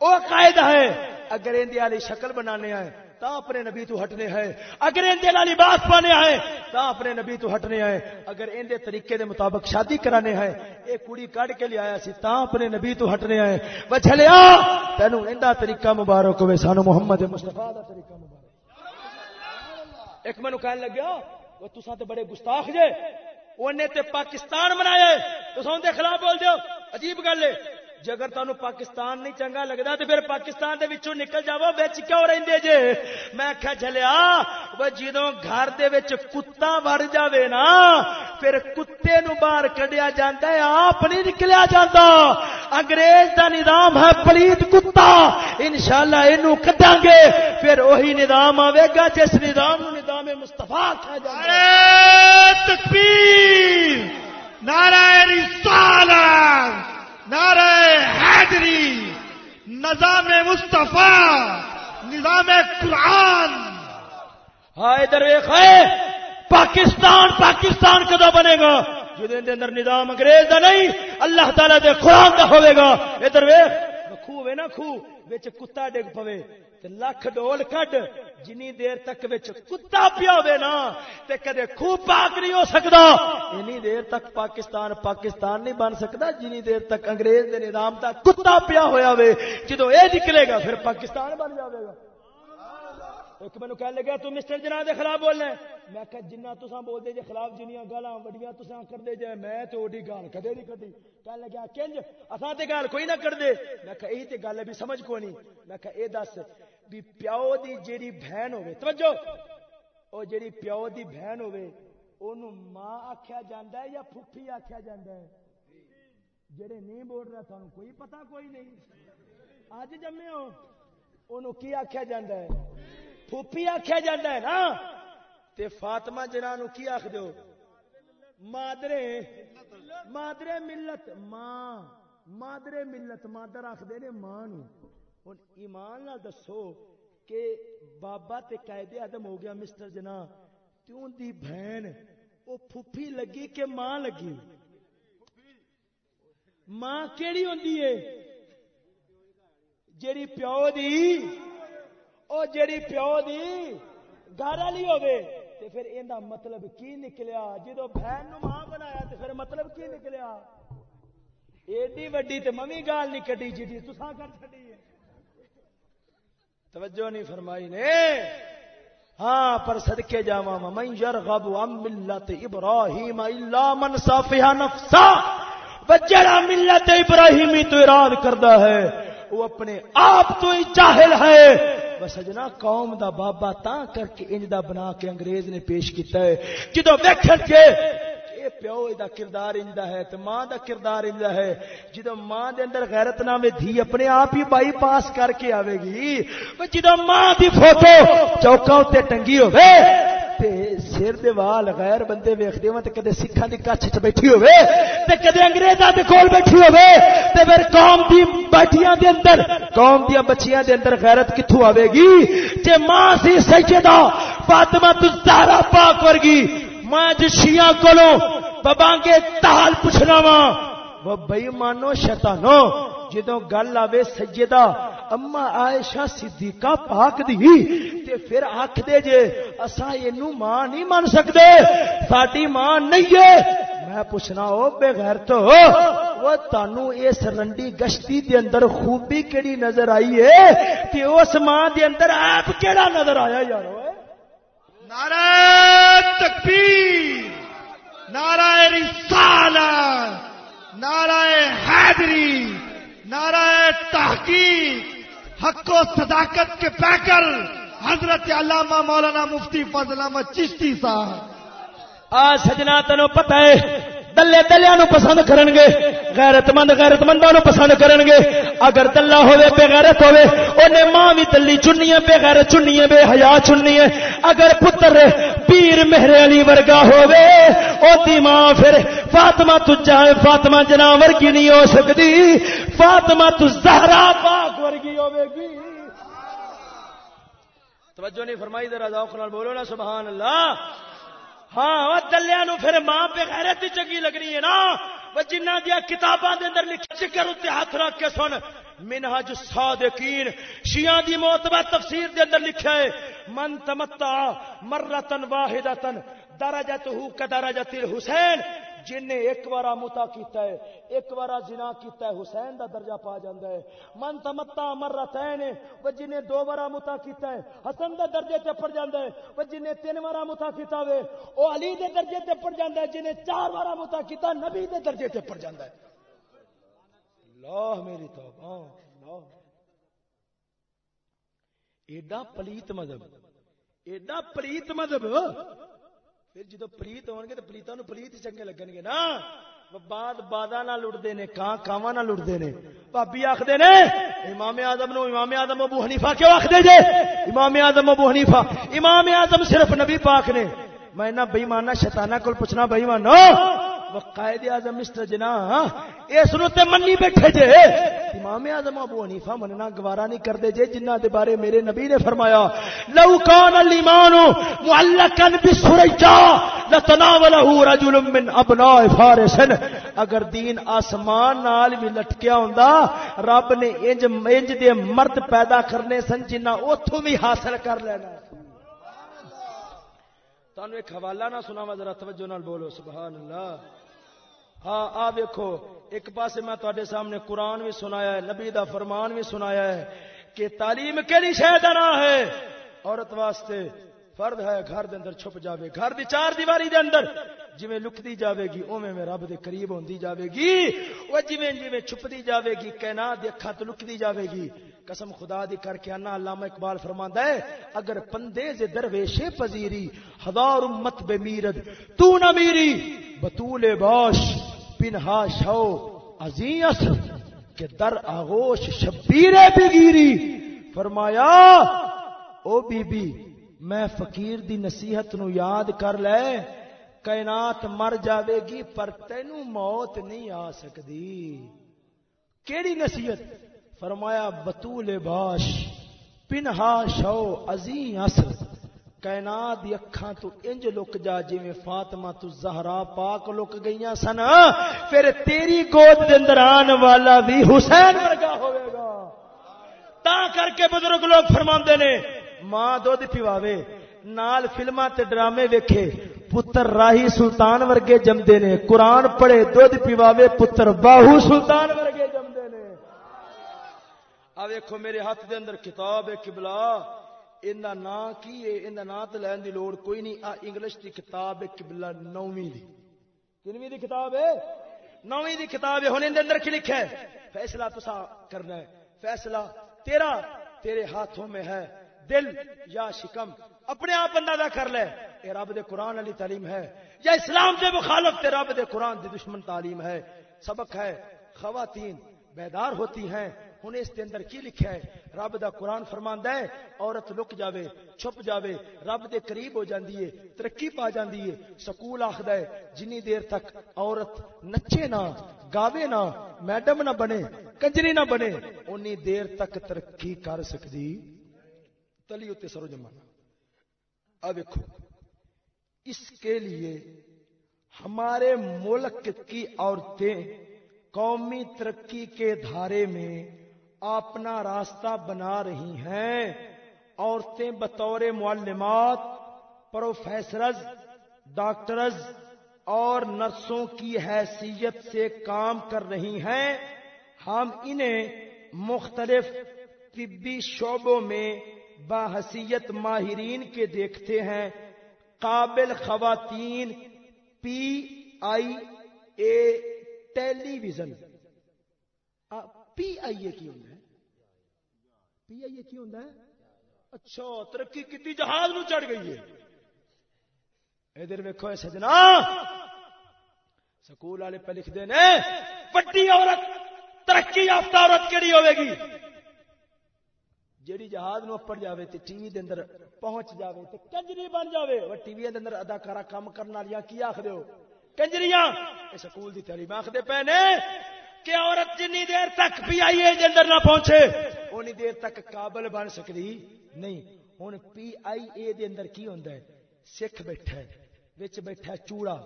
او قائد ہے اگر ان دے آلی شکل بنانے آئے تا اپنے نبی تو ہٹنے ہیں اگر ان دے لباس پانے ہیں تا اپنے نبی تو ہٹنے ہیں اگر ان دے طریقے دے مطابق شادی کرانے ہیں اے کڑی کڈ کے لے آیا سی تا اپنے نبی تو ہٹنے ہیں وہ چلیا تینو ایندا طریقہ مبارک ہوے سانو محمد مصطفی دا طریقہ مبارک ایک مینوں کہن لگیا وہ تساں تے بڑے گستاخ جے۔ اونے تے پاکستان بنایا تساں دے خلاف بول دیو عجیب گل ہے۔ جے اگر تانوں پاکستان نہیں چنگا لگدا تے پھر پاکستان دے وچوں نکل جاو وچ کیوں رہندے جے؟ میں کہا جھلیا وہ جدوں گھر دے وچ کتا وڑ جاوے نا، پھر کتے نو باہر کڈیا جاندا ہے، آپ نہیں نکلیا جاندا۔ انگریز دا نظام ہے پلیت کتا، انشاءاللہ اینو کڈاں گے۔ پھر وہی نظام آوے گا جس نظام نو نظام مصطفی کہا جاندا نعرہ تکبیر نعرہ رسالت۔ نعرہ حیدری، نظام مصطفیٰ، نظام قرآن۔ ہائے ادھر ہے پاکستان پاکستان کدو بنے گا؟ جہد اندر نظام انگریز دا نہیں، اللہ تعالی دے قرآن دا ہوئے گا۔ ادھر ویخ خو ہوئے نا خو وچ کتا ڈگ پوے، تے لکھ ڈول کڈ جنی دیر تک وچ کتا پیا ہوے نا، تے کدے خو پاک نہیں ہو سکدا۔ انی دیر تک پاکستان پاکستان نہیں بن سکدا، جنی دیر تک انگریز دے نظام دا کتا پیا ہویا ہوے جدوں اے نکلے گا، پھر پاکستان بن جاوے گا۔ ایک مینو کہنے لگا، تو مسٹر جناح دے خلاف بولنا میں کہ جنہ تساں بول دے جے خلاف جنیاں گالاں وڈیاں تساں کر دے جے، میں تے اوڈی گال کدے نہیں کڈی کہنے لگا، کنج، اساں تے گال کوئی نہ کر میں کہ یہی تے گل ہے بھی سمجھ کو نہیں۔ میں کہ اے دس بھی پیو دی جیڑی بہن ہوے توجہ او جیڑی پیو دی بہن ہوے اونوں ماں آکھیا جاندا ہے یا پھپھی آکھیا جاندا ہے جڑے نہیں بول رہا تھانوں کوئی پتہ کوئی نہیں اج جمے ہو اونوں کی آکھیا جاندا ہے پھوپھی آخیا جاتا ہے نا تے فاطمہ جنا نو کی آخ دو مادرے مادرے ملت ماں مادرے ملت مادر آخر نے ماں نو ہوں ایمان نہ دسو کہ بابا تے قائد آدم ہو گیا مسٹر جنا تیوں دی بہن وہ پھوپھی لگی کہ ماں لگی؟ ماں کیڑی ہوندی ہے؟ جیڑی پیو دی، او جیڑی پیو دی گھر والی ہوے تے پھر ایندا مطلب کی نکلیا؟ جدو بہن نو ماں بنایا، تے پھر مطلب کی نکلیا؟ ایڈی وڈی تے ممی گال نہیں کڈی جی تساں کر چھڈی ہے۔ توجہ نہیں فرمائی نے؟ ہاں پر صدقے جاواں من یرغب عن ملت ابراہیم الا من صافها نفسا وجڑا ملت ابراہیمی تو اراد کردا ہے، وہ اپنے آپ تو ہی جاہل ہے۔ سجنا قوم دا بابا تا کر کے انج دا بنا کے انگریز نے پیش کیتا ہے۔ جدو ویکھن کے اے پیو دا کردار انجدہ ہے تے ماں دا کردار انجدہ ہے۔ جدو ماں دے اندر غیرت نہ میں دھی اپنے آپ ہی بائی پاس کر کے آوے گی۔ جدو ماں دی فوٹو چوکاں تے ٹنگی ہوے تے سر دے وال غیر بندے ویکھدے ہون تے کدے سکھاں دی کچھ چ بیٹھی ہوے تے کدے انگریزاں دے کول بیٹھی ہوے تے پھر قوم دی بیٹھیاں دے اندر، قوم دی بچیاں دے اندر غیرت کتھوں آوے گی؟ جے ماں سی سیدہ فاطمہ الزہرا پاک ورگی، ماں جشیاں کولوں بابانگے تال پوچھنا وا۔ وہ بے مانو شیطانو جدو گل آوے سیدہ اما عائشہ صدیقہ پاک دی تے پھر آکھ دے جے اساں اینو ماں نہیں من سکدے ساڈی ماں نہیں ہے۔ میں پوچھنا او بے غیر تو وہ تانو اس رنڈی گشتی دے اندر خوبی کیڑی نظر آئی ہے؟ تے اس ماں دے اندر عیب کیڑا نظر آیا یار نعرہ تکبیر۔ نعرہ رسالت، نعرہ حیدری نعرہ تحقیق، حق و صداقت کے پیکر، حضرت علامہ مولانا مفتی فضل احمد چشتی صاحب۔ آ سجنا تینوں پتہ ہے دلے دلیا نو پسند کرن گے غیرت مند غیرت مندوں نو پسند کرن گے اگر دلہ ہوے بے غیرت ہوے اونے ماں بھی دلی چننی ہے، بے غیرت چننی ہے، بے حیا چننی ہے۔ اگر پتر پیر مہر علی ورگا ہوے او دی ماں پھر فاطمہ تو جائے فاطمہ جنا ورگی نہیں ہو سکتی فاطمہ تو زہرا پاک ورگی ہوے گی توجہ نہیں فرمائی، ذرا ذوق نال بولو نا، سبحان اللہ۔ ہاں دلیا نو پھر ماں پہ غیرت ہی چنگی لگنی ہے نا۔ وہ جنہ دیا کتاباں دے اندر لکھ ذکر تے ہاتھ رکھ کے سن منہج صادقین شیعہ دی معتبر تفسیر دے اندر لکھا ہے، من تمتع مرتن واحدتن، درجتہ کدرجت الحسین جن نے ایک بارا متا کیتا ہے، ایک بارا زنا کیتا ہے، حسین دا درجہ پا جاندا ہے۔ من تمتا مرتين وہ جن نے دو بارا متا کیتا ہے، حسن دا درجے تے پڑ جاندا ہے، وہ جن نے تین بارا متا کیتا وے او علی دے درجے تے پڑ جاندا ہے، جن نے چار بارا متا کیتا، نبی دے درجے تے پڑ جاندا ہے۔ اللہ میری توبہ، اللہ۔ ایڈا پلیت مذہب، ایڈا پلیت مذہب۔ پھر جدو پلیت ہون گے تو پلیتوں نو پلیت چنگے لگن گے نا بعد بادا نہ لڑتے نے کان کاواں نہ لڑتے نے بھابی آخر نے امام آدم نو امام آدم ابو حنیفہ کیوں آخر جے امام آدم ابو حنیفہ امام آدم صرف نبی پاک نے میں نہ بئی شیطانہ کول پوچھنا بئی مانو قائد اعظم مسٹر جنا ہاں، اس نو تے منی بیٹھے جے۔ امام اعظم ابو حنیفہ مننا گوارا نہیں کردے جے جنہ دے بارے میرے نبی نے فرمایا، لو کان الایمان معلقا بسرجا لتناوله رجل من ابناء فارس۔ اگر دین آسمان نال بھی لٹکیا ہوندا، رب نے انج انج دے مرد پیدا کرنے سن جنہ اوتھوں بھی حاصل کر لینا۔ تانوں ایک حوالہ نہ سناواں، ذرا توجہ نال بولو، سبحان اللہ۔ ہاں آ دیکھو، ایک پاس میں تے سامنے قرآن بھی سنایا ہے، نبی دا فرمان بھی سنایا ہے کہ تعلیم کہڑی شہ دینا ہے؟ عورت واسطے فرد ہے، گھر دے اندر چھپ جاوے، گھر دی چار دیواری دے اندر۔ جویں لکتی جاوے گی، اوویں میں رب دے قریب ہوندی جاوے گی۔ او جویں جویں چھپدی جاوے گی، کائنات دے اکھاں تو لکتی جاوے گی۔ قسم خدا دی کر کے انا علامہ اقبال فرماندا ہے، اگر پندے ز درویش پذیری ہزار امت بے میرد، تو نہ میری بطول باش۔ پنہا شو عظیم اثر کہ در آغوش شبیر بگیری۔ فرمایا، او بی بی، میں فقیر دی نصیحت نو یاد کر لے، کائنات مر جاوے گی پر تینو موت نہیں آ سکتی کیڑی نصیحت؟ فرمایا، بطول باش، پنہا شو عظیم اثر کائنات دی اکھاں تو انج لک جا جویں فاطمہ تو زہرا پاک لک گئیاں سن۔ پھر تیری گود دے اندر آن والا بھی حسین ورگا ہوے گا۔ تا کر کے بزرگ لوگ فرماندے نے، ماں دودھ پیواوے، نال فلماں تے ڈرامے ویکھے، پتر راہی سلطان ورگے جمدے نے۔ قرآن پڑھے دودھ پیواوے، پتر باہو سلطان ورگے جمدے نے۔ آ ویکھو میرے ہاتھ دے اندر کتاب ہے، قبلہ۔ ان کا نام کی ہے ان کا نام تو لین کی لوڑ کوئی نہیں آ انگلش کی کتاب ہے قبلہ نویں دی کنویں دی کتاب ہے نویں دی کتاب ہے ہن ان اندر کی لکھا ہے فیصلہ تسا کرنا ہے فیصلہ تیرا تیرے ہاتھوں میں ہے دل یا شکم اپنے آپ اندازہ کر لے اے رب دے قرآن والی تعلیم ہے یا اسلام دے مخالف تے رب دے قرآن دی دشمن تعلیم ہے سبق ہے خواتین بیدار ہوتی ہیں ہوں اس کے اندر کی لکھا ہے؟ رب دا قرآن فرماندا ہے، عورت لک جاوے، چھپ جاوے، رب دے قریب ہو جاندی ہے، ترقی پا جاندی ہے۔ سکول آخد ہے، جنی دیر تک عورت نچے نہ، گاوے نہ، میڈم نہ بنے، کنجری نہ بنے، اونی دیر تک ترقی کر سکتی تلی اتنے سرو جمانا اب دیکھو اس کے لیے ہمارے ملک کی عورتیں قومی ترقی کے دھارے میں اپنا راستہ بنا رہی ہیں۔ عورتیں بطور معلمات، پروفیسرز، ڈاکٹرز اور نرسوں کی حیثیت سے کام کر رہی ہیں۔ ہم انہیں مختلف طبی شعبوں میں باحثیت ماہرین کے دیکھتے ہیں۔ قابل خواتین، پی آئی اے ٹیلی ویژن۔ پی آئی اے کی ہوتا ہے؟ پی آئی اے کی ہوتا ہے؟ اچھا ترقی کی جہاز نو چڑھ گئی ہے۔ ادھر ویکو سجنا۔ سکول والے پہ لکھتے ہیں وڈی عورت، ترقی یافتہ عورت کہڑی ہوے گی جیڑی جہاز نو اپڑ جاوے تے ٹی وی دے اندر پہنچ جاوے تے کنجری بن جاوے، وہ ٹی وی دے اندر اداکارہ کام کرن والیاں کی آکھدے ہو؟ کنجریاں! اے سکول دی تعلیم آکھدے پے نے کہ عورت جنی دیر تک پی آئی اے دے اندر نہ پہنچے۔ اونی دیر تک قابل بن سکدی۔ نہیں، ہن پی آئی اے دے اندر کی ہوندا ہے؟ سکھ بیٹھا ہے، وچ بیٹھا ہے چوڑا،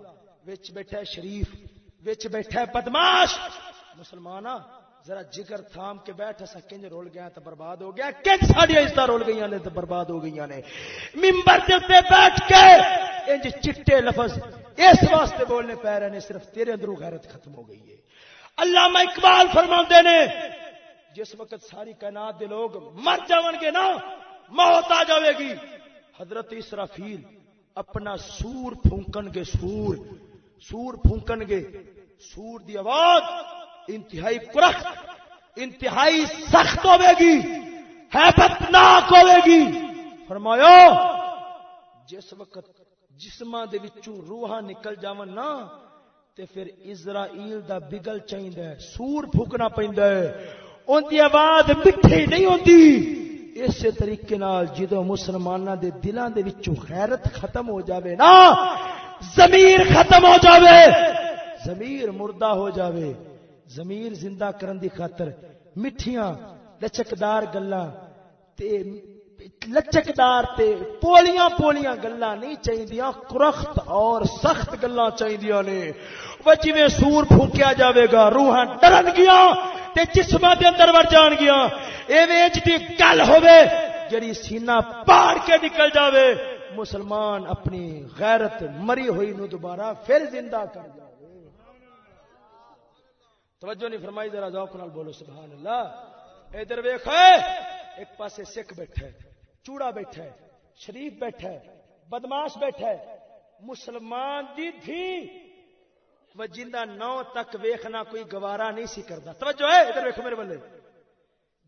وچ بیٹھا ہے شریف، وچ بیٹھا ہے بدماش۔ مسلمانہ ذرا جگر تھام کے بیٹھ ایسا کنج رول گیا تو برباد ہو گیا۔ کنج ساری عزت رول گئی نے تو برباد ہو گئی نے۔ ممبر کے اتنے بیٹھ کے انج چٹے لفظ اس واسطے بولنے پہ رہے نے صرف تیرے اندروں غیرت ختم ہو گئی ہے۔ علامہ اقبال فرما نے، جس وقت ساری کائنات دے لوگ مر جاون گے نا، موت آ جاوے گی۔ حضرت اسرافیل اپنا سور پھونکن گے، سور سور پھونکن گے۔ سور دی آواز انتہائی کرخت، انتہائی سخت ہوے گی حیبتناک ہوے گی۔ فرمایا، جس وقت جسماں دے وچوں روحاں نکل جاون نا تے پھر اسرائیل دا بگل چاہیدا ہے، سور پھوکنا پیندا ہے۔ اون دی آواز مٹھی نہیں ہوندی۔ اسی طریقے نال جدو مسلماناں دے دلاں دے وچوں غیرت ختم ہو جاوے نا، ضمیر ختم ہو جاوے۔ ضمیر مردہ ہو جاوے۔ زمیر زندہ کرن دی خاطر مٹھیاں، لچکدار گلاں تے لچکدار تے پولیاں پولیاں گلاں نہیں چاہیدیاں، کرخت اور سخت گلاں چاہیدیاں نے۔ وہ جویں سور پھونکیا جاوے گا، روحاں ڈرن گیا تے جسماں دے اندر ور جان گیا ایویں دی گل ہوے جڑی سینہ پاڑ کے نکل جاوے۔ مسلمان اپنی غیرت مری ہوئی نو دوبارہ پھر زندہ کر جائے توجہ نہیں فرمائی، ذرا ذوق نال بولو، سبحان اللہ۔ ادھر ویخ ایک پاسے سکھ بیٹھا ہے۔ چوڑا بیٹھا ہے، شریف بیٹھا ہے، بدماش بیٹھا ہے، مسلمان دی تھی وہ جندہ نو تک ویخنا کوئی گوارا نہیں سی کرتا۔ توجہ ہے، ادھر ویخ میرے بلے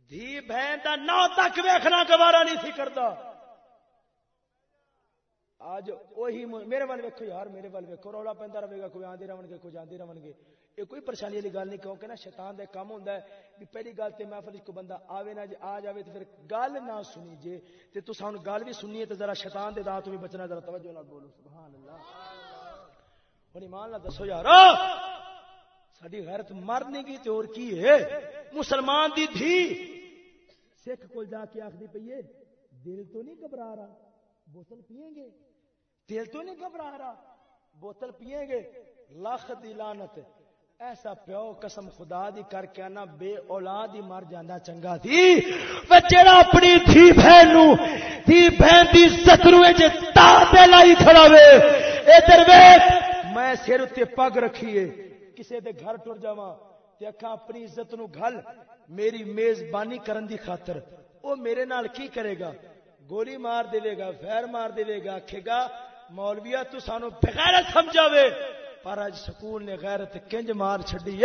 دھی بہن دا نو تک ویخنا گوارا نہیں سی کرتا۔ آج وہی میرے وال ویکو یار، میرے وال ویکو رولا پہ رہے گا، کوئی آدھے رہن گے، کوئی جانے رہن گے۔ یہ کوئی پریشانی والی گل نہیں، کیونکہ نا شیطان دے کام ہوتا ہے بھی پہلی گل تے محفل کو بندہ آوے نہ جے آ جاوے تو پھر گل نہ سنی جے تے تو سن گل بھی سنی ہے تے ذرا شیطان دے دات بھی بچنا، ذرا توجہ نال بولو، سبحان اللہ۔ ہن ایمان نال دسو یار ساری غیرت مر نہیں گئی تے اور کی ہے؟ مسلمان دی تھی سکھ کول جا کے آکھدی پئی دل تو نہیں گھبرا رہا، بوتل پیئیں گے۔ دل تو نہیں گھبرا رہا، بوتل پیئیں گے لاکھ دی لعنت۔ ایسا پیو قسم خدا دی کر کے آنا، بے اولاد ہی مر جانا چنگا تھی۔ جڑا اپنی تھی بہن نو تھی بہن دی سترو جے تا تے لائی کھڑا وے۔ ادھر ویکھ میں سر تے پگ رکھیے، کسے دے گھر ٹر جاواں۔ تے اکھاں اپنی عزت نو گھل، میری میزبانی کرن دی خاطر۔ او میرے نال کی کرے گا؟ گولی مار دے گا فیر مار دے گا، آکھے گا، مولویا تو سانو بغیرت سمجھاوے۔ پر اج سکول نے غیرت کنج مار چڈی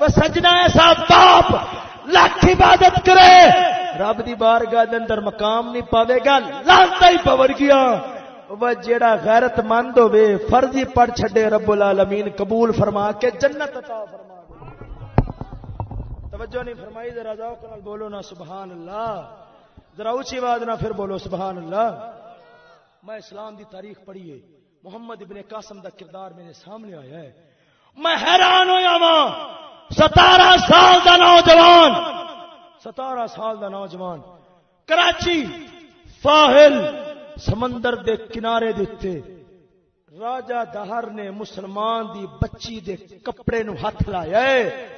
وہ سجنا ایسا باپ، لاکھ عبادت کرے۔ رب دی بارگاہ دے اندر مقام نہیں پاوے گا لانتا ہی پور گیا۔ وہ جیڑا غیرت مند ہوے فرضی پڑھ چھڈے، رب العالمین قبول فرما کے جنت عطا فرما توجہ نہیں فرمائی، ذرا ذوق نال بولو نا سبحان اللہ ذرا اونچی آواز نہ پھر بولو سبحان اللہ میں اسلام دی تاریخ پڑھی ہے۔ محمد ابن قاسم دا کردار میرے سامنے آیا ہے۔ میں حیران ہوا وا ستارہ سال دا نوجوان۔ ستارہ سال دا نوجوان۔ کراچی فاہل سمندر دے کنارے دیتے راجا دہر نے مسلمان دی بچی دے کپڑے نو ہاتھ لایا ہے۔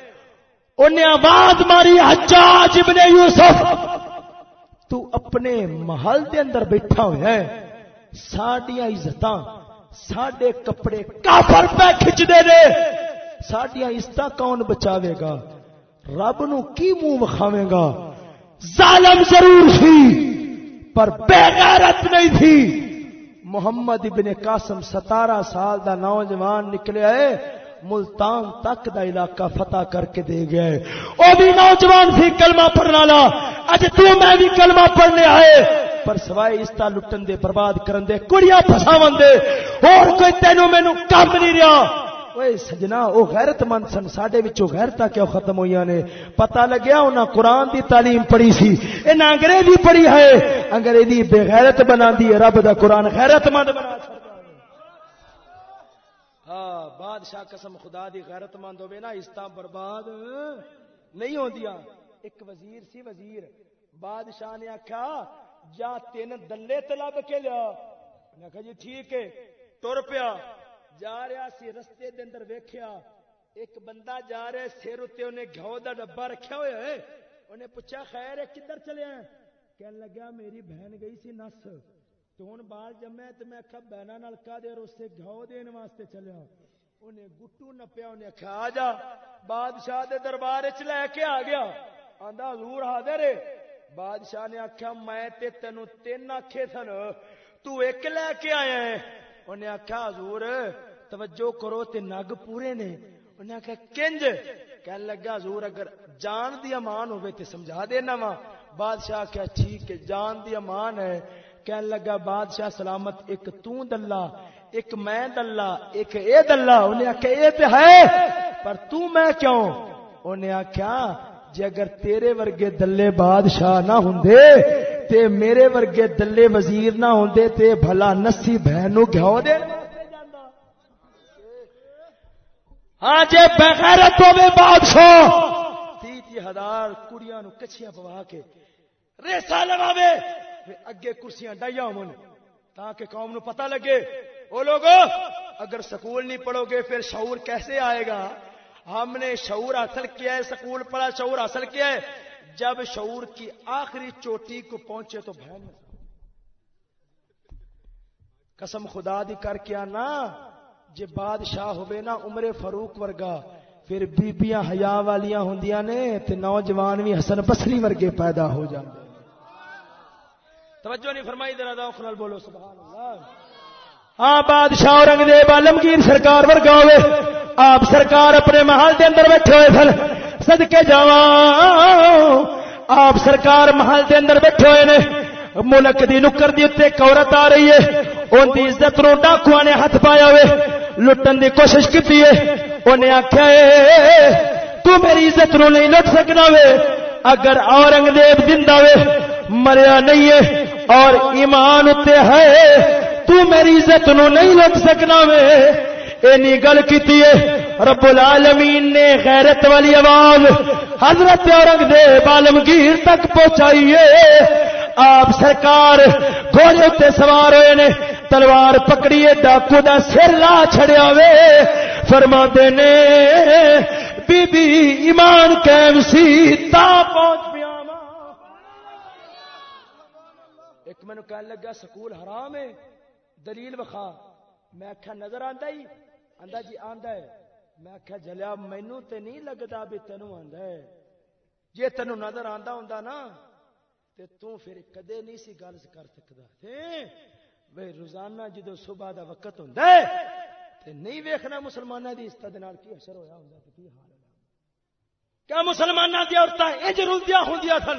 انہیں آواز ماری، حجاج ابن یوسف۔ تو اپنے محل دے اندر بیٹھا ہوا ہے۔ ساڈیاں عزتاں۔ ساڈے کپڑے کافر پہ کھچتے نے۔ سڈیا عزت کون بچاوے گا؟ رب نو کی منہ وکھاوے گا؟ ظالم ضرور سی پر بے غیرت نہیں تھی۔ محمد ابن قاسم ستارہ سال دا نوجوان نکلے ہے ملتان تک دا علاقہ فتح کر کے دے گیا ہے وہ بھی نوجوان سی کلمہ پڑھنے والا اج تو میں بھی کلمہ پڑھنے آئے۔ پر سوائے اس استا لٹن دے، برباد کرن دے، کڑیاں پھساون دے، اور کوئی تینوں مینوں کم نہیں رہا اوے سجنا، او غیرت مند سن، ساڈے وچوں غیرتاں کیوں ختم ہوئیاں نے؟ پتہ لگیا انہاں قرآن دی تعلیم پڑھی سی، انہاں انگریزی پڑھی ہے۔ انگریزی بے غیرت بناندی ہے، رب دا قرآن غیرت مند بنا ہاں بادشاہ قسم خدا دی غیرت مند ہوے نا استا برباد نہیں ہوندیاں۔ ایک وزیر سی وزیر، بادشاہ نے آکھا جا تین دلے تلب کے لیا۔ میں کہا جی ٹھیک ہے۔ ٹر پیا۔ جا رہا سی رستے دے اندر ویکھیا۔ ایک بندہ جا رہا سر اتنے انہیں گھو دا ڈبا رکھا ہوا ہے۔ انہیں پوچھا، خیر ہے، کدھر چلے ہیں؟ کہنے لگا، میری بہن گئی سی نس۔ تو ہوں بال جمے تو میں آخا بہنا نلکا دے اور اسے گھو دین واسطے چلیا ہاں۔ انہیں گٹو نپیا، انہیں آخیا آ جا۔ بادشاہ دے دربار چ لے کے آ گیا۔ آندا، حضور حاضر ہے؟ بادشاہ نے آخیا میں تے تینوں تین آکھے سن تو ایک لے کے آیا ہے انہیں آخیا حضور توجہ کرو تے نگ پورے نے انہیں آخیا کنج کہنے لگا حضور اگر جان دی امان ہوے تے سمجھا دینا وا بادشاہ کیا ٹھیک ہے جان دی امان ہے کہنے لگا بادشاہ سلامت ایک تو دلہ ایک میں دلہ ایک اے دلہ انہیں آخیا اے تے ہے پر تو میں کیوں انہیں آخیا جے اگر تیرے ورگے دلے بادشاہ نہ ہوندے، تے میرے ورگے دلے وزیر نہ ہوندے، تے بھلا نسی بہن نو گھو دے ہاں جے بغیرت ہوے بادشاہ تی تی ہزار کڑیاں نو کچھیاں پوا کے ریسا لگاوے اگے کرسیاں ڈائیاں ہون تاکہ قوم نو پتہ لگے۔ او لوگو، اگر سکول نہیں پڑھو گے، پھر شعور کیسے آئے گا؟ ہم نے شعور حاصل کیا ہے، سکول پڑھا، شعور حاصل کیا ہے۔ جب شعور کی آخری چوٹی کو پہنچے تو بہن قسم خدا دی کر کے آنا، جے بادشاہ ہوئے نا عمر فاروق ورگا، پھر بیبیاں حیا والیاں ہوندیاں نے، تے نوجوان بھی حسن بصری ورگے پیدا ہو جاندے۔ توجہ نہیں فرمائی، ذرا ذوق نال بولو، سبحان اللہ۔ ہاں بادشاہ اورنگزیب عالمگیر سرکار ورگا ہوئے۔ آپ سرکار اپنے محل دے اندر بیٹھے ہوئے سن۔ صدقے جاواں۔ آپ سرکار محل دے اندر بیٹھے ہوئے نے۔ ملک دی نکر دی اتنے عورت آ رہی ہے۔ ان دی عزت نو ڈاکواں نے ہاتھ پایا ہوئے۔ لٹن دی کوشش کی ہے۔ انہیں آخیا تو میری عزت نو نہیں لٹ سکنا وے۔ اگر اورنگزیب زندہ وے، مریا نہیں ہے۔ اور ایمان اتنے ہے، تو میری عزت نو نہیں لٹ سکنا وے۔ اینی گل کیتی ہے، رب العالمین نے غیرت والی آواز حضرت اورنگزیب عالمگیر تک پہنچائی ہے۔ آپ سرکار گھوڑے تے سوار ہوئے نے، تلوار پکڑیے، ڈاکو دا سر لا چھڑیا وے۔ فرما نے، بی بی، ایمان قائم سی، تا پہنچ پیا ایک مینو کہنے لگا، سکول حرام ہے، دلیل وخا میں آخیا نظر آندا ہی؟ آندا جی آندا ہے۔ میں آخیا جلیا مینو تے نہیں لگتا بھی تینوں آندا ہے۔ جے تینوں نظر آندا ہوندا نا، تے تو پھر کدے نہیں سی گل کر سکدا۔ بھئی روزانہ جدو صبح دا وقت ہوندا ہے، تے نہیں ویکھنا مسلماناں دی عزت دے نال کی اثر ہویا ہوندا تے کی حال ہے کیا مسلماناں دی عورتاں انج رلدیاں ہوندیاں سن؟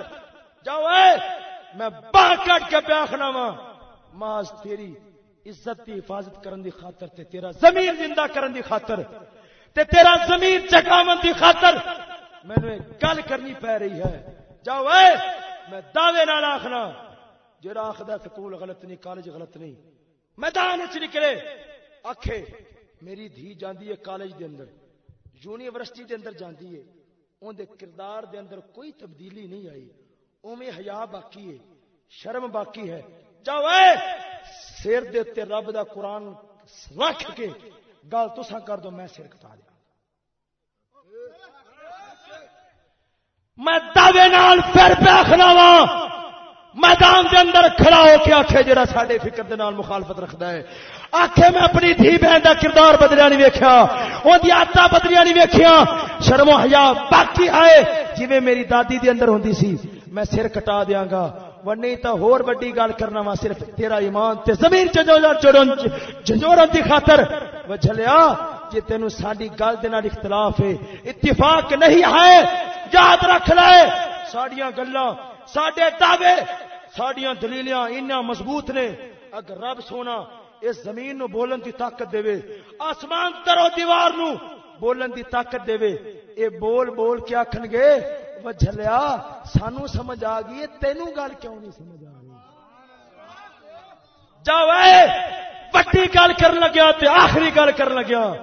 جاؤ اے، میں باہ کٹ کے بیاخنا وا، ماز تیری عزت دی حفاظت کرن دی خاطر تے تیرا زمین زندہ کرن دی خاطر تے تیرا زمین چکاون دی خاطر مینو ایک گل کرنی پی رہی ہے۔ جاؤ اے، میں دعوے نال آخنا جڑا آخدا سکول غلط نہیں، کالج غلط نہیں۔ میدان چ نکلے، آکھے، میری دھی جاندی ہے کالج دے اندر، یونیورسٹی دے اندر جاندی ہے، اون دے کردار دے اندر کوئی تبدیلی نہیں آئی۔ اوویں حیا باقی ہے، شرم باقی ہے۔ جاؤ اے سر دے تے رب دا قرآن رکھ کے گل تسا کر دو، میں سر کٹا دیا۔ میں دعوے نال پھر پہ وا میدان دے اندر کھڑا ہو کے آخے جڑا سڈے فکر دے نال مخالفت رکھدا ہے۔ آخے میں اپنی دھی بہن کا کردار بدلیا نہیں ویکیا وہ آدت بدلیا نہیں ویکیا شرم و حیا باقی آئے جی میری دادی دے اندر ہوندی سی۔ میں سر کٹا دیاں گا۔ وہ نہیں تو ہور وڈی گل کرنا وا صرف تیرا ایمان تے زمین جنجورن دی خاطر۔ وہ جھلیا جی تینوں ساری گل دے نال اختلاف ہے، اتفاق نہیں ہے۔ یاد رکھ لے، ساڈیاں گلاں، ساڈے دعوے، ساڈیاں دلیلاں اتنا مضبوط نے۔ اگر رب سونا اس زمین نو بولن دی طاقت دے آسمان درو دیوار نو بولن دی طاقت دے اے بول بول کے آخن گے وہ جھلیا سانو سمجھ آ گئی تینوں گل کیوں نہیں سمجھ آ گئی جا وڈی گل کر لگیا تے آخری گل کر لگیا۔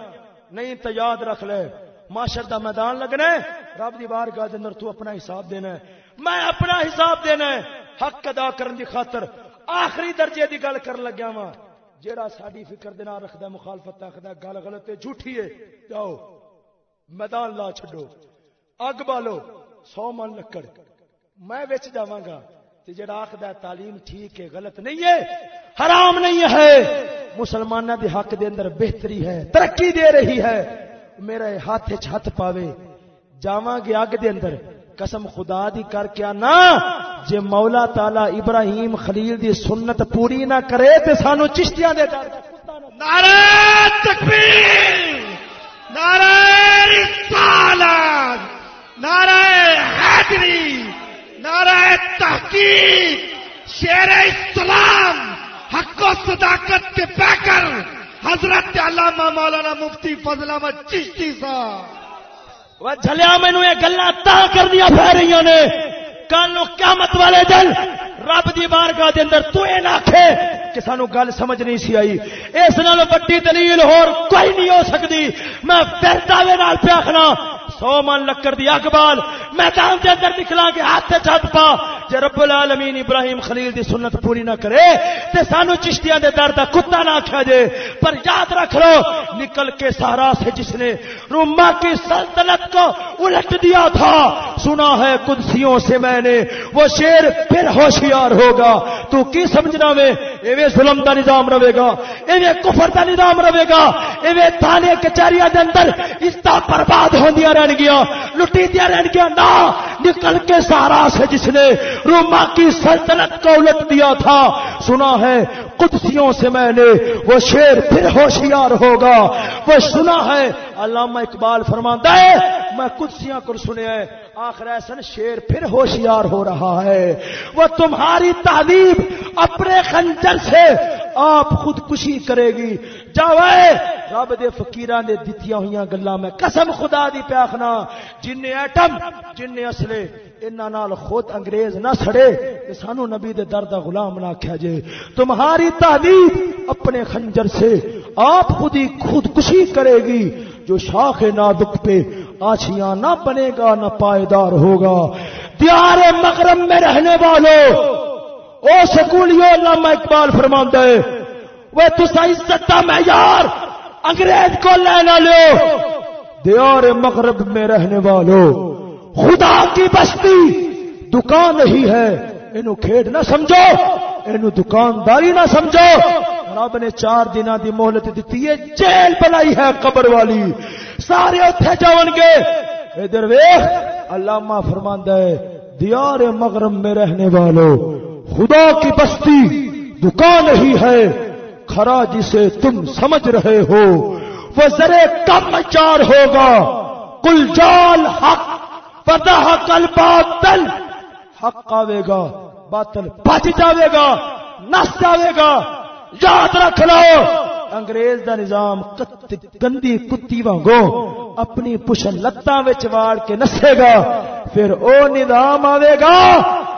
نہیں تو یاد رکھ لے، معاشر دا میدان لگنا ہے، رب دی بار گاہ اندر تو اپنا حساب دینا ہے۔ میں اپنا حساب دینا ہے، حق ادا کرن دی خاطر آخری درجے دی گل کر لگیا وا جیڑا ساری فکر دینا رکھدا مخالفت آخدا گل غلط ہے، جھوٹھی ہے۔ جاؤ، میدان لا چھڈو۔ اگ بالو۔ سو من لکڑ۔ میں وچ جاواں گا تے جڑا آخدا تعلیم ٹھیک ہے، غلط نہیں ہے، حرام نہیں ہے۔ مسلمانوں دے حق دے اندر بہتری ہے، ترقی دے رہی ہے۔ میرے ہاتھ ہاتھ پاوے۔ جاواں گے اگ دے اندر قسم خدا دی کر کے نا جے مولا تالا ابراہیم خلیل دی سنت پوری نہ کرے تے سانو چشتیاں دے ڈر نعرہ تکبیر، نعرہ رسالت۔ نعرہ حیدری، نعرہ تحقیق شیر اسلام، حق و صداقت کے پیکر، حضرت علامہ مولانا مفتی فضل احمد چشتی صاحب۔ وہ جھلیا مینو یہ گلا تا کرنی پی رہی نے۔ کل قیامت والے دن رب دی بارگاہ دے اندر تو اے نہ آکھے کہ سانو گل سمجھ نہیں سی آئی۔ اس نال بڑی دلیل ہور کوئی نہیں ہو سکتی میں پھر دعوے نال پہ سو من لکڑ دی اقبال میدان دے اندر نکلا کے ہاتھ چھت پا۔ جے رب العالمین ابراہیم خلیل دی سنت پوری نہ کرے، تے سانو چشتیاں دے در دا کتا نہ آکھا جے۔ پر یاد رکھ لو، نکل کے سہارا سے جس نے روما کی سلطنت کو الٹ دیا تھا۔ سنا ہے قدسیوں سے میں نے، وہ شیر پھر ہوشیار ہوگا۔ تو کی سمجھنا میں؟ ایویں ظلم دا نظام رہے گا، ایویں کفر دا نظام رہے گا، ایویں تھانے کچہریاں دے اندر اس برباد ہوندیاں رہن گیا، لٹی دیا رہن گیا، نہ، نکل کے سارا سے جس نے روما کی سلطنت کو الٹ دیا تھا، سنا ہے قدسیوں سے میں نے وہ شیر پھر ہوشیار ہوگا۔ وہ سنا ہے، علامہ اقبال فرماتا ہے، میں قدسیاں کو سنیا ہے آخر ایسن شیر پھر ہوشیار ہو رہا ہے۔ وہ تمہاری تعلیم اپنے خنجر سے آپ خودکشی کرے گی۔ جاوے رب دے فقیران دے دتیاں ہویاں گلاں میں۔ قسم خدا دی پہ آخنا جن ایٹم جن اصلے نال خود انگریز نہ سڑے کہ سانو نبی دے در دا غلام نہ کھیا جے۔ تمہاری تعلیم اپنے خنجر سے آپ خود ہی خودکشی کرے گی جو شاخ نادک پہ آچھیاں نہ بنے گا، نہ پائیدار ہوگا۔ دیار مغرب میں رہنے والوں او سکولیو علامہ اقبال فرماندا ہے۔ وہ تسا عزت کا معیار انگریز کو لینا لو۔ دیار مغرب میں رہنے والوں خدا کی بستی دکان نہیں ہے۔ اینو کھیڈ نہ سمجھو، اینو دکانداری نہ سمجھو۔ رب نے چار دن دی مہلت دیتی ہے جیل بنائی ہے قبر والی۔ سارے اتنے جاؤ گے۔ ادھر ویخ علامہ فرماندا ہے، دیار مغرب میں رہنے والوں خدا کی بستی دکان ہی ہے۔ کھرا جسے تم سمجھ رہے ہو، وہ ذرے کم چار ہوگا۔ کل جال حق پتا کل باطل حق آئے گا باطل بچ جاوے گا نس جاوے گا یاد رکھ لو۔ انگریز دا نظام گندی کتی وانگو اپنی پش لتاں واڑ کے نسے گا۔ پھر او نظام آئے گا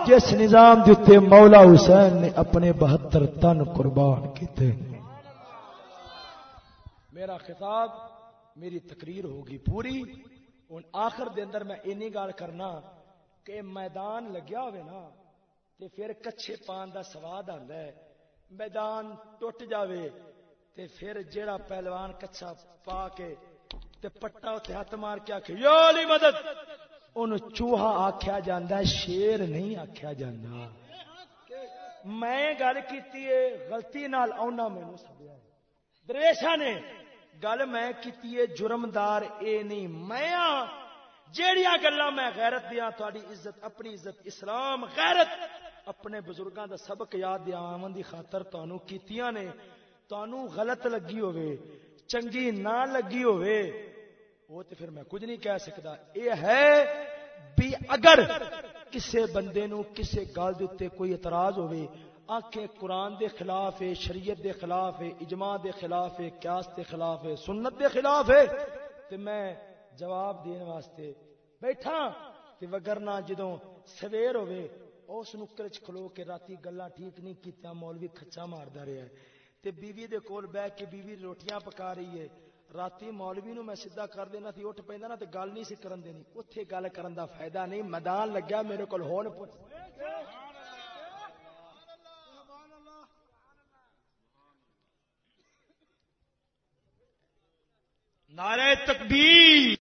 جس نظام دیتے مولا حسین نے اپنے بہتر تن قربان کیتے۔ میرا خطاب، میری تقریر ہوگی پوری۔ ہوں آخر دے اندر میں اینی گال کرنا کہ میدان لگیا ہوئے نا، تے پھر کچھے پان دا سواد آندا ہے۔ میدان ٹوٹ جاوے، تے پھر جیڑا پہلوان کچھا پا کے تے پٹا اتنے ہاتھ مار کے آخ یو علی مدد! ان چوہا آخیا جاندہ ہے، شیر نہیں آخیا جاندہ میں گل کی غلطی نال آنا مینو سدیا درویشا نے گل میں کی جرمدار اے نہیں میں جیڑیاں گلا میں غیرت دیا تاری عزت، اپنی عزت، اسلام، غیرت، اپنے بزرگاں دا سبق یاد دیا آمن دی خاطر تانوں کیتیاں نے، تانوں غلط لگی ہوئے چنگی نہ لگی ہوئے وہ تو پھر میں کچھ نہیں کہہ سکتا یہ ہے، بھی اگر کسے بندے نو کسے گل دیتے کوئی اعتراض ہوئے آنکھیں قرآن دے خلاف ہے، شریعت دے خلاف ہے، اجماع دے خلاف ہے، قیاس دے خلاف ہے، سنت دے خلاف ہے۔ تے میں جواب دین واسطے بیٹھا تے وگرنا جدوں سویر ہوے اس نکر چ کھلو کے راتی گلاں ٹھیک نہیں کیتا مولوی کھچا ماردا رہیا ہے۔ تے بیوی دے کول بیٹھ کے بیوی روٹیاں پکا رہی ہے۔ راتی مولوی نو میں سیدھا کر دینا سی، اٹھ پیندا نا تے گل نہیں سی کرن دینی۔ اوتھے گل کرن دا فائدہ نہیں، میدان لگیا میرے کول، ہون پوچھ۔ نعرہ تکبیر